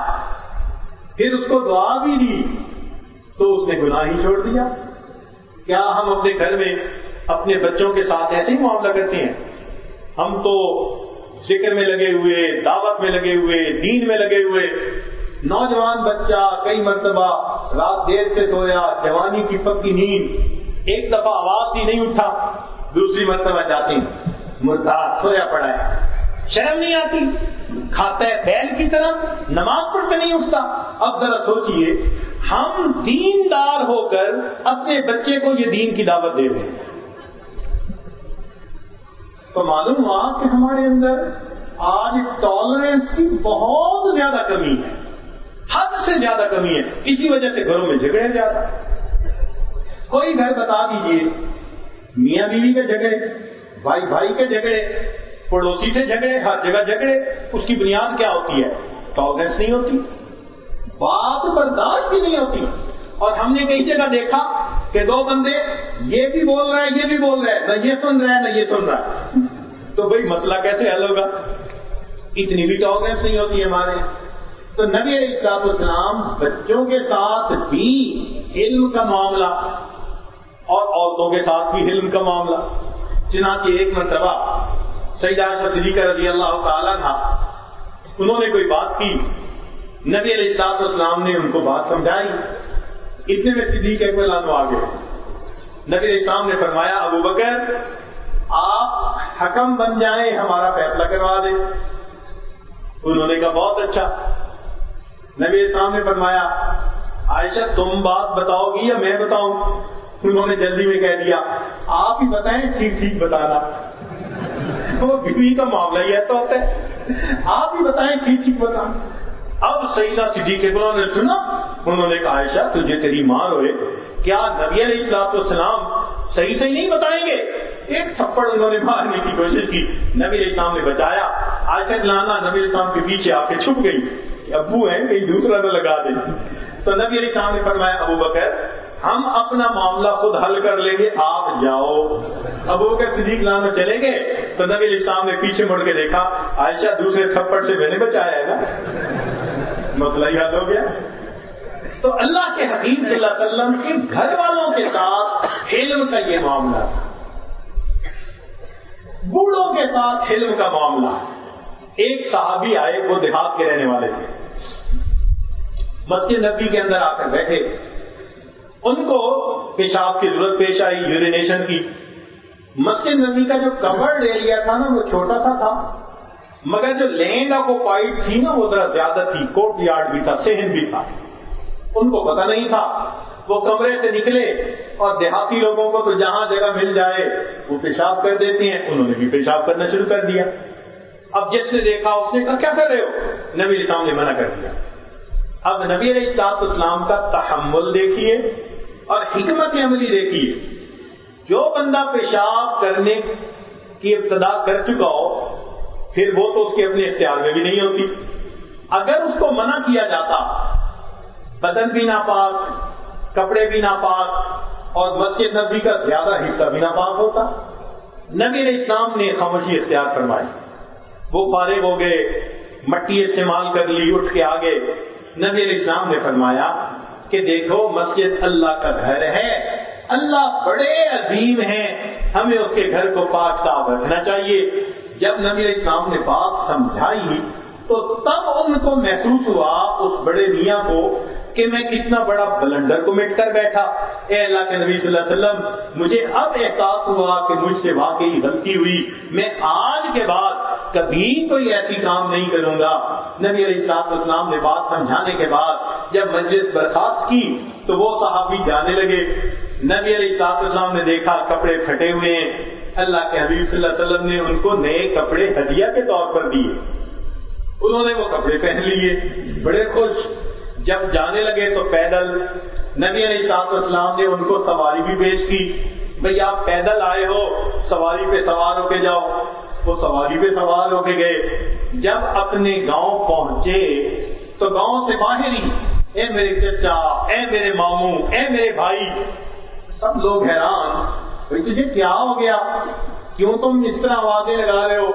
پھر اس کو دعا بھی دی۔ تو اس نے گناہ ہی چھوڑ دیا۔ کیا ہم اپنے گھر میں اپنے بچوں کے ساتھ ایسے ہی معاملہ کرتے ہیں؟ ہم تو ذکر میں لگے ہوئے، دعوت میں لگے ہوئے، دین میں لگے ہوئے۔ نوجوان بچہ کئی مرتبہ رات دیر سے سویا، جوانی کی پکی نیند، ایک دفعہ آواز ہی نہیں اٹھا، دوسری مرتبہ جاتی، مردہ سویا پڑا ہے، شرم نہیں آتی۔ کھاتا ہے بیل کی طرح، نماز پڑھ کے نہیں اٹھتا۔ اب ذرا سوچئے، ہم دیندار ہو کر اپنے بچے کو یہ دین کی دعوت دے رہے ہیں۔ تو معلوم ہوا کہ ہمارے اندر آج ٹالرنس کی بہت زیادہ کمی ہے۔ حد سے زیادہ کمی ہے۔ اسی وجہ سے گھروں میں جھگڑے زیادہ کوئی گھر بتا دیجیے، میاں بیوی کے جھگڑے، بھائی بھائی کے جھگڑے پڑوسی سے جھگڑے، ہر جگہ جھگڑے، اس کی بنیاد کیا ہوتی ہے؟ ٹالرنس نہیں ہوتی، بات برداشت ہی نہیں ہوتی۔ اور ہم نے کئی جگہ دیکھا کہ دو بندے یہ بھی بول رہے ہیں یہ بھی بول رہے ہیں نہ یہ سن رہے ہیں نہ یہ سن رہا ہے۔ تو بھائی مسئلہ کیسے حل ہوگا؟ اتنی بھی ٹالرنس نہیں ہوتی ہمارے۔ تو نبی علیہ السلاط اسلام بچوں کے ساتھ بھی علم کا معاملہ اور عورتوں کے ساتھ بھی علم کا معاملہ۔ چنانچہ ایک مرتبہ سیدہ صدیقہ رضی اللہ تعالیٰ تھا انہوں نے کوئی بات کی؟ نبی علیہ السلاط اسلام نے ان کو بات سمجھائی۔ اتنے میں صدیق اکبر لانو آگے۔ نبی علیہ السلام نے فرمایا، ابو بکر، آپ حکم بن جائیں، ہمارا فیصلہ کروا دیں۔ انہوں نے کہا، بہت اچھا۔ نبی السلام نے فرمایا، عائشہ، تم بات بتاؤ گی یا میں بتاؤں؟ انہوں نے جلدی میں کہہ دیا، آپ ہی بتائیں، ٹھیک ٹھیک بتانا۔ وہ بیوی کا معاملہ ہی ایسا ہوتا ہے۔ آپ ہی بتائیں ٹھیک ٹھیک بتانا اب سیدہ صدیق کے نے سنا۔ انہوں نے کہا، عائشہ، تجھے تیری ماں روئے۔ کیا نبی علیہ السلاط والسلام صحیح صحیح نہیں بتائیں گے؟ ایک تھپڑ انہوں نے مارنے کی کوشش کی۔ نبی علیہ السلام نے بچایا۔ عائشہ لانا نبی علیہ السلام کے پیچھے آ کے چھپ گئی کہ ابو ہیں، کہیں دوسرا نہ لگا دیں۔ تو نبی علیہ السلام نے فرمایا، ابو بکر، ہم اپنا معاملہ خود حل کر لیں گے، آپ جاؤ۔ ابو بکر، صدیق لانا چلیں گے تو نبی علیہ السلام نے پیچھے مڑ کے دیکھا، عائشہ دوسرے تھپڑ سے میں نے بچایا ہے نا؟ مسئلہ یاد ہو گیا؟ تو اللہ کے حکیم صلی اللہ علیہ وسلم کے گھر والوں کے ساتھ علم کا یہ معاملہ بوڑھوں کے ساتھ علم کا معاملہ۔ ایک صحابی آئے، وہ دیہات کے رہنے والے تھے۔ مسجد نبی کے اندر آ کر بیٹھے۔ ان کو پیشاب کی ضرورت پیش آئی یورینیشن کی۔ مسجد نبی کا جو کمر ایریا تھا نا، وہ چھوٹا سا تھا۔ مگر جو لینڈ آکوپائڈ تھی نا، وہ ذرا زیادہ تھی، کوٹ یارڈ بھی تھا سہن بھی تھا۔ ان کو پتا نہیں تھا۔ وہ کمرے سے نکلے اور دیہاتی لوگوں کو تو جہاں جگہ مل جائے، وہ پیشاب کر دیتے ہیں۔ انہوں نے بھی پیشاب کرنا شروع کر دیا۔ اب جس نے دیکھا، اس نے کہا، کیا کر رہے ہو؟ نبی اسلام نے منع کر دیا۔ اب نبی علیہ السلاط اسلام کا تحمل دیکھیے اور حکمت عملی دیکھیے۔ جو بندہ پیشاب کرنے کی ابتدا کر چکا ہو، پھر وہ تو اس کے اپنے اختیار میں بھی نہیں ہوتی۔ اگر اس کو منع کیا جاتا، بدن بھی ناپاک، کپڑے بھی ناپاک، اور مسجد نبی کا زیادہ حصہ بھی ناپاک ہوتا، نبی علیہ السلام نے خاموشی اختیار فرمائی۔ وہ فارغ ہو گئے، مٹی استعمال کر لی، اٹھ کے آگے۔ نبی علیہ السلام نے فرمایا کہ دیکھو، مسجد اللہ کا گھر ہے اللہ بڑے عظیم ہیں، ہمیں اس کے گھر کو پاک صاف رکھنا چاہیے۔ جب نبی علیہ السلام نے بات سمجھائی، تو تب ان کو محسوس ہوا، اس بڑے میاں کو کہ میں کتنا بڑا بلنڈر کو مٹ کر بیٹھا۔ اے اللہ کے نبی صلی اللہ علیہ وسلم، مجھے اب احساس ہوا کہ مجھ سے واقعی غلطی ہوئی۔ میں آج کے بعد کبھی کوئی ایسی کام نہیں کروں گا۔ نبی علیہ صاحب اسلام نے بات سمجھانے کے بعد جب مجلس برخاست کی تو وہ صحابی جانے لگے۔ نبی علیہ صاحب اسلام نے دیکھا کپڑے پھٹے ہوئے ہیں۔ اللہ کے حبیب صلی اللہ علیہ وسلم نے ان کو نئے کپڑے ہدیہ کے طور پر دیے۔ انہوں نے وہ کپڑے پہن لیے۔ بڑے خوش۔ جب جانے لگے تو پیدل، نبی علیہ صاحب اسلام نے ان کو سواری بھی پیش کی۔ بھئی آپ پیدل آئے ہو، سواری پہ سوار ہو کے جاؤ۔ وہ سواری پہ سوار ہو کے گئے۔ جب اپنے گاؤں پہنچے تو گاؤں سے باہر ہی، اے میرے چچا، اے میرے ماموں، اے میرے بھائی۔ سب لوگ حیران بھائی تجھے کیا ہو گیا؟ کیوں تم اس طرح آوازیں لگا رہے ہو؟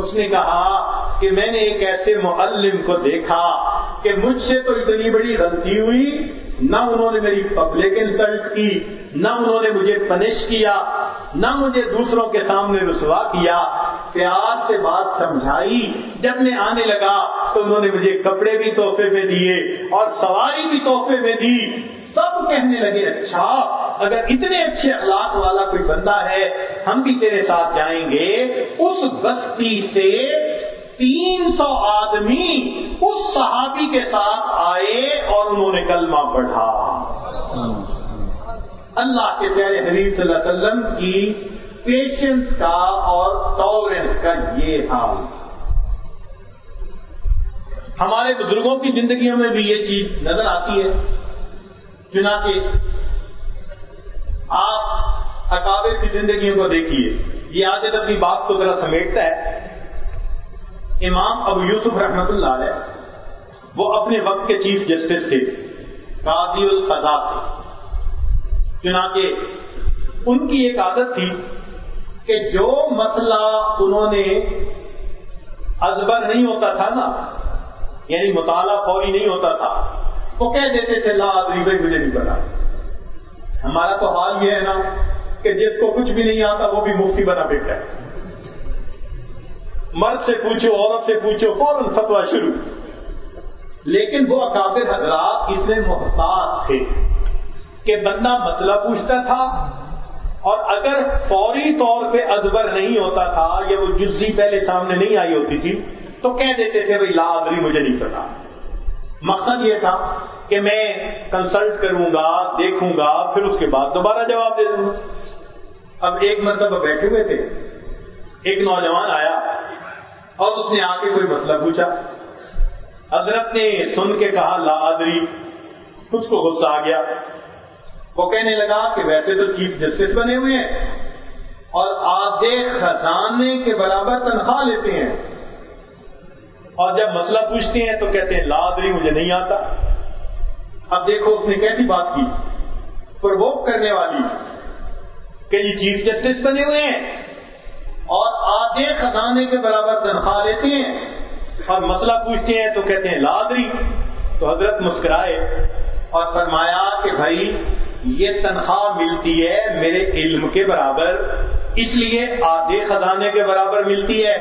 اس نے کہا کہ میں نے ایک ایسے معلم کو دیکھا کہ مجھ سے تو اتنی بڑی غلطی ہوئی، نہ انہوں نے میری پبلک انسلٹ کی، نہ انہوں نے مجھے پنش کیا، نہ مجھے دوسروں کے سامنے رسوا کیا۔ پیار سے بات سمجھائی۔ جب میں آنے لگا تو انہوں نے مجھے کپڑے بھی تحفے میں دیے اور سواری بھی تحفے میں دی۔ سب کہنے لگے اچھا اگر اتنے اچھے اخلاق والا کوئی بندہ ہے، ہم بھی تیرے ساتھ جائیں گے، اس بستی سے تین سو آدمی اس صحابی کے ساتھ آئے اور انہوں نے کلمہ پڑھا۔ اللہ کے پیارے حبیب صلی اللہ علیہ وسلم کی پیشنس کا اور ٹالرنس کا یہ حال۔ ہمارے بزرگوں کی زندگیوں میں بھی یہ چیز نظر آتی ہے۔ چنانچہ آپ اکابر کی زندگیوں کو دیکھیے۔ یہ آج اپنی بات کو ذرا سمیٹتا ہے۔ امام ابو یوسف رحمت اللہ علیہ، وہ اپنے وقت کے چیف جسٹس تھے، قاضی القضا تھے۔ چنانچہ ان کی ایک عادت تھی کہ جو مسئلہ انہوں نے ازبر نہیں ہوتا تھا نا یعنی مطالعہ فوری نہیں ہوتا تھا، وہ کہہ دیتے تھے، لا آدری بھائی، مجھے نہیں پتا۔ ہمارا تو حال یہ ہے نا کہ جس کو کچھ بھی نہیں آتا وہ بھی مفتی بنا بیٹھا ہے۔ مرد سے پوچھو، عورت سے پوچھو، فوراً فتوا شروع۔ لیکن وہ اکابر حضرات اتنے محتاط تھے کہ بندہ مسئلہ پوچھتا تھا اور اگر فوری طور پہ ادبر نہیں ہوتا تھا یا وہ جزی پہلے سامنے نہیں آئی ہوتی تھی تو کہہ دیتے تھے بھائی لا ادری مجھے نہیں پتا۔ مقصد یہ تھا کہ میں کنسلٹ کروں گا، دیکھوں گا، پھر اس کے بعد دوبارہ جواب دے دوں۔ اب ایک مرتبہ بیٹھے ہوئے تھے۔ ایک نوجوان آیا اور اس نے آ کے کوئی مسئلہ پوچھا۔ حضرت نے سن کے کہا، لا ادری کچھ کو غصہ آ گیا۔ وہ کہنے لگا کہ ویسے تو چیف جسٹس بنے ہوئے ہیں اور آدھے خزانے کے برابر تنخواہ لیتے ہیں۔ اور جب مسئلہ پوچھتے ہیں تو کہتے ہیں لادری مجھے نہیں آتا۔ اب دیکھو اس نے کیسی بات کی پروک کرنے والی کہ یہ چیف جسٹس بنے ہوئے ہیں اور آدھے خزانے کے برابر تنخواہ لیتے ہیں۔ اور مسئلہ پوچھتے ہیں تو کہتے ہیں، لادری۔ تو حضرت مسکرائے اور فرمایا کہ بھائی یہ تنخواہ ملتی ہے میرے علم کے برابر، اس لیے آدھے خزانے کے برابر ملتی ہے۔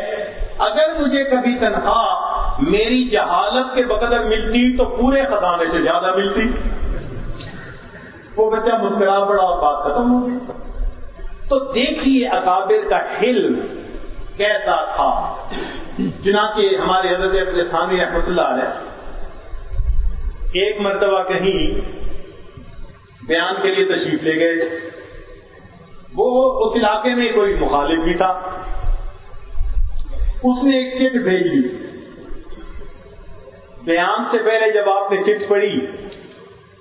اگر مجھے کبھی تنخواہ میری جہالت کے بقدر ملتی تو پورے خزانے سے زیادہ ملتی۔ وہ بچہ مسکرا پڑا اور بات ختم ہو گئی۔ تو دیکھیے اکابر کا حلم کیسا تھا۔ چنانچہ ہمارے حضرت ثانی رحمت اللہ علیہ، ایک مرتبہ کہیں بیان کے لیے تشریف لے گئے۔ وہ اس علاقے میں کوئی مخالف بھی تھا۔ اس نے ایک چٹ بھیج لی۔ بیان سے پہلے جب آپ نے چٹ پڑھی،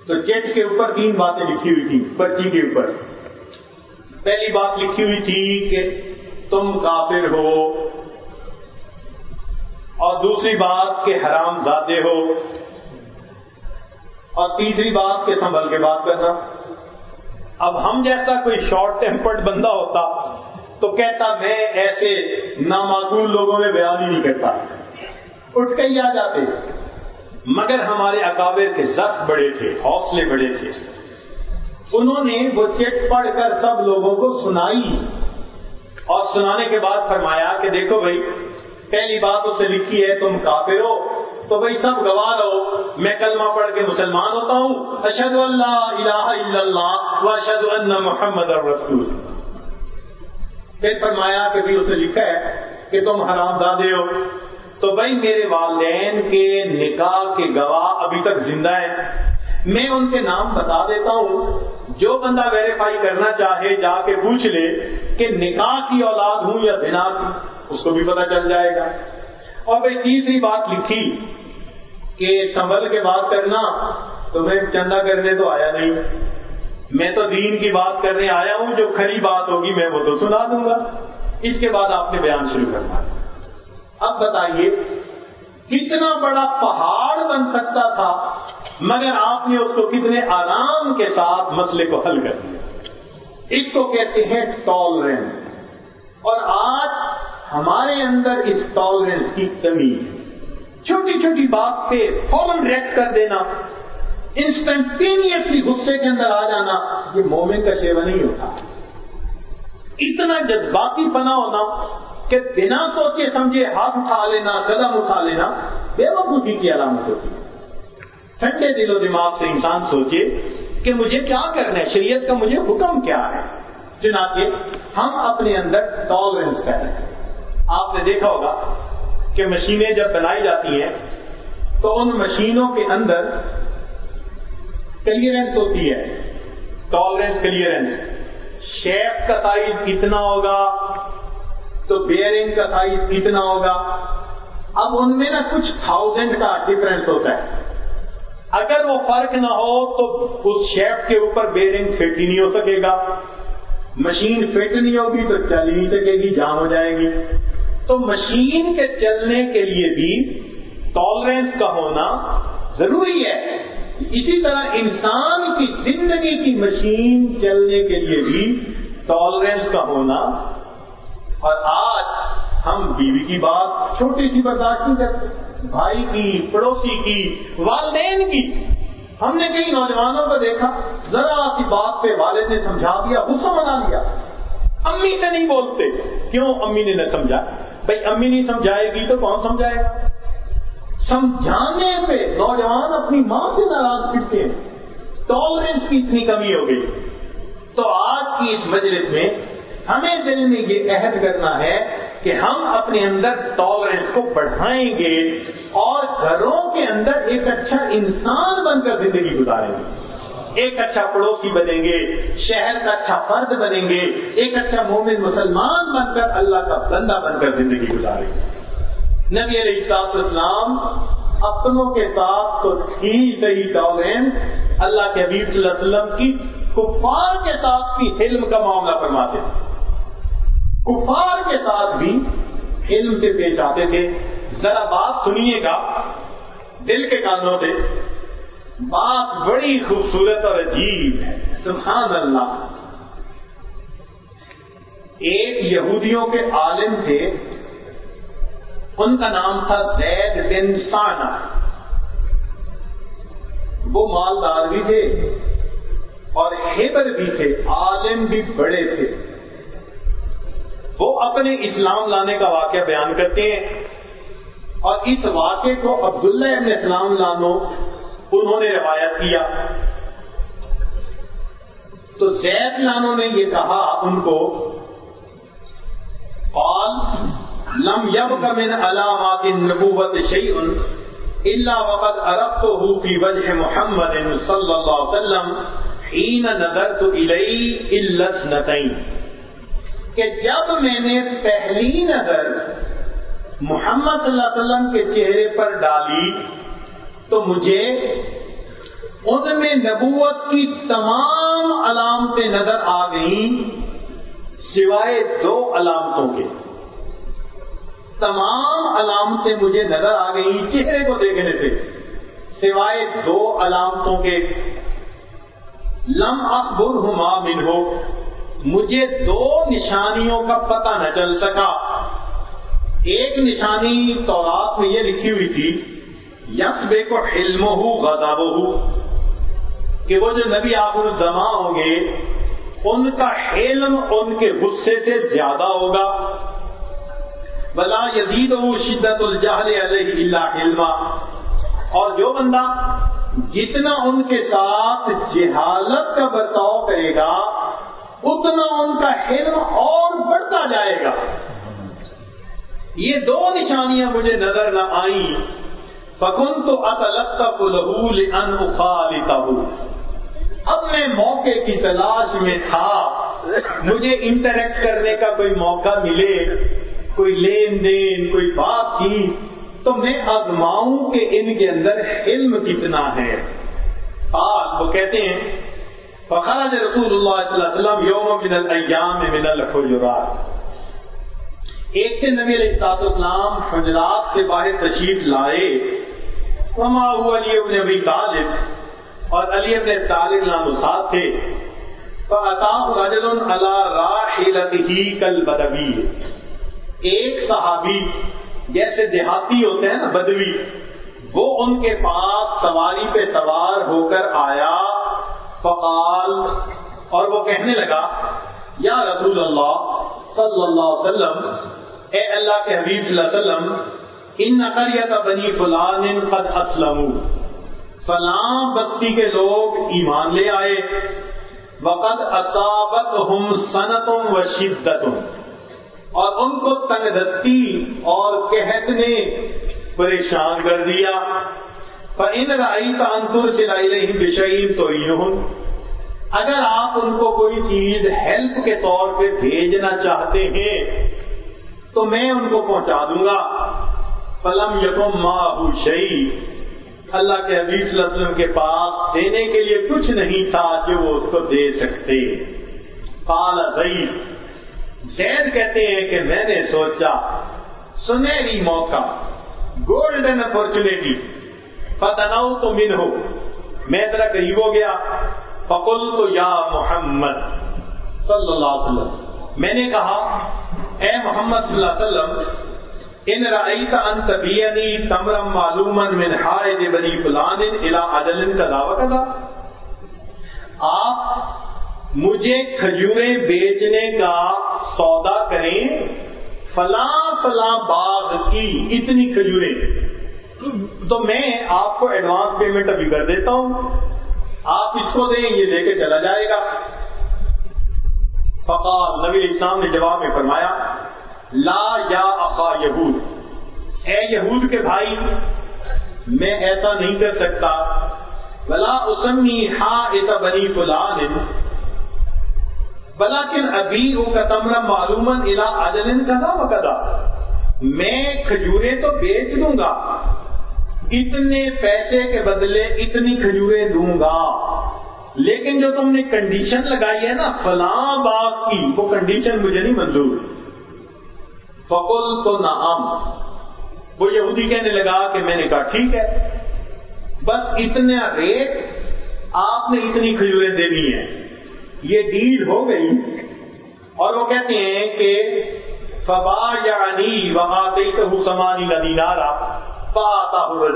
تو چٹ کے اوپر تین باتیں لکھی ہوئی تھیں، پرچی کے اوپر۔ پہلی بات لکھی ہوئی تھی کہ تم کافر ہو۔ اور دوسری بات کہ حرام زادے ہو۔ اور تیسری بات کہ سنبھل کے بات کرنا۔ اب ہم جیسا کوئی شارٹ ٹیمپرڈ بندہ ہوتا تو کہتا میں ایسے نامعقول لوگوں میں بیان ہی نہیں کرتا۔ اٹھ کے ہی آ جاتے۔ مگر ہمارے اکابر کے زخ بڑے تھے، حوصلے بڑے تھے۔ انہوں نے وہ چٹ پڑھ کر سب لوگوں کو سنائی۔ اور سنانے کے بعد فرمایا کہ دیکھو بھائی، پہلی بات اسے لکھی ہے، تم کافر ہو۔ تو بھائی سب گواہ رہو۔ میں کلمہ پڑھ کے مسلمان ہوتا ہوں۔ اشد اللہ الہ الا اللہ و اشد اللہ محمد رسول پھر فرمایا کہ بھی اسے لکھا ہے کہ تم حرام دادے ہو۔ تو بھائی میرے والدین کے نکاح کے گواہ ابھی تک زندہ ہیں۔ میں ان کے نام بتا دیتا ہوں۔ جو بندہ ویریفائی کرنا چاہے جا کے پوچھ لے کہ نکاح کی اولاد ہوں یا بنا کی، اس کو بھی پتا چل جائے گا۔ اور بھائی تیسری بات لکھی کہ سنبھل کے بات کرنا تو میں چندہ کرنے تو آیا نہیں۔ میں تو دین کی بات کرنے آیا ہوں، جو کھڑی بات ہوگی میں وہ تو سنا دوں گا۔ اس کے بعد آپ نے بیان شروع کرنا اب بتائیے، کتنا بڑا پہاڑ بن سکتا تھا، مگر آپ نے اس کو کتنے آرام کے ساتھ مسئلے کو حل کر دیا۔ اس کو کہتے ہیں ٹالرنس اور آج ہمارے اندر اس ٹالرنس کی کمی ہے۔ چھوٹی چھوٹی بات پہ فوراً ریکٹ کر دینا انسٹنٹینیسلی غصے کے اندر آ جانا، یہ مومن کا سیوا نہیں ہوتا۔ اتنا جذباتی پنا ہونا کہ بنا سوچے سمجھے ہاتھ اٹھا لینا، قدم اٹھا لینا، بے وقوفی کی علامت ہوتی ہے۔ ٹھنڈے دل و دماغ سے انسان سوچے کہ مجھے کیا کرنا ہے؟ شریعت کا مجھے حکم کیا ہے؟ چنانچہ ہم اپنے اندر ٹالرنس پیدا کریں۔ آپ نے دیکھا ہوگا کہ مشینیں جب بنائی جاتی ہیں تو ان مشینوں کے اندر کلیئرنس ہوتی ہے ٹالرنس کلیئرنس شیپ کا سائز اتنا ہوگا تو بیئرنگ کا سائز اتنا ہوگا۔ اب ان میں نا کچھ تھاؤزینڈ کا ڈفرنس ہوتا ہے۔ اگر وہ فرق نہ ہو تو اس شیپ کے اوپر بیئرنگ فٹ ہی نہیں ہو سکے گا۔ مشین فٹ نہیں ہوگی تو چل ہی نہیں سکے گی، جام ہو جائے گی۔ تو مشین کے چلنے کے لیے بھی ٹالرنس کا ہونا ضروری ہے۔ اسی طرح انسان کی زندگی کی مشین چلنے کے لیے بھی ٹالرنس کا ہونا۔ اور آج ہم بیوی کی بات چھوٹی سی برداشت نہیں کرتے بھائی کی، پڑوسی کی، والدین کی۔ ہم نے کئی نوجوانوں کو دیکھا، ذرا سی بات پہ والد نے سمجھا دیا، غصہ منا لیا امی سے نہیں بولتے، کیوں امی نے نہ سمجھا؟ بھائی امی نہیں سمجھائے گی تو کون سمجھائے گا؟ سمجھانے پہ نوجوان اپنی ماں سے ناراض پھرتے ہیں۔ ٹالرنس کی اتنی کمی ہو گئی۔ تو آج کی اس مجلس میں ہمیں دل میں یہ عہد کرنا ہے کہ ہم اپنے اندر ٹالرنس کو بڑھائیں گے اور گھروں کے اندر ایک اچھا انسان بن کر زندگی گزاریں گے۔ ایک اچھا پڑوسی بنیں گے، شہر کا اچھا فرد بنیں گے، ایک اچھا مومن مسلمان بن کر اللہ کا بندہ بن کر زندگی گزاریں گے نبی علیہ السلاط اسلام اپنوں کے ساتھ تو تھی صحیح ٹالرنس اللہ کے حبیب صلی اللہ علیہ وسلم کی کفار کے ساتھ بھی علم کا معاملہ فرماتے تھے۔ کفار کے ساتھ بھی علم سے پیش آتے تھے۔ ذرا بات سنیے گا، دل کے کانوں سے۔ بات بڑی خوبصورت اور عجیب ہے۔ سبحان اللہ۔ ایک یہودیوں کے عالم تھے۔ ان کا نام تھا زید بن سانا وہ مالدار بھی تھے اور ہیبر بھی تھے، عالم بھی بڑے تھے۔ وہ اپنے اسلام لانے کا واقعہ بیان کرتے ہیں۔ اور اس واقعے کو عبداللہ ابن اسلام لانو انہوں نے روایت کیا۔ تو زید لانو نے یہ کہا ان کو، قال، لم یب کا من علامات نبوت شعی اللہ وقت ارب تو ہو کی وجہ محمد صلی اللہ علیہ وسلم حین نظر تو الس نتعین کہ جب میں نے پہلی نظر محمد صلی اللہ علیہ وسلم کے چہرے پر ڈالی تو مجھے ان میں نبوت کی تمام علامتیں نظر آ گئیں، سوائے دو علامتوں کے۔ تمام علامتیں مجھے نظر آ گئیں چہرے کو دیکھنے سے، سوائے دو علامتوں کے۔ لم اخبر ہما من ہو مجھے دو نشانیوں کا پتہ نہ چل سکا۔ ایک نشانی تورات میں یہ لکھی ہوئی تھی یس بے کو علم ہو کہ وہ جو نبی آپ الزما ہوں گے، ان کا علم ان کے غصے سے زیادہ ہوگا. بلا یزید شدت الجہل علیہ اللہ علما. اور جو بندہ جتنا ان کے ساتھ جہالت کا برتاؤ کرے گا، اتنا ان کا علم اور بڑھتا جائے گا. یہ دو نشانیاں مجھے نظر نہ آئیں۔ فکن تو اطلتا لہول اب میں موقع کی تلاش میں تھا۔ مجھے انٹریکٹ کرنے کا کوئی موقع ملے۔ کوئی لین دین، کوئی بات چیت۔ تو میں آزماؤں کہ ان کے اندر علم کتنا ہے۔ آج وہ کہتے ہیں، فخرج رسول اللہ صلی اللہ علیہ وسلم یوم من الایام من الحجرات۔ ایک دن نبی علیہ السلاط اسلام حجرات سے باہر تشریف لائے۔ وما هو علی ابن ابی طالب۔ اور علی ابن طالب نام ساتھ تھے۔ فاتاه رجل على راحلته كالبدوی ایک صحابی جیسے دیہاتی ہوتے ہیں نا بدوی، وہ ان کے پاس سواری پہ سوار ہو کر آیا۔ فقال، اور وہ کہنے لگا، یا رسول اللہ صلی اللہ علیہ وسلم اے اللہ کے حبیب صلی اللہ علیہ وسلم، ان نقریت بنی فلان قد اسلم فلاں بستی کے لوگ ایمان لے آئے۔ وقد اصابت ہم صنعتوں و شدتوں اور ان کو تنگ دستی اور قحط نے پریشان کر دیا۔ پر ان رائی تانتر چلائی رہی بشعیم تو اگر آپ ان کو کوئی چیز ہیلپ کے طور پہ بھیجنا چاہتے ہیں تو میں ان کو پہنچا دوں گا۔ فلم یقم ماں شہی اللہ کے حبیب صلی اللہ علیہ وسلم کے پاس دینے کے لیے کچھ نہیں تھا جو وہ اس کو دے سکتے۔ پال زید۔ زید کہتے ہیں کہ میں نے سوچا سنہری موقع گولڈن اپرچونیٹی پتناؤ تو من ہو میں ذرا قریب ہو گیا۔ فکل تو یا محمد۔ صلی اللہ علیہ وسلم۔ میں نے کہا اے محمد صلی اللہ علیہ وسلم، ان رأيت ان تبيني تمرا معلوما من حائد بني فلان الى اجل كذا وكذا آپ مجھے کھجوریں بیچنے کا سودا کریں، فلاں فلاں باغ کی اتنی کھجوریں تو میں آپ کو ایڈوانس پیمنٹ ابھی کر دیتا ہوں۔ آپ اس کو دیں، یہ لے کے چلا جائے گا۔ فقال، نبی اسلام نے جواب میں فرمایا، لا یا اخا یہود۔ اے یہود کے بھائی، میں ایسا نہیں کر سکتا۔ بلا اسمی ہا ات بنی فلان۔ بلاکن ابھی وہ کتمر معلوم الا اجن کدا و کدا میں کھجورے تو بیچ دوں گا۔ اتنے پیسے کے بدلے اتنی کھجوریں دوں گا۔ لیکن جو تم نے کنڈیشن لگائی ہے نا، فلاں باغ کی، وہ کنڈیشن مجھے نہیں منظور۔ فقل تو نام وہ یہودی کہنے لگا کہ میں نے کہا ٹھیک ہے۔ بس اتنا ریٹ آپ نے اتنی کھجوریں دینی ہے یہ ڈیل ہو گئی۔ اور وہ کہتے ہیں کہ فبا یعنی وہاں دئی تو سمانی ندی نارا پاتا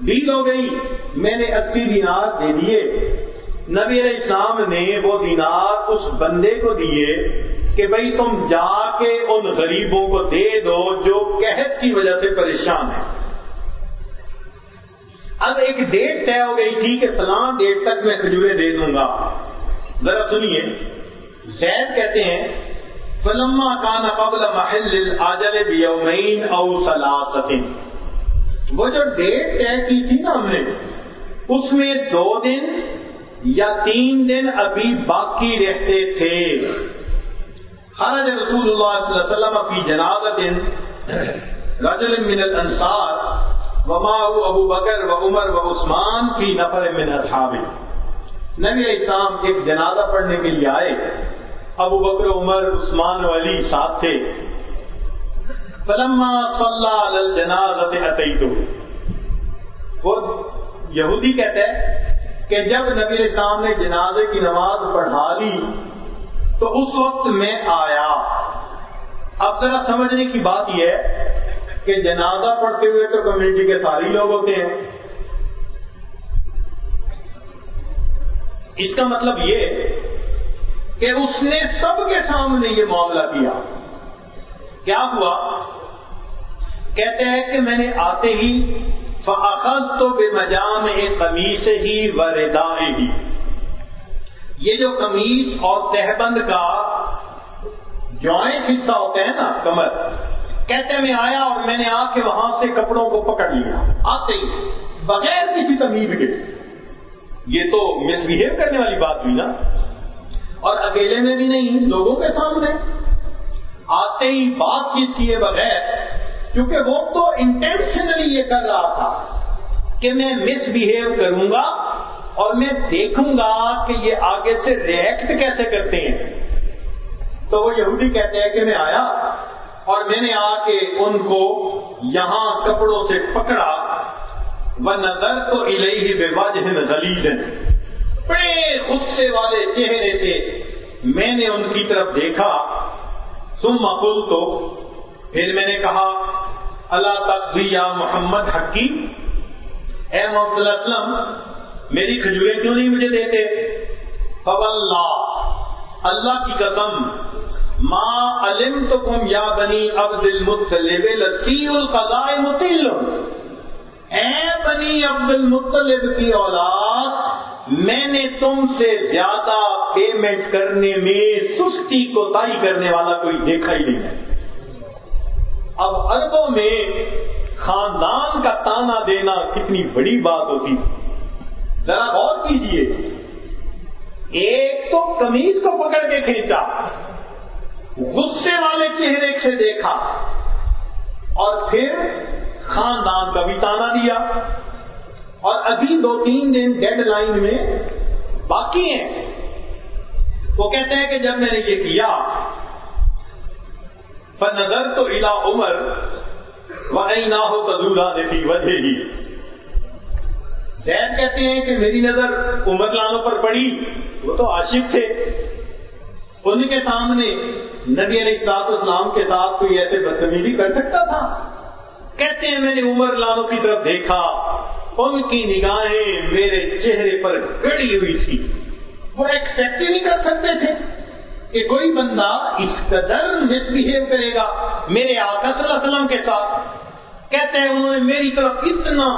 ڈیل ہو گئی۔ میں نے اسی دینار دے دیے۔ نبی علیہ السلام نے وہ دینار اس بندے کو دیے کہ بھائی تم جا کے ان غریبوں کو دے دو جو قحط کی وجہ سے پریشان ہیں۔ اب ایک ڈیٹ طے ہو گئی تھی کہ فلاں ڈیٹ تک میں کھجورے دے دوں گا۔ ذرا سنیے۔ زید کہتے ہیں، فلما کانا قبل محل آجل بیومین او سلاستن وہ جو ڈیٹ طے کی تھی نا ہم نے، اس میں دو دن یا تین دن ابھی باقی رہتے تھے۔ خرج رسول اللہ صلی اللہ علیہ وسلم کی جنازت رجل من الانصار وما ابو بکر و عمر و عثمان کی نفر من اصحاب نبی اسلام ایک جنازہ پڑھنے کے لیے آئے۔ ابو بکر، عمر، عثمان و علی ساتھ تھے۔ فلما صلی علی الجنازت اتیتو وہ یہودی کہتے ہیں کہ جب نبی السلام نے جنازے کی نماز پڑھا لی، تو اس وقت میں آیا۔ اب ذرا سمجھنے کی بات یہ ہے کہ جنازہ پڑھتے ہوئے تو کمیونٹی کے سارے لوگ ہوتے ہیں۔ اس کا مطلب یہ کہ اس نے سب کے سامنے یہ معاملہ کیا۔ کیا ہوا؟ کہتے ہیں کہ میں نے آتے ہی فخذ تو بے مجام قمیص ہی و ردا ہی یہ جو قمیص اور تہبند کا جوائنٹ حصہ ہوتا ہے نا، کمر، کہتے میں آیا اور میں نے آ کے وہاں سے کپڑوں کو پکڑ لیا۔ آتے ہی، بغیر کسی تمیز کے۔ یہ تو مس بہیو کرنے والی بات ہوئی نا۔ اور اکیلے میں بھی نہیں، لوگوں کے سامنے۔ آتے ہی بات چیت کیے بغیر کیونکہ وہ تو انٹینشنلی یہ کر رہا تھا کہ میں مس بہیو کروں گا اور میں دیکھوں گا کہ یہ آگے سے ریئیکٹ کیسے کرتے ہیں۔ تو وہ یہودی کہتے ہیں کہ میں آیا اور میں نے آ کے ان کو یہاں کپڑوں سے پکڑا۔ وہ نظر تو الہی بے واجہ غلیظ بڑے غصے والے چہرے سے میں نے ان کی طرف دیکھا۔ سم مقل تو پھر میں نے کہا اللہ تقزیہ محمد حکیم اے محمد اللہ وسلم، میری کھجوریں کیوں نہیں مجھے دیتے؟ فواللہ، اللہ کی قسم، ما علم تو کم یا بنی عبد المطلب لسی القضاء مطل اے بنی عبد المطلب کی اولاد، میں نے تم سے زیادہ پیمنٹ کرنے میں سستی کو تائی کرنے والا کوئی دیکھا ہی نہیں ہے۔ اب اربوں میں خاندان کا تانا دینا کتنی بڑی بات ہوتی تھی ذرا غور کیجیے۔ ایک تو کمیز کو پکڑ کے کھینچا۔ غصے والے چہرے سے دیکھا۔ اور پھر خاندان کا بھی تانا دیا۔ اور ابھی دو تین دن ڈیڈ لائن میں باقی ہیں۔ وہ کہتے ہیں کہ جب میں نے یہ کیا نظر تو الا عمر وہ نہ ہو کدورا نے وجہ ہی زید کہتے ہیں کہ میری نظر عمر لانوں پر پڑی، وہ تو عاشق تھے۔ ان کے سامنے نبی علیہ السلاط اسلام کے ساتھ کوئی ایسے بدتمیزی کر سکتا تھا؟ کہتے ہیں میں نے عمر لالوں کی طرف دیکھا، ان کی نگاہیں میرے چہرے پر گڑی ہوئی تھی وہ ایکسپیکٹ ہی نہیں کر سکتے تھے۔ کہ کوئی بندہ اس قدر مس بہیو کرے گا میرے آقا صلی اللہ علیہ وسلم کے ساتھ، کہتے ہیں انہوں نے میری طرف اتنا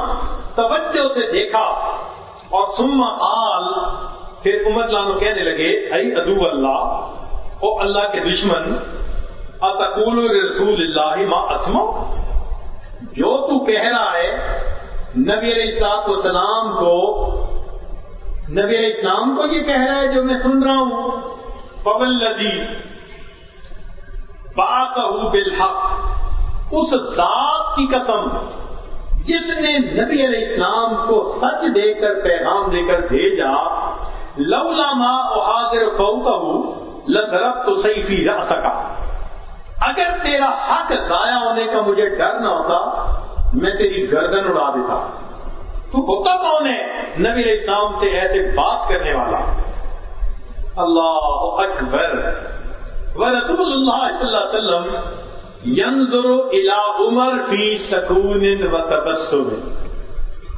توجہ سے دیکھا اور سما آل پھر عمر لانو کہنے لگے ائی ادو اللہ، او اللہ کے دشمن، اتقول رسول اللہ ما اسمو جو تو کہہ رہا ہے، نبی علیہ السلاط والسلام کو، نبی علیہ السلام کو یہ کہہ رہا ہے جو میں سن رہا ہوں۔ پول باقہ بالحق؟ اس ذات کی قسم جس نے نبی علیہ السلام کو سچ دے کر پیغام دے کر بھیجا، لولا ما حاضر فوقہ لذرب تو سیفی رہ سکا اگر تیرا حق ضائع ہونے کا مجھے ڈر نہ ہوتا، میں تیری گردن اڑا دیتا۔ تو ہوتا کون ہے نبی علیہ السلام سے ایسے بات کرنے والا؟ اللہ اکبر. و رسول اللہ صلی اللہ علیہ وسلم ینظر الى عمر فی سکون و تبسم.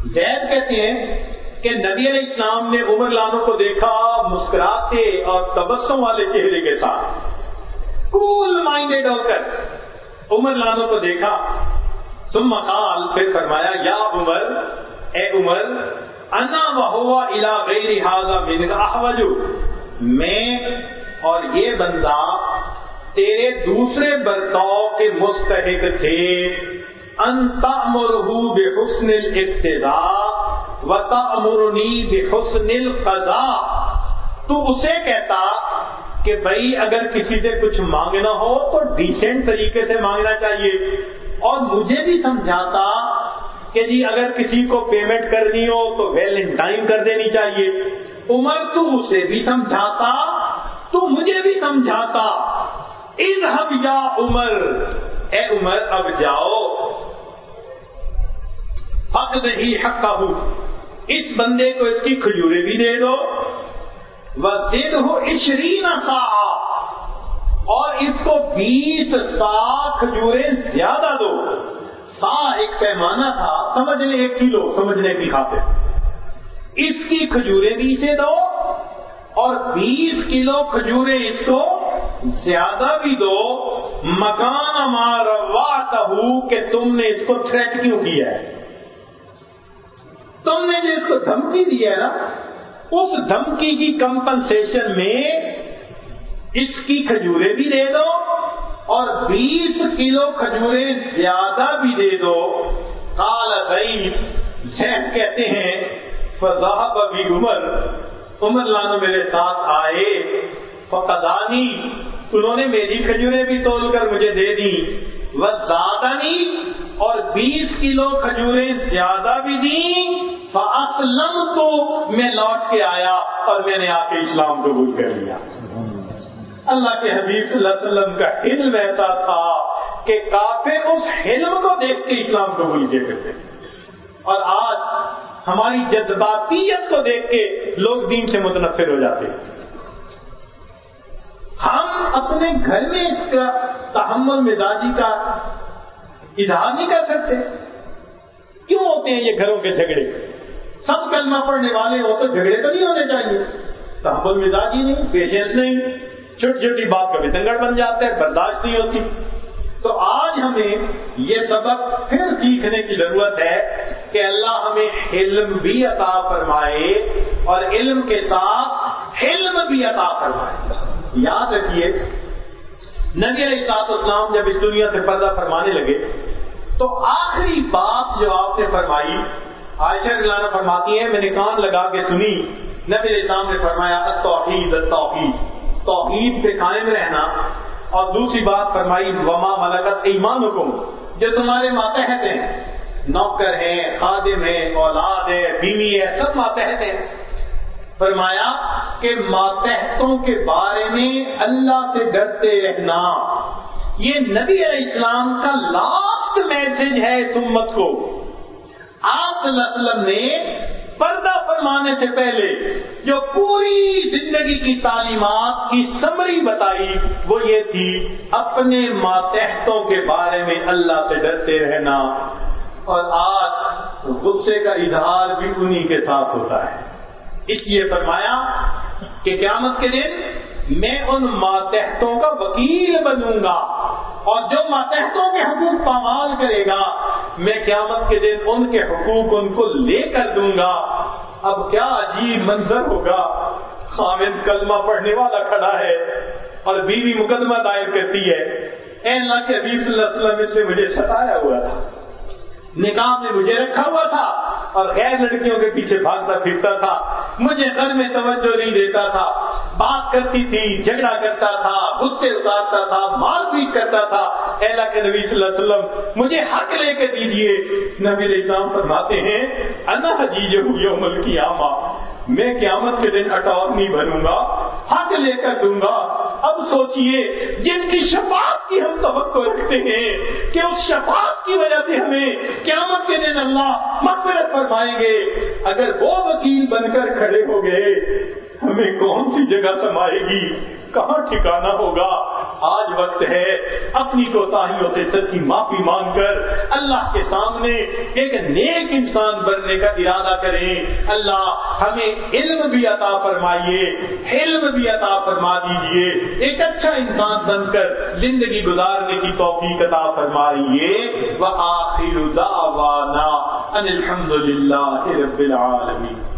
زید کہتے ہیں کہ نبی علیہ السلام نے عمر لانوں کو دیکھا، مسکراتے اور تبسم والے چہرے کے ساتھ. کول مائنڈیڈ ہو کر عمر لانوں کو دیکھا. تم مقال پھر فرمایا، یا عمر، اے عمر، انا ہوا الا غیر حاضہ من احوجو. میں اور یہ بندہ تیرے دوسرے برتاؤ کے مستحق تھے۔ انتا مرح بے حسن الاقتضاء و تأمرنی بے حسن القضاء۔ تو اسے کہتا کہ بھائی اگر کسی سے کچھ مانگنا ہو تو ڈیسنٹ طریقے سے مانگنا چاہیے۔ اور مجھے بھی سمجھاتا کہ جی اگر کسی کو پیمنٹ کرنی ہو تو ویل ان ٹائم کر دینی چاہیے۔ عمر تو اسے بھی سمجھاتا، تو مجھے بھی سمجھاتا۔ حب یا عمر، اے عمر، اب جاؤ۔ حق نہیں، حق کا اس بندے کو اس کی کھجورے بھی دے دو۔ وزد ہو عشرین سا اور اس کو بیس سا کھجورے زیادہ دو۔ سا ایک پیمانہ تھا، سمجھنے ایک کلو، سمجھنے کی خاطر۔ اس کی کھجورے بھی اسے دو اور بیس کلو کھجورے اس کو زیادہ بھی دو۔ مکان ماروا کہ تم نے اس کو تھریٹ کیوں کیا ہے؟ تم نے جو اس کو دھمکی دی ہے نا، اس دھمکی کی کمپنسیشن میں اس کی کھجورے بھی دے دو اور بیس کلو کھجورے زیادہ بھی دے دو۔ کال زین کہتے ہیں فضاحب ابھی عمر. عمر لانو میرے ساتھ آئے. فقدانی، انہوں نے میری کھجورے بھی تول کر مجھے دے دی وہ زیادہ نہیں اور بیس کلو کھجورے زیادہ بھی دی فاسلم تو میں لوٹ کے آیا اور میں نے آ کے اسلام قبول کر لیا. اللہ کے حبیب صلی اللہ علیہ وسلم کا علم ایسا تھا کہ کافر اس علم کو دیکھ کے اسلام قبول کیا کرتے اور آج ہماری جذباتیت کو دیکھ کے لوگ دین سے متنفر ہو جاتے ہم اپنے گھر میں اس کا تحمل مزاجی کا اظہار نہیں کر سکتے۔ کیوں ہوتے ہیں یہ گھروں کے جھگڑے؟ سب کلمہ پڑھنے والے ہو تو جھگڑے تو نہیں ہونے چاہیے۔ تحمل مزاجی نہیں، پیشنس نہیں۔ چھوٹی چھوٹی بات کا تنگڑ بن جاتا ہے، برداشت نہیں ہوتی۔ تو آج ہمیں یہ سبق پھر سیکھنے کی ضرورت ہے کہ اللہ ہمیں علم بھی عطا فرمائے اور علم کے ساتھ علم بھی عطا فرمائے۔ یاد رکھیے، نبی علیہ سات اسلام جب اس دنیا سے پردہ فرمانے لگے، تو آخری بات جو آپ نے فرمائی، عائشہ لانا فرماتی ہے میں نے کان لگا کے سنی۔ نبی علیہ السلام نے فرمایا توحید توحید توحید پہ قائم رہنا اور دوسری بات فرمائی، وما ملکت ایمان حکم جو تمہارے ماتحت ہیں، نوکر ہیں، خادم ہیں، اولاد ہے بیوی ہے سب ماتحت ہیں۔ فرمایا کہ ماتحتوں کے بارے میں اللہ سے ڈرتے رہنا۔ یہ نبی علیہ السلام کا لاسٹ میسج ہے اس امت کو۔ آپ صلی اللہ علیہ وسلم نے پردہ فرمانے سے پہلے جو پوری زندگی کی تعلیمات کی سمری بتائی، وہ یہ تھی، اپنے ماتحتوں کے بارے میں اللہ سے ڈرتے رہنا۔ اور آج غصے کا اظہار بھی انہی کے ساتھ ہوتا ہے۔ اس لیے فرمایا کہ قیامت کے دن میں ان ماتحتوں کا وکیل بنوں گا اور جو ماتحتوں کے حقوق پامال کرے گا، میں قیامت کے دن ان کے حقوق ان کو لے کر دوں گا۔ اب کیا عجیب منظر ہوگا۔ خامد کلمہ پڑھنے والا کھڑا ہے اور بیوی مقدمہ دائر کرتی ہے۔ اے اللہ کے حبیب صلی اللہ علیہ وسلم، اس نے مجھے ستایا ہوا تھا۔ نکاح میں مجھے رکھا ہوا تھا اور غیر لڑکیوں کے پیچھے بھاگتا پھرتا تھا، مجھے گھر میں توجہ نہیں دیتا تھا۔ بات کرتی تھی، جھگڑا کرتا تھا، غصے اتارتا تھا، مار پیٹ کرتا تھا۔ اہلا کے نبی صلی اللہ علیہ وسلم، مجھے حق لے کے دیجیے نبی اسلام فرماتے ہیں، انا حجیج یوم القیامہ۔ میں قیامت کے دن اٹارنی بنوں گا، حق لے کر دوں گا۔ اب سوچئے، جن کی شفاعت کی ہم توقع رکھتے ہیں، کہ اس شفاعت کی وجہ سے ہمیں قیامت کے دن اللہ مغفرت فرمائیں گے۔ اگر وہ وکیل بن کر کھڑے ہو گئے، ہمیں کون سی جگہ سمائے گی؟ کہاں ٹھکانا ہوگا؟ آج وقت ہے اپنی کوتاہیوں سے سچی معافی مانگ کر اللہ کے سامنے ایک نیک انسان بننے کا ارادہ کریں۔ اللہ ہمیں علم بھی عطا فرمائیے، علم بھی عطا فرما دیجیے۔ ایک اچھا انسان بن کر زندگی گزارنے کی توفیق عطا فرمائیے۔ وہ آخر دعوانا ان الحمد للہ رب العالمین۔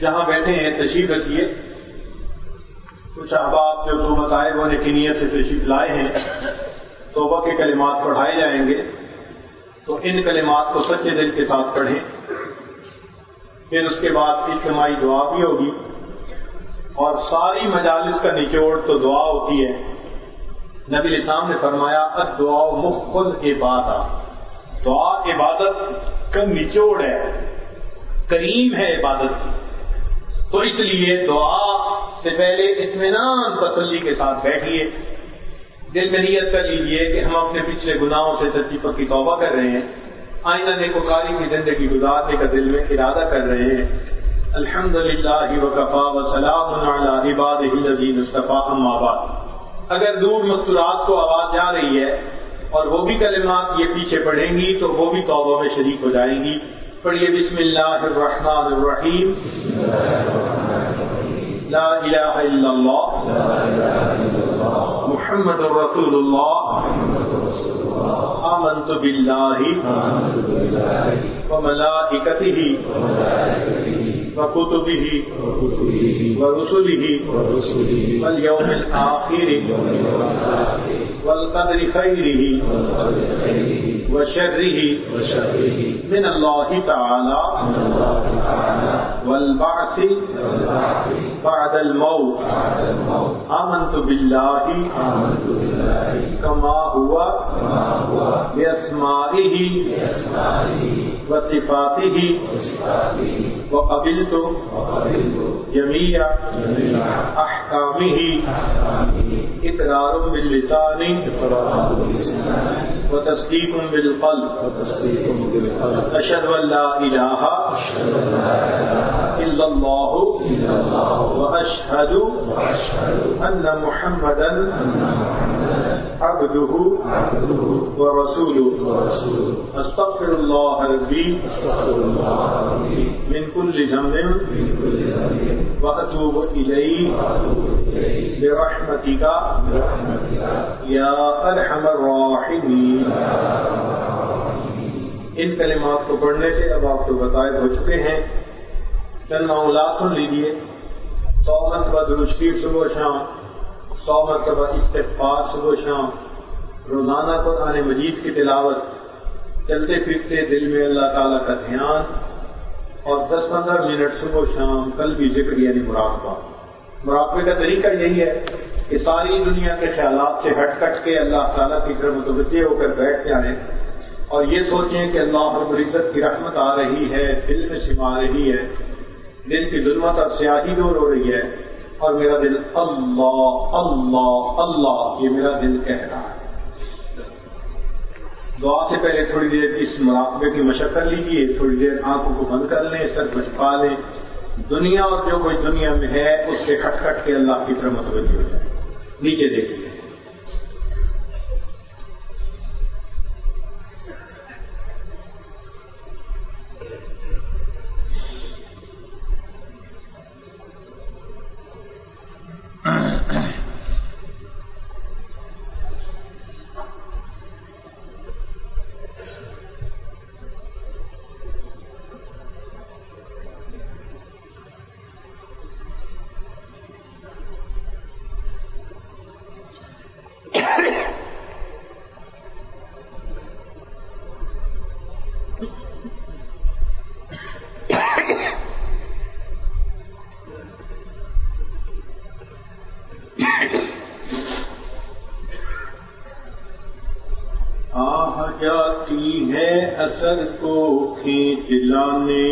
جہاں بیٹھے ہیں، تشریف رکھیے۔ کچھ احباب جو حکومت آئے، وہ نے سے تشریف لائے ہیں۔ توبہ کے کلمات پڑھائے جائیں گے۔ تو ان کلمات کو سچے دل کے ساتھ پڑھیں۔ پھر اس کے بعد اجتماعی دعا بھی ہوگی۔ اور ساری مجالس کا نچوڑ تو دعا ہوتی ہے۔ نبی اسلام نے فرمایا اب دعا مخل عبادت دعا عبادت کا نچوڑ ہے۔ کریم ہے عبادت کی۔ تو اس لیے دعا سے پہلے اطمینان تسلی کے ساتھ بیٹھیے۔ دل میں نیت کر لیجیے کہ ہم اپنے پچھلے گناہوں سے سچی پکی توبہ کر رہے ہیں۔ آئندہ نیکوکاری کی زندگی گزارنے کا دل میں ارادہ کر رہے ہیں۔ الحمد للہ وقفا وسلام عباد مصطفیٰ آباد اگر دور مستورات کو آواز جا رہی ہے اور وہ بھی کلمات یہ پیچھے پڑھیں گی تو وہ بھی توبہ میں شریک ہو جائیں گی۔ پڑھیے بسم اللہ الرحمن الرحیم. لا الہ الا اللہ. محمد رسول اللہ آمنت باللہ. وملائکتہ. وكتبه ورسله واليوم الآخر والقدر خيره وشره من الله تعالى والبعث بعد الموت. آمنت بالله كما هو بأسمائه وصفاته وقبلت جميع أحكامه إقرار باللسان وتصديق بالقلب. أشهد أن لا إله إلا الله وأشهد أن محمدا عبده ورسوله. أستغفر الله ربي من كل ذنب وأتوب إليه برحمتك يا أرحم الراحمين. ان کلمات کو پڑھنے سے اب آپ کو بتائے ہو چکے ہیں. چند معاملات سن لیجیے سو مرتبہ درشریف صبح شام سو مرتبہ استغفار صبح شام، روزانہ قرآن مجید کی تلاوت، چلتے پھرتے دل میں اللہ تعالیٰ کا دھیان، اور دس پندرہ منٹ صبح شام کل بھی ذکر یعنی مراقبہ۔ مراقبے کا طریقہ یہی ہے کہ ساری دنیا کے خیالات سے ہٹ کٹ کے اللہ تعالیٰ کی طرف متوجہ ہو کر بیٹھ جائیں، اور یہ سوچیں کہ اللہ رب العزت کی رحمت آ رہی ہے، دل میں سما رہی ہے دل کی ظلمت اور سیاہی دور ہو رہی ہے اور میرا دل اللہ اللہ اللہ، یہ میرا دل کہہ رہا ہے۔ دعا سے پہلے تھوڑی دیر اس مراقبے کی مشق کر لیجیے تھوڑی دیر آنکھوں کو بند کر لیں، سر کو چھپا لیں۔ دنیا اور جو کوئی دنیا میں ہے، اس سے کھٹ کھٹ کے اللہ کی طرف متوجہ ہو جائے۔ نیچے دیکھیے۔ Uh-huh. سر کو کھینچ لانے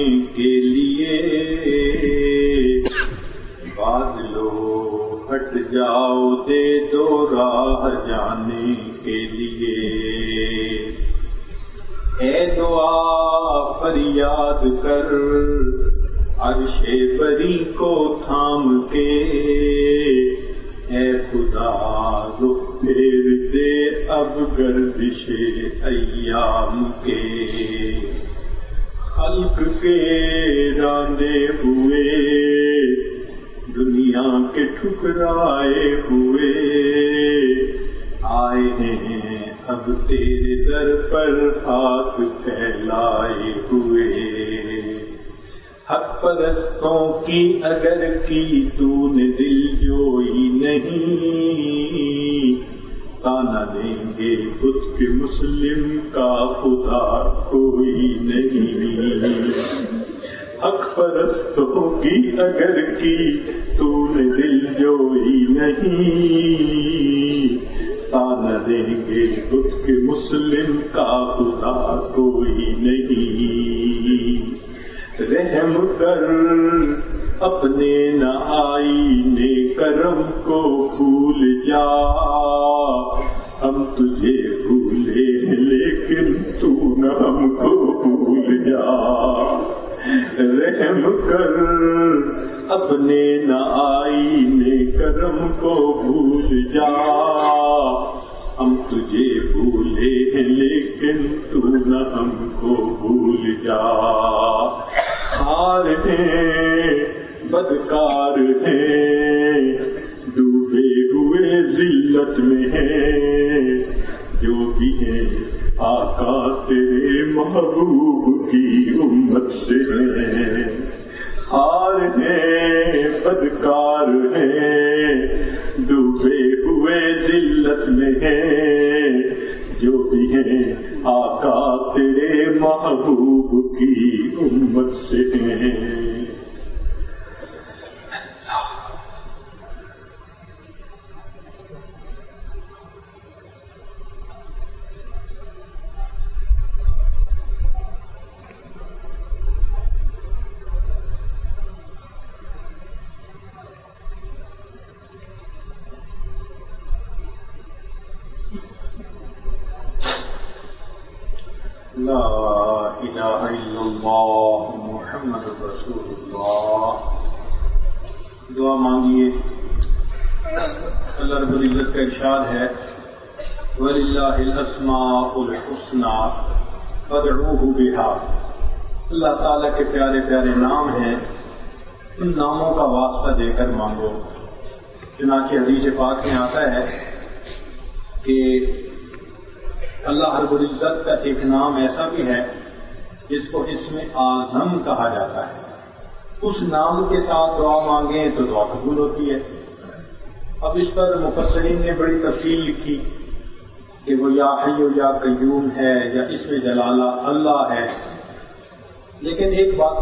حق کی اگر کی تو نے دل جوئی نہیں۔ تانا دیں گے خود کے مسلم کا خدا کوئی نہیں۔ رحم کر اپنے نہ آئی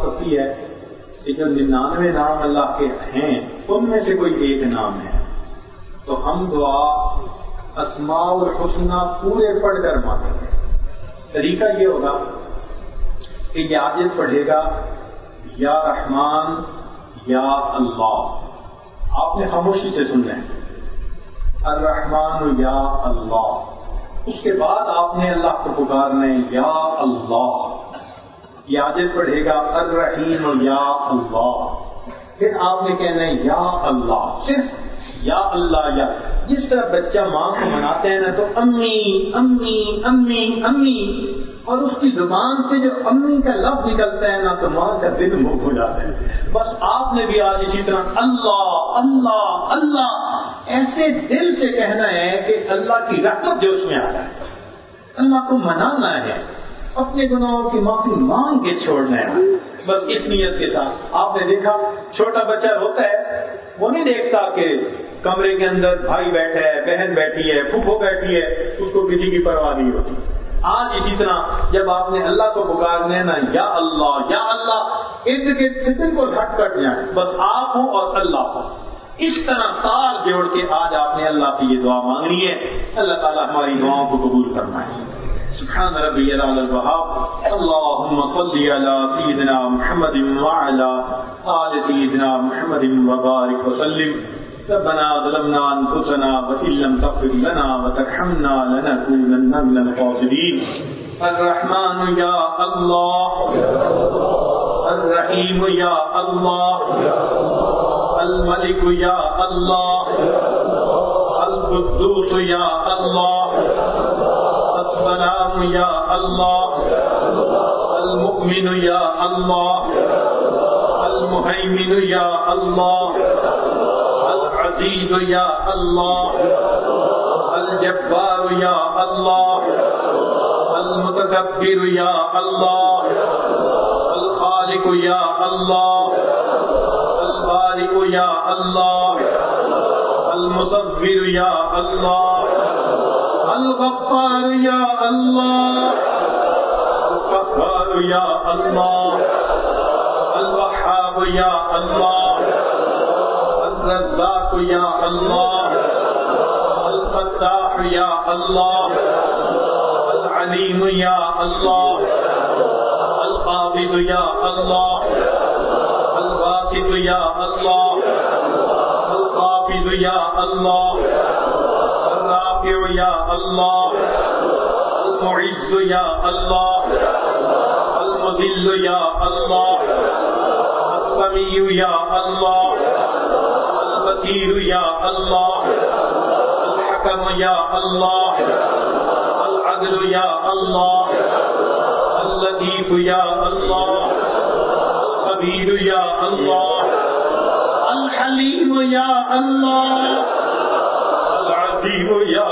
کفی ہے کہ جو ننانوے نام اللہ کے ہیں، ان میں سے کوئی ایک نام ہے۔ تو ہم دعا اسماء الحسنہ پورے پڑھ کر مانگیں گے۔ طریقہ یہ ہوگا کہ یہ عادت پڑھے گا، یا رحمان، یا اللہ۔ آپ نے خاموشی سے سننا ہے الرحمن، یا اللہ۔ اس کے بعد آپ نے اللہ کو پکارنا ہے، یا اللہ۔ آگے پڑھے گا، الرحیم یا اللہ۔ پھر آپ نے کہنا ہے، یا اللہ، صرف یا اللہ، یا۔ جس طرح بچہ ماں کو مناتے ہیں نا، تو امی امی امی امی۔ اور اس کی زبان سے جو امی کا لفظ نکلتا ہے نا، تو ماں کا دل منہ ہو جاتا ہے۔ بس آپ نے بھی آج اسی طرح اللہ اللہ اللہ۔ ایسے دل سے کہنا ہے کہ اللہ کی رحمت جو اس میں آ جائے اللہ کو منانا ہے۔ اپنے گناہوں کی معافی مانگ کے چھوڑنا ہے بس اس نیت کے ساتھ۔ آپ نے دیکھا، چھوٹا بچہ روتا ہے، وہ نہیں دیکھتا کہ کمرے کے اندر بھائی بیٹھا ہے، بہن بیٹھی ہے، پھوپھو بیٹھی ہے، اس کو کسی کی پرواہ نہیں ہوتی۔ آج اسی طرح جب آپ نے اللہ کو پکارنے نا، یا اللہ یا اللہ، ارد گرد سے بالکل ہٹ کٹ جائیں۔ بس آپ ہوں اور اللہ ہو اس طرح تار جوڑ کے آج آپ نے اللہ کی یہ دعا مانگنی ہے۔ اللہ تعالیٰ ہماری دعاؤں کو قبول کرنا ہے سبحان ربي العلى الوهاب اللهم صل على سيدنا محمد وعلى آل سيدنا محمد وبارك وسلم. ربنا ظلمنا أنفسنا وإن لم تغفر لنا وترحمنا لنكونن من الخاسرين الرحمن يا الله الرحيم يا الله الملك يا الله القدوس يا الله يا الله. المؤمن يا الله. المهيمن يا الله. العزيز يا الله. الجبار يا الله. المتكبر يا الله. الخالق يا الله. البارئ يا الله. المصور يا الله. الغفار يا الله. القهار يا الله. الوهاب يا الله. الرزاق يا الله. الفتاح يا الله. العليم يا الله. القابض يا الله. الباسط يا الله. الخافض يا الله. الرافع يا الله المعز يا الله المذل يا الله السميع يا الله البصير يا الله الحكم يا الله العدل يا الله اللطيف يا الله الخبير يا الله الحليم يا الله العظيم يا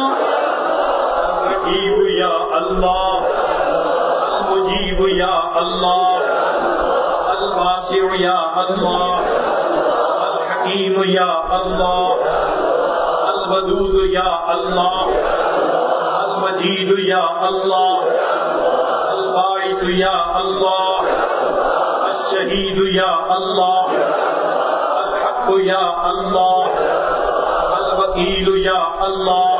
الرقيب يا الله المجيب يا الله الواسع يا الله الحكيم يا الله الودود يا الله المجيد يا الله الباعث يا الله الشهيد يا الله الحق يا الله الوكيل يا الله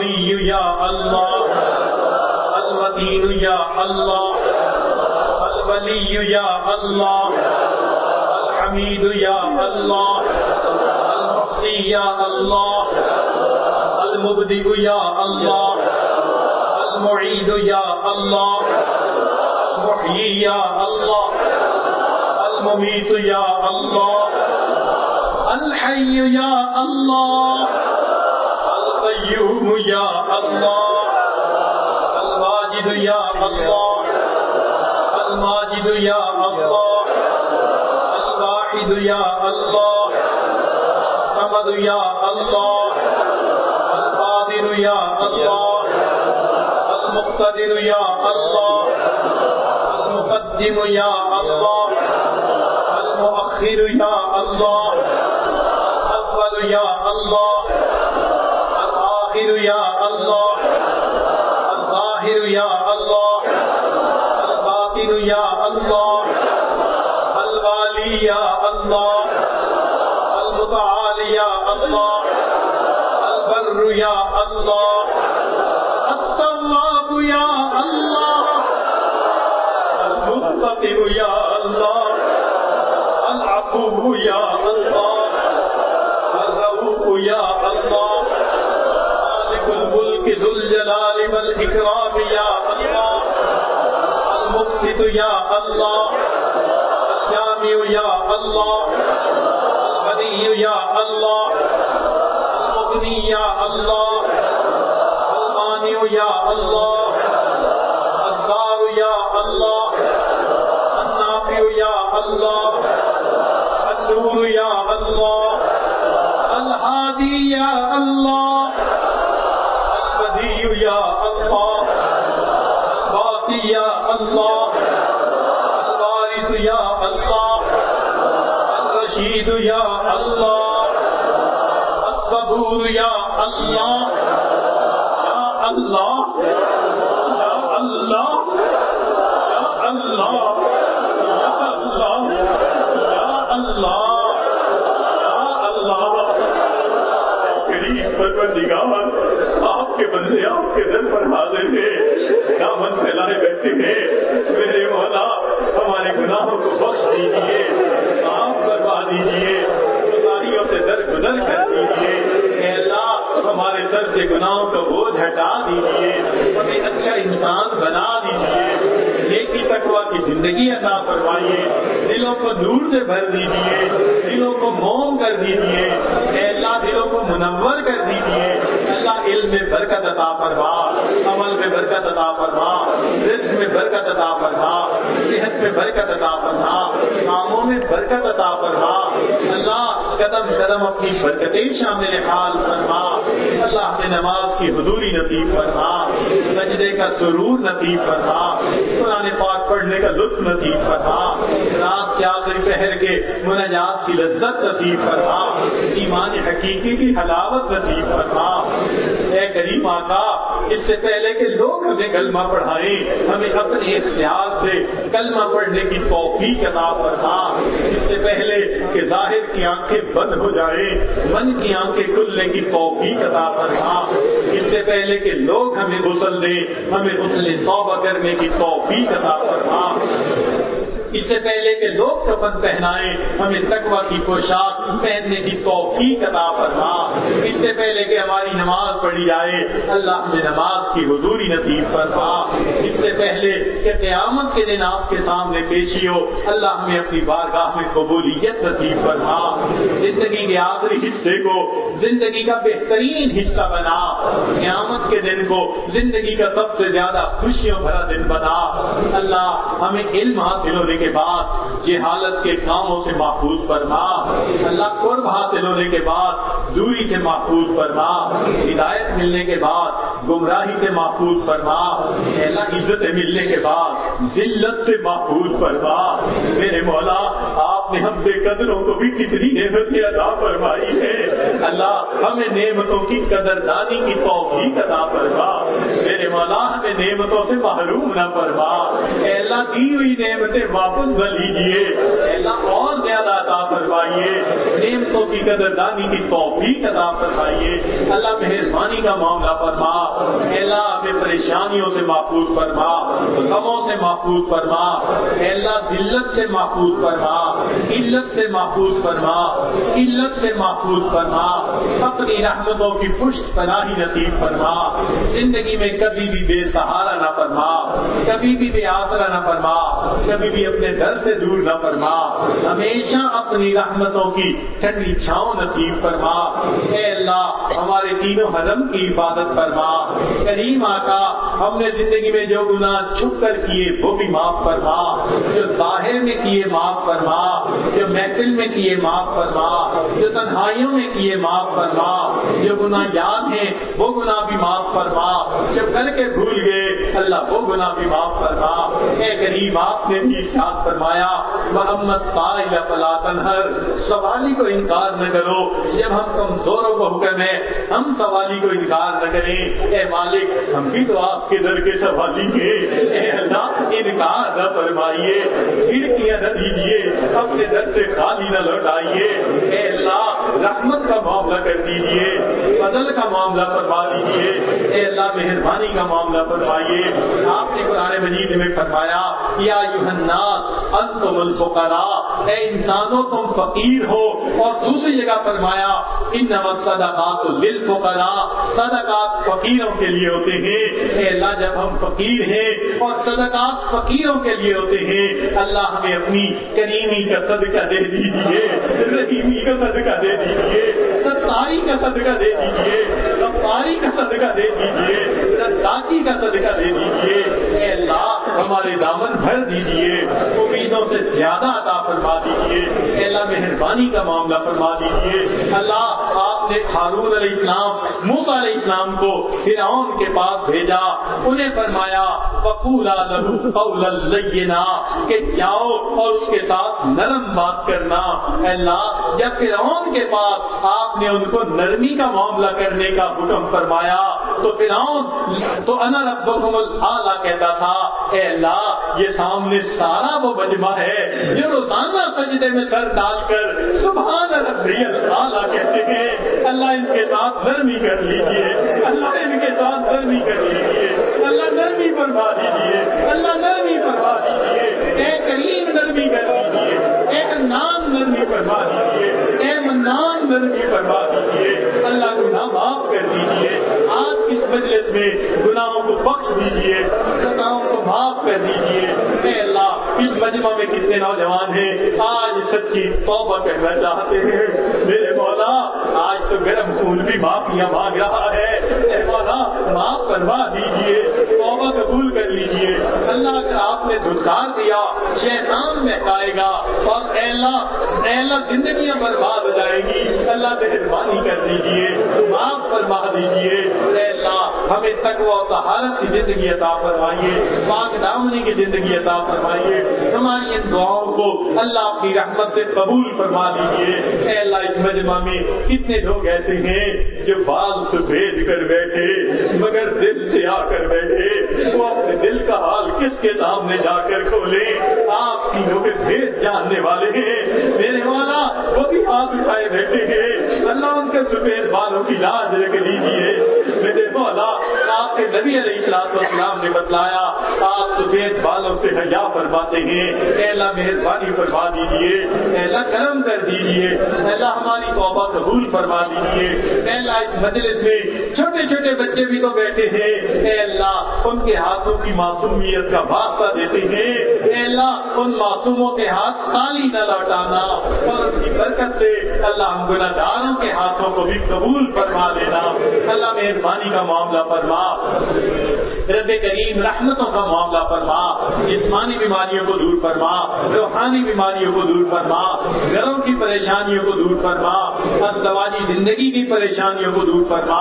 القوي يا الله المتين يا الله، الولي يا الله، الحميد يا الله، المحصي يا الله، المبدئ يا الله، المعيد يا الله، المحيي يا الله، المميت يا الله، الحي يا الله. القيوم يا الله الواجد يا الله الماجد يا الله الواحد يا الله الصمد يا الله القادر يا الله المقتدر يا الله المقدم يا الله المؤخر يا الله الأول يا الله الظاهر يا الله الباطن يا الله الوالي يا الله المتعالي يا الله البر يا الله التواب يا الله المنتقم يا الله العفو يا الله الرؤوف يا الله مالك الملك ذو الجلال والإكرام يا الله المقسط يا الله الجامع يا الله الغني يا الله المغني يا الله المانع يا الله الدار يا الله النافع يا الله النور يا الله الهادي يا الله الباقي يا الله الوارث يا الله الرشيد يا الله الصبور يا الله يا الله يا الله يا الله يا الله يا الله يا پروردگار آپ کے بندے آپ کے در پر حاضر ہیں دامن پھیلائے بیٹھے ہیں؟ میرے مولا، ہمارے گناہوں کو بخش دیجیے آپ کروا دیجیے گزاریوں سے در گزر کر دیجیے اللہ، ہمارے سر سے گناہوں کا بوجھ ہٹا دیجیے ہمیں اچھا انسان بنا دیجیے نیکی تقوا کی زندگی عطا فرمائیے۔ دلوں کو نور سے بھر دیجیے دلوں کو موم کر دیجیے اللہ، دلوں کو منور کر دیجیے اللہ، علم میں برکت عطا فرما۔ عمل میں برکت عطا فرما، رزق میں برکت عطا فرما، صحت میں برکت عطا فرما، کاموں میں برکت عطا فرما۔ اللہ قدم قدم اپنی برکتیں شامل حال فرما۔ اللہ ہمیں نماز کی حضوری نصیب فرما، سجدے کا سرور نصیب فرما، قرآن پاک پڑھنے کا لطف نصیب فرما۔ رات کے آخری پہر کے مناجات کی لذت نصیب فرما۔ ایمان حقیقی کی حلاوت نصیب فرما۔ اے کریم آقا اس سے پہلے کہ لوگ ہمیں کلمہ پڑھائیں، ہمیں اپنے اختیار سے کلمہ پڑھنے کی توفیق عطا فرما۔ اس سے پہلے کہ ظاہر کی آنکھیں بند ہو جائیں، من کی آنکھیں کھلنے کی توفیق عطا فرما۔ اس سے پہلے کہ لوگ ہمیں غسل دیں، ہمیں غسل توبہ کرنے کی توفیق عطا فرما۔ اس سے پہلے کہ لوگ کفن پہنائیں، ہمیں تقوی کی پوشاک پہننے کی توفیق عطا فرما۔ اس سے پہلے کہ ہماری نماز پڑھی جائے اللہ ہمیں نماز کی حضوری نصیب فرما۔ اس سے پہلے کہ قیامت کے دن آپ کے سامنے پیشی ہو، اللہ ہمیں اپنی بارگاہ میں قبولیت نصیب فرما۔ زندگی کے آخری حصے کو زندگی کا بہترین حصہ بنا۔ قیامت کے دن کو زندگی کا سب سے زیادہ خوشیوں بھرا دن بنا۔ اللہ ہمیں علم حاصل ہونے کے بعد جہالت کے کاموں سے محفوظ فرما۔ اللہ قرب حاصل ہونے کے بعد دوری سے محفوظ فرما۔ ہدایت ملنے کے بعد گمراہی سے محفوظ فرما۔ اللہ عزت ملنے کے بعد ذلت سے محفوظ فرما۔ میرے مولا، آپ نے ہم بے قدروں کو بھی کتنی نعمتیں ادا فرمائی ہے اللہ ہمیں نعمتوں کی قدر دانی کی توفیق ادا فرما۔ میرے مولا، ہمیں نعمتوں سے محروم نہ فرما۔ اللہ، دی ہوئی نعمتیں واپس نہ لیجیے اللہ، اور زیادہ عطا فرمائیے۔ نعمتوں کی قدر دانی کی توفیق عطا فرمائیے۔ اللہ مہربانی کا معاملہ فرما۔ اللہ ہمیں پریشانیوں سے محفوظ فرما۔ غموں سے محفوظ فرما۔ اللہ ذلت سے محفوظ فرما۔ قلت سے محفوظ فرما۔ قلت سے محفوظ فرما۔ اپنی رحمتوں کی پشت پناہی نصیب فرما۔ زندگی میں کبھی بھی بے سہارا نہ فرما۔ کبھی بھی بے آسرا نہ فرما۔ کبھی بھی اپنے گھر سے دور نہ فرما۔ ہمیشہ اپنی رحمتوں کی ٹھنڈی چھاؤں نصیب فرما۔ اے اللہ، ہمارے تینوں حرم کی عبادت فرما۔ کریم آقا، ہم نے زندگی میں جو گناہ چھپ کر کیے، وہ بھی معاف فرما۔ جو ظاہر میں کیے، معاف فرما۔ جو محفل میں کیے، معاف فرما۔ جو تنہائیوں میں کیے، معاف فرما۔ جو گناہ یاد ہیں، وہ گناہ بھی معاف فرما۔ جو کر کے بھول گئے، اللہ وہ گناہ بھی معاف فرما۔ اے کریم، آپ نے بھی ارشاد فرمایا، محمد سائل فلا تنہر۔ سوالی کو انکار نہ کرو۔ جب ہم کمزوروں کو حکم ہے، ہم سوالی کو انکار نہ کریں۔ اے مالک، ہم بھی تو آپ کے در کے سوالی کے۔ اے اللہ، انکار نہ فرمائیے۔ کھڑکیاں نہ دیجیے۔ اپنے در سے خالی نہ لوٹائیے۔ اے اللہ، رحمت کا معاملہ کر دیجیے۔ بدل کا معاملہ فرما دیجیے۔ اے اللہ، مہربانی کا معاملہ فرمائیے۔ آپ نے قرآن مجید میں فرمایا، یا یوحناس انتم الفقراء۔ اے انسانوں، تم فقیر ہو۔ اور دوسری جگہ فرمایا ان صدقات للفقراء. صدقات فقیروں کے لیے ہوتے ہیں۔ اے اللہ، جب ہم فقیر ہیں اور صدقات فقیروں کے لیے ہوتے ہیں، اللہ ہمیں اپنی کریمی کا صدقہ دے دیجیے، رحیمی کا صدقہ دے دیجیے ستائی کا صدقہ دے دیجیے رفتاری کا صدقہ دے دیجیے، رزاقی کا صدقہ دے دیجیے۔ اے اللہ، ہمارے دامن بھر دیجیے، امیدوں سے زیادہ عطا فرما دیجیے۔ اے اللہ، مہربانی کا معاملہ معاملہ فرما دیجیے اللہ آپ نے ہارون علیہ السلام موسا علیہ السلام کو فرعون کے پاس بھیجا۔ انہیں فرمایا، فقولا لہو قولا لینا کہ جاؤ اور اس کے ساتھ نرم بات کرنا۔ اللہ، جب فرعون کے پاس آپ نے ان کو نرمی کا معاملہ کرنے کا حکم فرمایا، تو فرعون، تو انا ربکم الاعلی کہتا تھا، اے اللہ، یہ سامنے سارا وہ مجمع ہے جو روزانہ سجدے میں سر ڈال کر صبح سبحان ربی اللہ کہتے ہیں، اللہ ان کے ساتھ نرمی کر لیجیے، اللہ ان کے ساتھ نرمی کر لیجیے، اللہ نرمی فرما دیجیے اللہ نرمی فرما دیجیے اے کریم نرمی کر دیجیے اے نام نرمی فرما دیجیے اے منان نرمی فرما دیجیے اللہ گناہ معاف کر دیجیے آج کس مجلس میں گناہوں کو بخش دیجیے خطاؤں کو معاف کر دیجیے اے اللہ، اس مجمع میں کتنے نوجوان ہیں، آج سچی توبہ کرنا چاہتے ہیں۔ میرے مولا، آج تو گرم خون بھی معافیاں مانگ رہا ہے۔ اے مولا، معاف کروا دیجیے توبہ قبول کر لیجیے اللہ اگر آپ نے دھلکار دیا، شیطان مہکائے گا۔ اور اے اللہ اے اللہ زندگیاں برباد ہو جائیں گی۔ اللہ مہربانی کر دیجیے معاف فرما دیجیے اے اللہ ہمیں تقوی و طہارت کی زندگی عطا فرمائیے، پاک دامنی کی زندگی عطا فرمائیے۔ ہماری ان دعاؤں کو اللہ اپنی رحمت سے قبول فرما دیجیے اے مجمع میں کتنے لوگ ایسے ہیں جو بال سفید کر بیٹھے، مگر دل سے آ کر بیٹھے، وہ اپنے دل کا حال کس کے سامنے جا کر کھولے آپ تینوں کے بھید جاننے والے ہیں، میرے والا وہ بھی ہاتھ اٹھائے بیٹھے ہیں۔ اللہ ان کے سفید بالوں کی لاج رکھ لیجیے میرے مولا کے نبی علیہ السلام السلام نے بتلایا، آپ سفید بالوں سے حیا فرماتے ہیں۔ اہلا اللہ، مہربانی فرما دیجیے اہلا اللہ، کرم کر دیجیے اللہ، ہماری توبہ قبول فرما دیجیے اہلا اللہ، اس مجلس میں چھوٹے چھوٹے بچے بھی تو بیٹھے ہیں۔ اے اللہ، ان کے ہاتھوں کی معصومیت کا واسطہ دیتے ہیں۔ اے اللہ ان معصوموں کے ہاتھ خالی نہ لوٹانا اور ان کی برکت سے اللہ ہم گناہ گاروں کے ہاتھوں کو بھی قبول فرما دینا۔ اللہ مہربانی کا معاملہ فرما۔ رب کریم رحمتوں کا معاملہ فرما۔ جسمانی بیماریوں کو دور فرما۔ روحانی بیماریوں کو دور فرما۔ گھروں کی پریشانیوں کو دور فرما۔ ازدواجی زندگی کی پریشانیوں کو دور فرما۔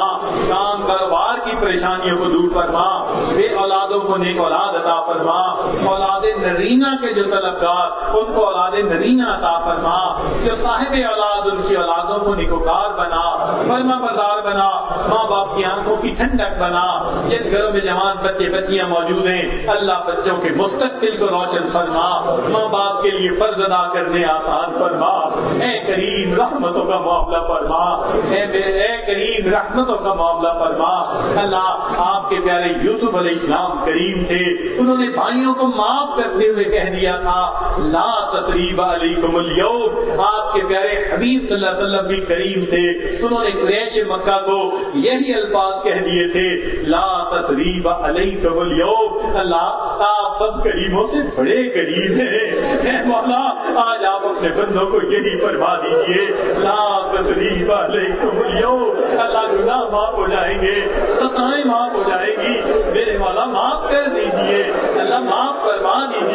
کام کاروبار کی پریشانیوں کو دور فرما۔ بے اولادوں کو نیک اولاد عطا فرما۔ اولاد نرینہ کے جو طلبگار، ان کو اولاد نرینہ عطا فرما، جو صاحب اولاد، ان کی اولادوں کو نکوکار بنا، فرما بردار بنا ماں باپ کی آنکھوں کی ٹھنڈک بنا، جن گھروں میں جوان بچے بچیاں موجود ہیں، اللہ بچوں کے مستقبل کو روشن فرما ماں باپ کے لیے فرض ادا کرنے آسان فرما۔ اے کریم رحمتوں کا معاملہ فرما۔ اے اے کریم رحمتوں کا معاملہ فرما۔ اللہ آپ کے پیارے یوسف علیہ السلام کریم تھے۔ انہوں نے بھائیوں کو معاف کر کرتے ہوئے کہہ دیا تھا، لا تقریب علیکم اليوم آپ کے پیارے حبیب صلی اللہ علیہ وسلم بھی کریم تھے۔ انہوں نے قریش مکہ کو یہی الفاظ کہہ دیے تھے، لا تقریب علیکم اليوم اللہ آپ سب کریموں سے بڑے قریب ہیں۔ اے مولا، آج آپ اپنے بندوں کو یہی فرما دیجیے لا تقریب علیکم اليوم اللہ گناہ معاف ہو جائیں گے ستائیں معاف ہو جائیں گی۔ میرے مولا، معاف کر دیجیے اللہ معاف فرما دیجیے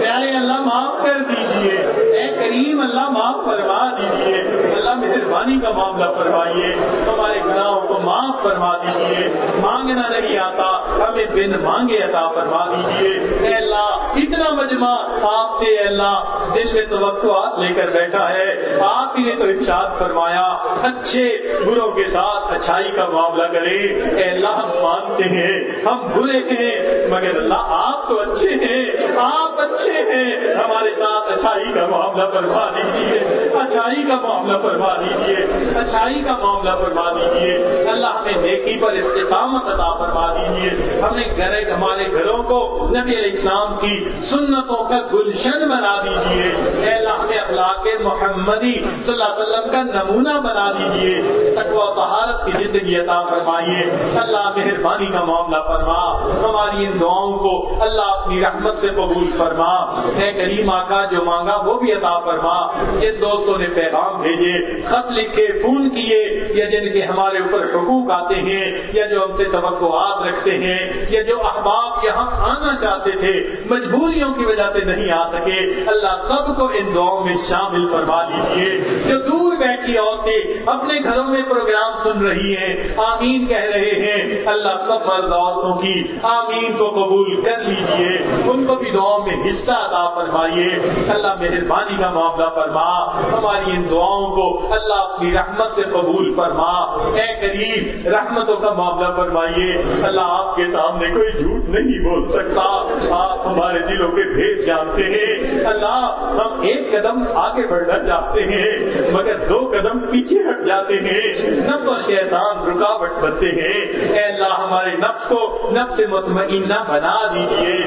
پیارے اللہ معاف کر دیجیے اے کریم اللہ معاف فرما دیجیے اللہ مہربانی کا معاملہ فرمائیے۔ ہمارے گناہوں کو معاف فرما دیجیے مانگنا نہیں آتا، ہمیں بن مانگے عطا فرما دیجیے اے اللہ، اتنا مجمع آپ سے اے اللہ دل میں توقعات لے کر بیٹھا ہے۔ آپ ہی نے تو ارشاد فرمایا، اچھے بروں کے ساتھ اچھائی کا معاملہ کرے۔ اے اللہ، ہم مانتے ہیں، ہم برے ہیں، مگر اللہ آپ تو اچھے ہیں۔ آپ اچھے ہیں۔ ہمارے ساتھ اچھائی کا معاملہ فرما دیجیے اچھائی کا معاملہ فرما دیجیے اچھائی کا معاملہ فرما دیجیے اللہ ہمیں نیکی پر استقامت عطا فرما دیجیے ہمیں گھر ہمارے گھروں کو نبی علیہ السلام کی سنتوں کا گلشن بنا دیجیے اے اللہ، ہمیں اخلاق محمدی صلی اللہ علیہ وسلم کا نمونہ بنا دیجیے تقوی و طہارت کی زندگی عطا فرمائیے۔ اللہ، مہربانی کا معاملہ فرما۔ ہماری ان دعاؤں کو اللہ اپنی رحمت سے قبول فرما۔ اے کریم آقا، جو مانگا وہ بھی عطا فرما۔ جن دوستوں نے پیغام بھیجے، خط لکھے، فون کیے، یا جن کے ہمارے اوپر حقوق آتے ہیں، یا جو ہم سے توقعات رکھتے ہیں، یا جو احباب یہاں آنا چاہتے تھے، مجبوریوں کی وجہ سے نہیں آ سکے، اللہ سب کو ان دعاؤں میں شامل فرما لیجیے جو دور بیٹھی عورتیں اپنے گھروں میں پروگرام سن رہی ہیں، آمین کہہ رہے ہیں، اللہ سب مرد عورتوں کی آمین کو قبول کر لیجیے ان کو بھی دعاؤں میں حصہ ادا فرمائیے۔ اللہ مہربانی کا معاملہ فرما۔ ہماری ان دعاؤں کو اللہ اپنی رحمت سے قبول فرما۔ اے قریب رحمتوں کا معاملہ فرمائیے۔ اللہ آپ کے سامنے کوئی جھوٹ نہیں بول سکتا۔ آپ ہمارے دلوں کے بھیج جانتے ہیں۔ اللہ، ہم ایک قدم آگے بڑھنا چاہتے ہیں، مگر دو قدم پیچھے ہٹ جاتے ہیں۔ نب اور شیطان رکاوٹ بنتے ہیں۔ اے اللہ، ہمارے نفس کو نفس مطمئنہ بنا دیجیے۔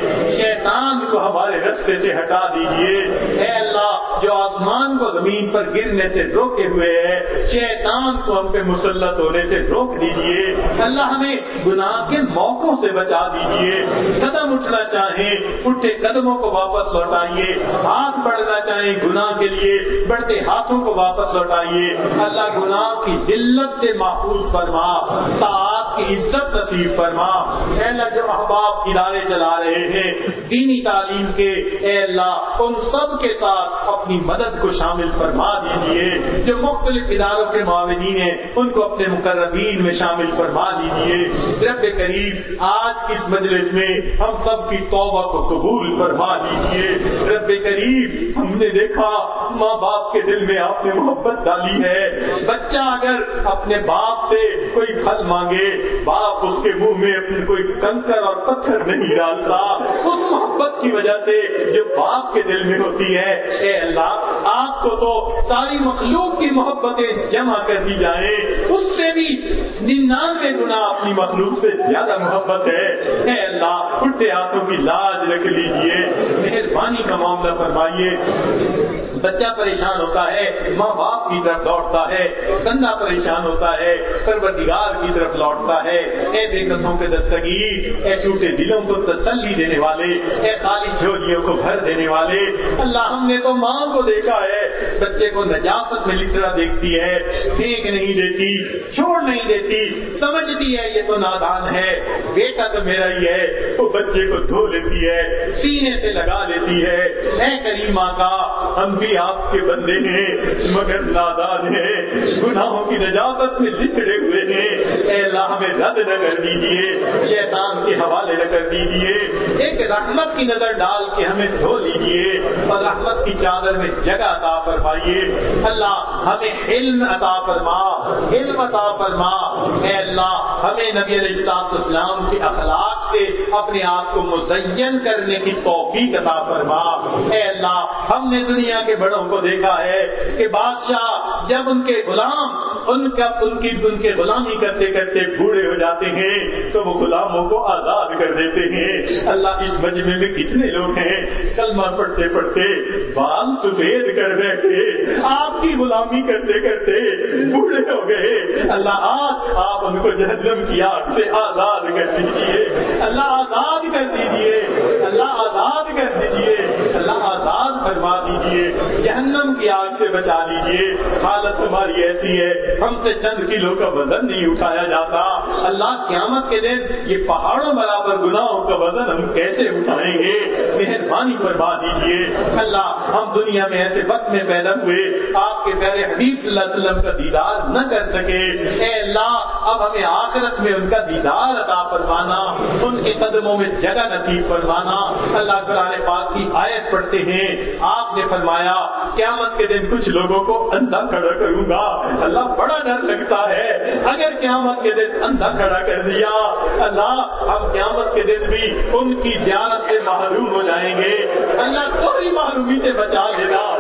شیطان کو ہمارے رستے سے ہٹا دیجیے اے اللہ، جو آسمان کو زمین پر گرنے سے روکے ہوئے ہے شیطان کو ہم پہ مسلط ہونے سے روک دیجیے اللہ، ہمیں گناہ کے موقعوں سے بچا دیجیے قدم اٹھنا چاہیں، اٹھے قدموں کو واپس لوٹائیے۔ ہاتھ بڑھنا چاہیں گناہ کے لیے، بڑھتے ہاتھوں کو واپس لوٹائیے۔ اللہ، گناہ کی ذلت سے محفوظ فرما۔ کی عزت نصیب فرما۔ اے اللہ جو احباب ادارے چلا رہے ہیں۔ دینی تعلیم کے اے اللہ، ان سب کے ساتھ اپنی مدد کو شامل فرما دیجیے جو مختلف اداروں کے معاونین ہیں، ان کو اپنے مقربین میں شامل فرما دیجیے رب قریب آج کی اس مجلس میں ہم سب کی توبہ کو قبول فرما دیجیے رب قریب ہم نے دیکھا، ماں باپ کے دل میں آپ نے محبت ڈالی ہے۔ بچہ اگر اپنے باپ سے کوئی پھل مانگے باپ اس کے منہ میں اپنے کوئی کنکر اور پتھر نہیں ڈالتا۔ اس محبت کی وجہ سے جو باپ کے دل میں ہوتی ہے، اے اللہ، آپ کو تو ساری مخلوق کی محبتیں جمع کر دی جائیں۔ اس سے بھی ننانوے گنا اپنی مخلوق سے زیادہ محبت ہے۔ اے اللہ، اٹھتے ہاتھوں کی لاج رکھ لیجیے۔ مہربانی کا معاملہ فرمائیے۔ بچہ پریشان ہوتا ہے، ماں باپ کی طرف لوٹتا ہے کندھا پریشان ہوتا ہے، پروردگار کی طرف لوٹتا ہے۔ اے بے قصوں کے دستگیر اے چھوٹے دلوں کو تسلی دینے والے، اے خالی جھولیوں کو بھر دینے والے۔ اللہ ہم نے تو ماں کو دیکھا ہے، بچے کو نجاست میں لکھنا دیکھتی ہے پھینک نہیں دیتی، چھوڑ نہیں دیتی، سمجھتی ہے یہ تو نادان ہے۔ بیٹا تو میرا ہی ہے، وہ بچے کو دھو لیتی ہے، سینے سے لگا لیتی ہے۔ اے کریمہ کا ہم بھی آپ کے بندے ہیں، مگر نادان ہیں۔ گناہوں کی نجازت میں لچڑے ہوئے ہیں۔ اے اللہ، ہمیں رد نہ کر دیجیے شیطان کے حوالے نہ کر دیجیے ایک رحمت کی نظر ڈال کے ہمیں دھو لیجیے اور رحمت کی چادر میں جگہ عطا فرمائیے۔ اللہ، ہمیں علم عطا فرما۔ علم عطا فرما۔ اے اللہ، ہمیں نبی علیہ السلام اسلام کے اخلاق سے اپنے آپ کو مزین کرنے کی توفیق عطا فرما۔ اے اللہ، ہم نے دنیا کے بڑوں کو دیکھا ہے کہ بادشاہ جب ان کے غلام ان کا ان کی ان کے غلامی کرتے کرتے بوڑھے ہو جاتے ہیں تو وہ غلاموں کو آزاد کر دیتے ہیں۔ اللہ اس مجمے میں کتنے لوگ ہیں۔ کلمہ پڑھتے پڑھتے بال سفید کر بیٹھے۔ آپ کی غلامی کرتے کرتے بوڑھے ہو گئے۔ اللہ آج آپ ان کو جہنم کی آگ سے آزاد کر دیجیے اللہ آزاد کر دیجیے اللہ آزاد کر دیجیے اللہ آزاد فرما دیجیے جہنم کی آگ سے بچا لیجیے حالت ہماری ایسی ہے، ہم سے چند کلو کا وزن نہیں اٹھایا جاتا۔ اللہ قیامت کے دن یہ پہاڑوں برابر گناہوں کا وزن ہم کیسے اٹھائیں گے؟ مہربانی فرما دیجیے اللہ، ہم دنیا میں ایسے وقت میں پیدا ہوئے، آپ کے پہلے حبیب صلی اللہ علیہ وسلم کا دیدار نہ کر سکے۔ اے اللہ، اب ہمیں آخرت میں ان کا دیدار عطا فرمانا، ان کے قدموں میں جگہ نصیب فرمانا۔ اللہ قرآن پاک کی آیت پڑھتے ہیں، آپ نے فرمایا قیامت کے دن کچھ لوگوں کو اندھا کھڑا کروں گا۔ اللہ بڑا ڈر لگتا ہے۔ اگر قیامت کے دن اندھا کھڑا کر دیا، اللہ، ہم قیامت کے دن بھی ان کی زیارت سے محروم ہو جائیں گے۔ اللہ توری معلومی سے بچا لینا۔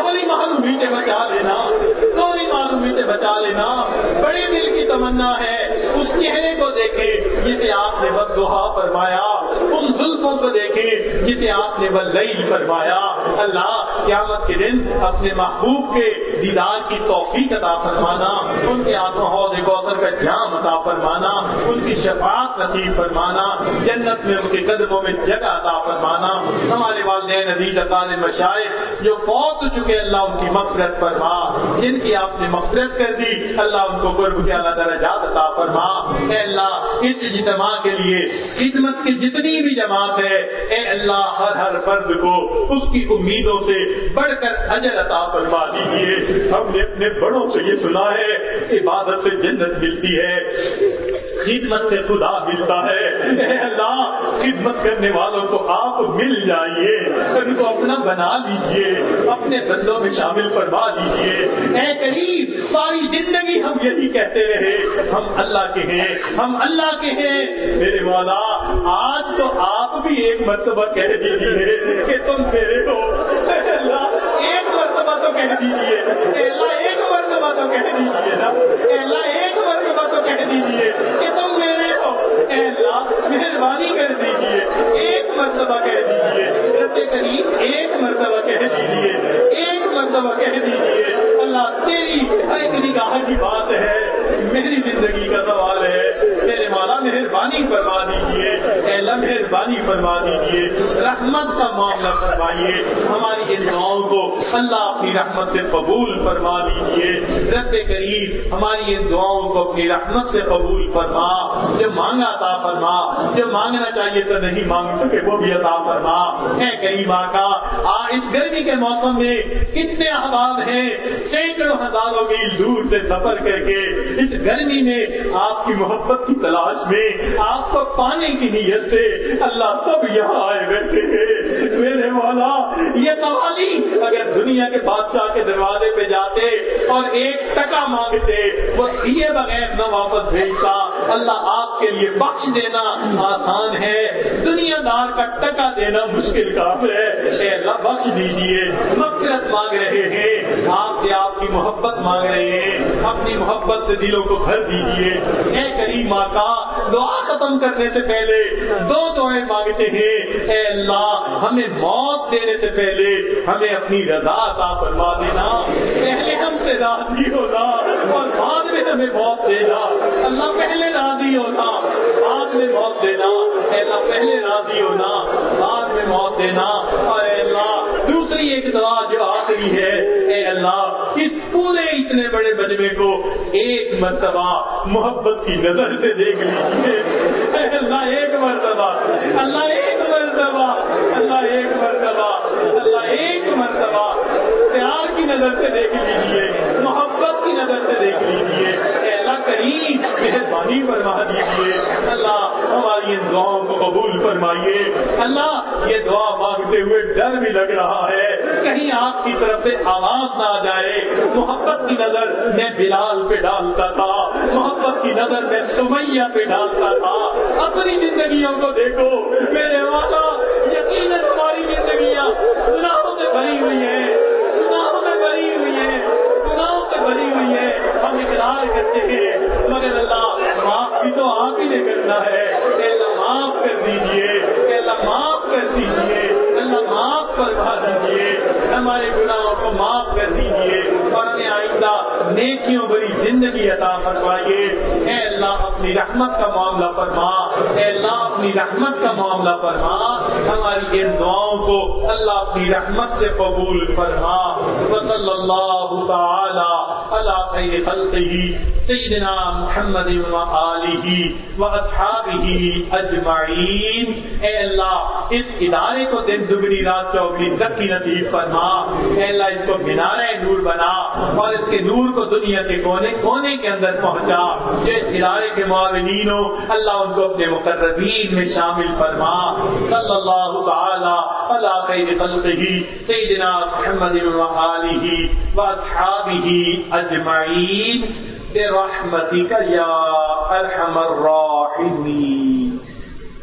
توری معلومی سے بچا لینا۔ توری معلومی سے بچا لینا۔ بڑے دل کی تمنا ہے۔ اس چہرے کو دیکھیں۔ جسے آپ نے بد دہا فرمایا، ان زلفوں کو دیکھیں جسے آپ نے بل فرمایا۔ اللہ، قیامت کے دن اپنے محبوب کے دیدار کی توفیق عطا فرمانا، ان کے آتوں حوض کوثر کا جام عطا فرمانا، ان کی شفاعت نصیب فرمانا، جنت میں ان کے قدموں میں جگہ عطا فرمانا۔ ہمارے والدین، عزیز اقال مشائق جو فوت چکے اللہ ان کی مغفرت فرما۔ جن کی آپ نے مغفرت کر دی، اللہ ان کو قرب کے اللہ درجات عطا فرما۔ اے اللہ، اس اجتماع کے لیے۔ خدمت کی جتنی بھی جماعت ہے، اے اللہ، ہر ہر فرد کو اس کی امیدوں سے بڑھ کر اجر عطا فرما دیجیے ہم نے اپنے بڑوں سے یہ سنا ہے، عبادت سے جنت ملتی ہے۔ خدمت سے خدا ملتا ہے۔ اے اللہ، خدمت کرنے والوں کو آپ مل جائیے۔ ان کو اپنا بنا لیجیے۔ اپنے بندوں میں شامل فرما دیجیے۔ اے قریب، ساری زندگی ہم یہی کہتے رہے۔ ہم اللہ کے ہیں، ہم اللہ کے ہیں۔ میرے والا آج تو آپ بھی ایک مرتبہ کہہ دیجیے کہ تم میرے ہو۔ اے اللہ تو کہہ دیجیے اللہ ایک مرتبہ تو کہہ دیجیے نا۔ اللہ ایک مرتبہ تو کہہ دیجیے کہ تم میرے ہو اللہ مہربانی کر دیجیے ایک مرتبہ کہہ دیجیے رب کریم ایک مرتبہ کہہ دیجیے ایک مرتبہ کہہ دیجیے اللہ تیری ایک نگاہ کی بات ہے۔ میری زندگی کا سوال ہے۔ میرے مالا مہربانی فرما دیجیے اللہ مہربانی فرما دیجیے رحمت کا معاملہ فرمائیے۔ ہماری ان دعاؤں کو اللہ اپنی رحمت سے قبول فرما دیجیے رب قریب ہماری ان دعاؤں کو اپنی رحمت سے قبول فرما۔ جو مانگا عطا فرما، جو مانگنا چاہیے تو نہیں مانگ سکے، وہ بھی عطا فرما۔ اے کریم آقا آ اس گرمی کے موسم میں کتنے احباب ہیں۔ سینکڑوں ہزاروں میل دور سے سفر کر کے اس گرمی میں آپ کی محبت کی تلاش میں، آپ کو پانے کی نیت سے اللہ سب یہاں آئے بیٹھے ہیں۔ میرے والا یہ سوالی اگر دنیا کے بادشاہ کے دروازے پہ جاتے اور ایک ٹکا مانگتے، وہ دیے بغیر نہ واپس بھیجتا۔ اللہ آپ کے لیے بخش دینا آسان ہے۔ دنیا دار کا ٹکا دینا مشکل کام ہے۔ اے اللہ، بخش دیجیے مغفرت مانگ رہے ہیں۔ آپ سے آپ کی محبت مانگ رہے ہیں۔ اپنی محبت سے دلوں کو بھر دیجیے اے کریم آقا دعا ختم کرنے سے پہلے دو دعائیں مانگتے ہیں۔ اے اللہ، ہمیں موت دینے سے پہلے ہمیں اپنی رضا عطا فرما دینا۔ پہلے ہم سے راضی ہونا اور بعد میں ہمیں موت دینا۔ اللہ پہلے راضی ہونا، بعد میں موت دینا۔ اللہ، پہلے راضی ہونا، بعد میں موت دینا۔ اور اللہ دوسری ایک دعا جو آخری ہے، اے اللہ، اس پورے اتنے بڑے مجمے کو ایک مرتبہ محبت کی نظر سے دیکھ لیجیے اے اللہ، ایک مرتبہ۔ اللہ، ایک مرتبہ۔ اللہ، ایک مرتبہ۔ اللہ، ایک مرتبہ۔ پیار کی نظر سے دیکھ لیجیے محبت کی نظر سے دیکھ لیجیے اے اللہ، کریم مہربانی فرما دیجیے اللہ ہماری ان دعاؤں کو قبول فرمائیے۔ اللہ یہ دعا مانگتے ہوئے ڈر بھی لگ رہا ہے۔ کہیں آپ کی طرف سے آواز نہ آ جائے۔ محبت کی نظر میں بلال پہ ڈالتا تھا۔ محبت کی نظر میں سمیہ پہ ڈالتا تھا۔ اپنی زندگیوں کو دیکھو۔ میرے والا، یقیناً ہماری زندگیاں گناہوں سے بھری ہوئی ہیں۔ گناہوں میں بھری ہوئی ہیں۔ گناہوں سے بھری ہوئی ہے ہم اقرار کرتے ہیں۔ معاف تو آپ ہی نے کرنا ہے۔ اللہ معاف کر دیجیے اللہ معاف کر دیجیے اللہ معاف فرما دیجیے ہمارے گناہوں کو معاف کر دیجیے نیکیوں بری زندگی عطا فرمائیے۔ اے اللہ، اپنی رحمت کا معاملہ فرما۔ اے اللہ، اپنی رحمت کا معاملہ فرما۔ ہماری ان دعاؤں کو اللہ اپنی رحمت سے قبول فرما۔ وصلی اللہ تعالی علی خیر خلقہ، سیدنا محمد و آلہ و اصحابہ اجمعین۔ اے اللہ، اس ادارے کو دن دگنی رات چوگنی ترقی نصیب فرما۔ اے اللہ، اس کو مینار نور بنا اور اس کے نور کو دنیا کے کونے کونے کے اندر پہنچا جو اس ادارے کے معاونین ہو۔ اللہ ان کو اپنے مقربین میں شامل فرما۔ صلی اللہ تعالی علی خیر خلقہ، سیدنا محمد و آلہ و اصحابہ اجمعین۔ برحمتک یا ارحم الراحمین۔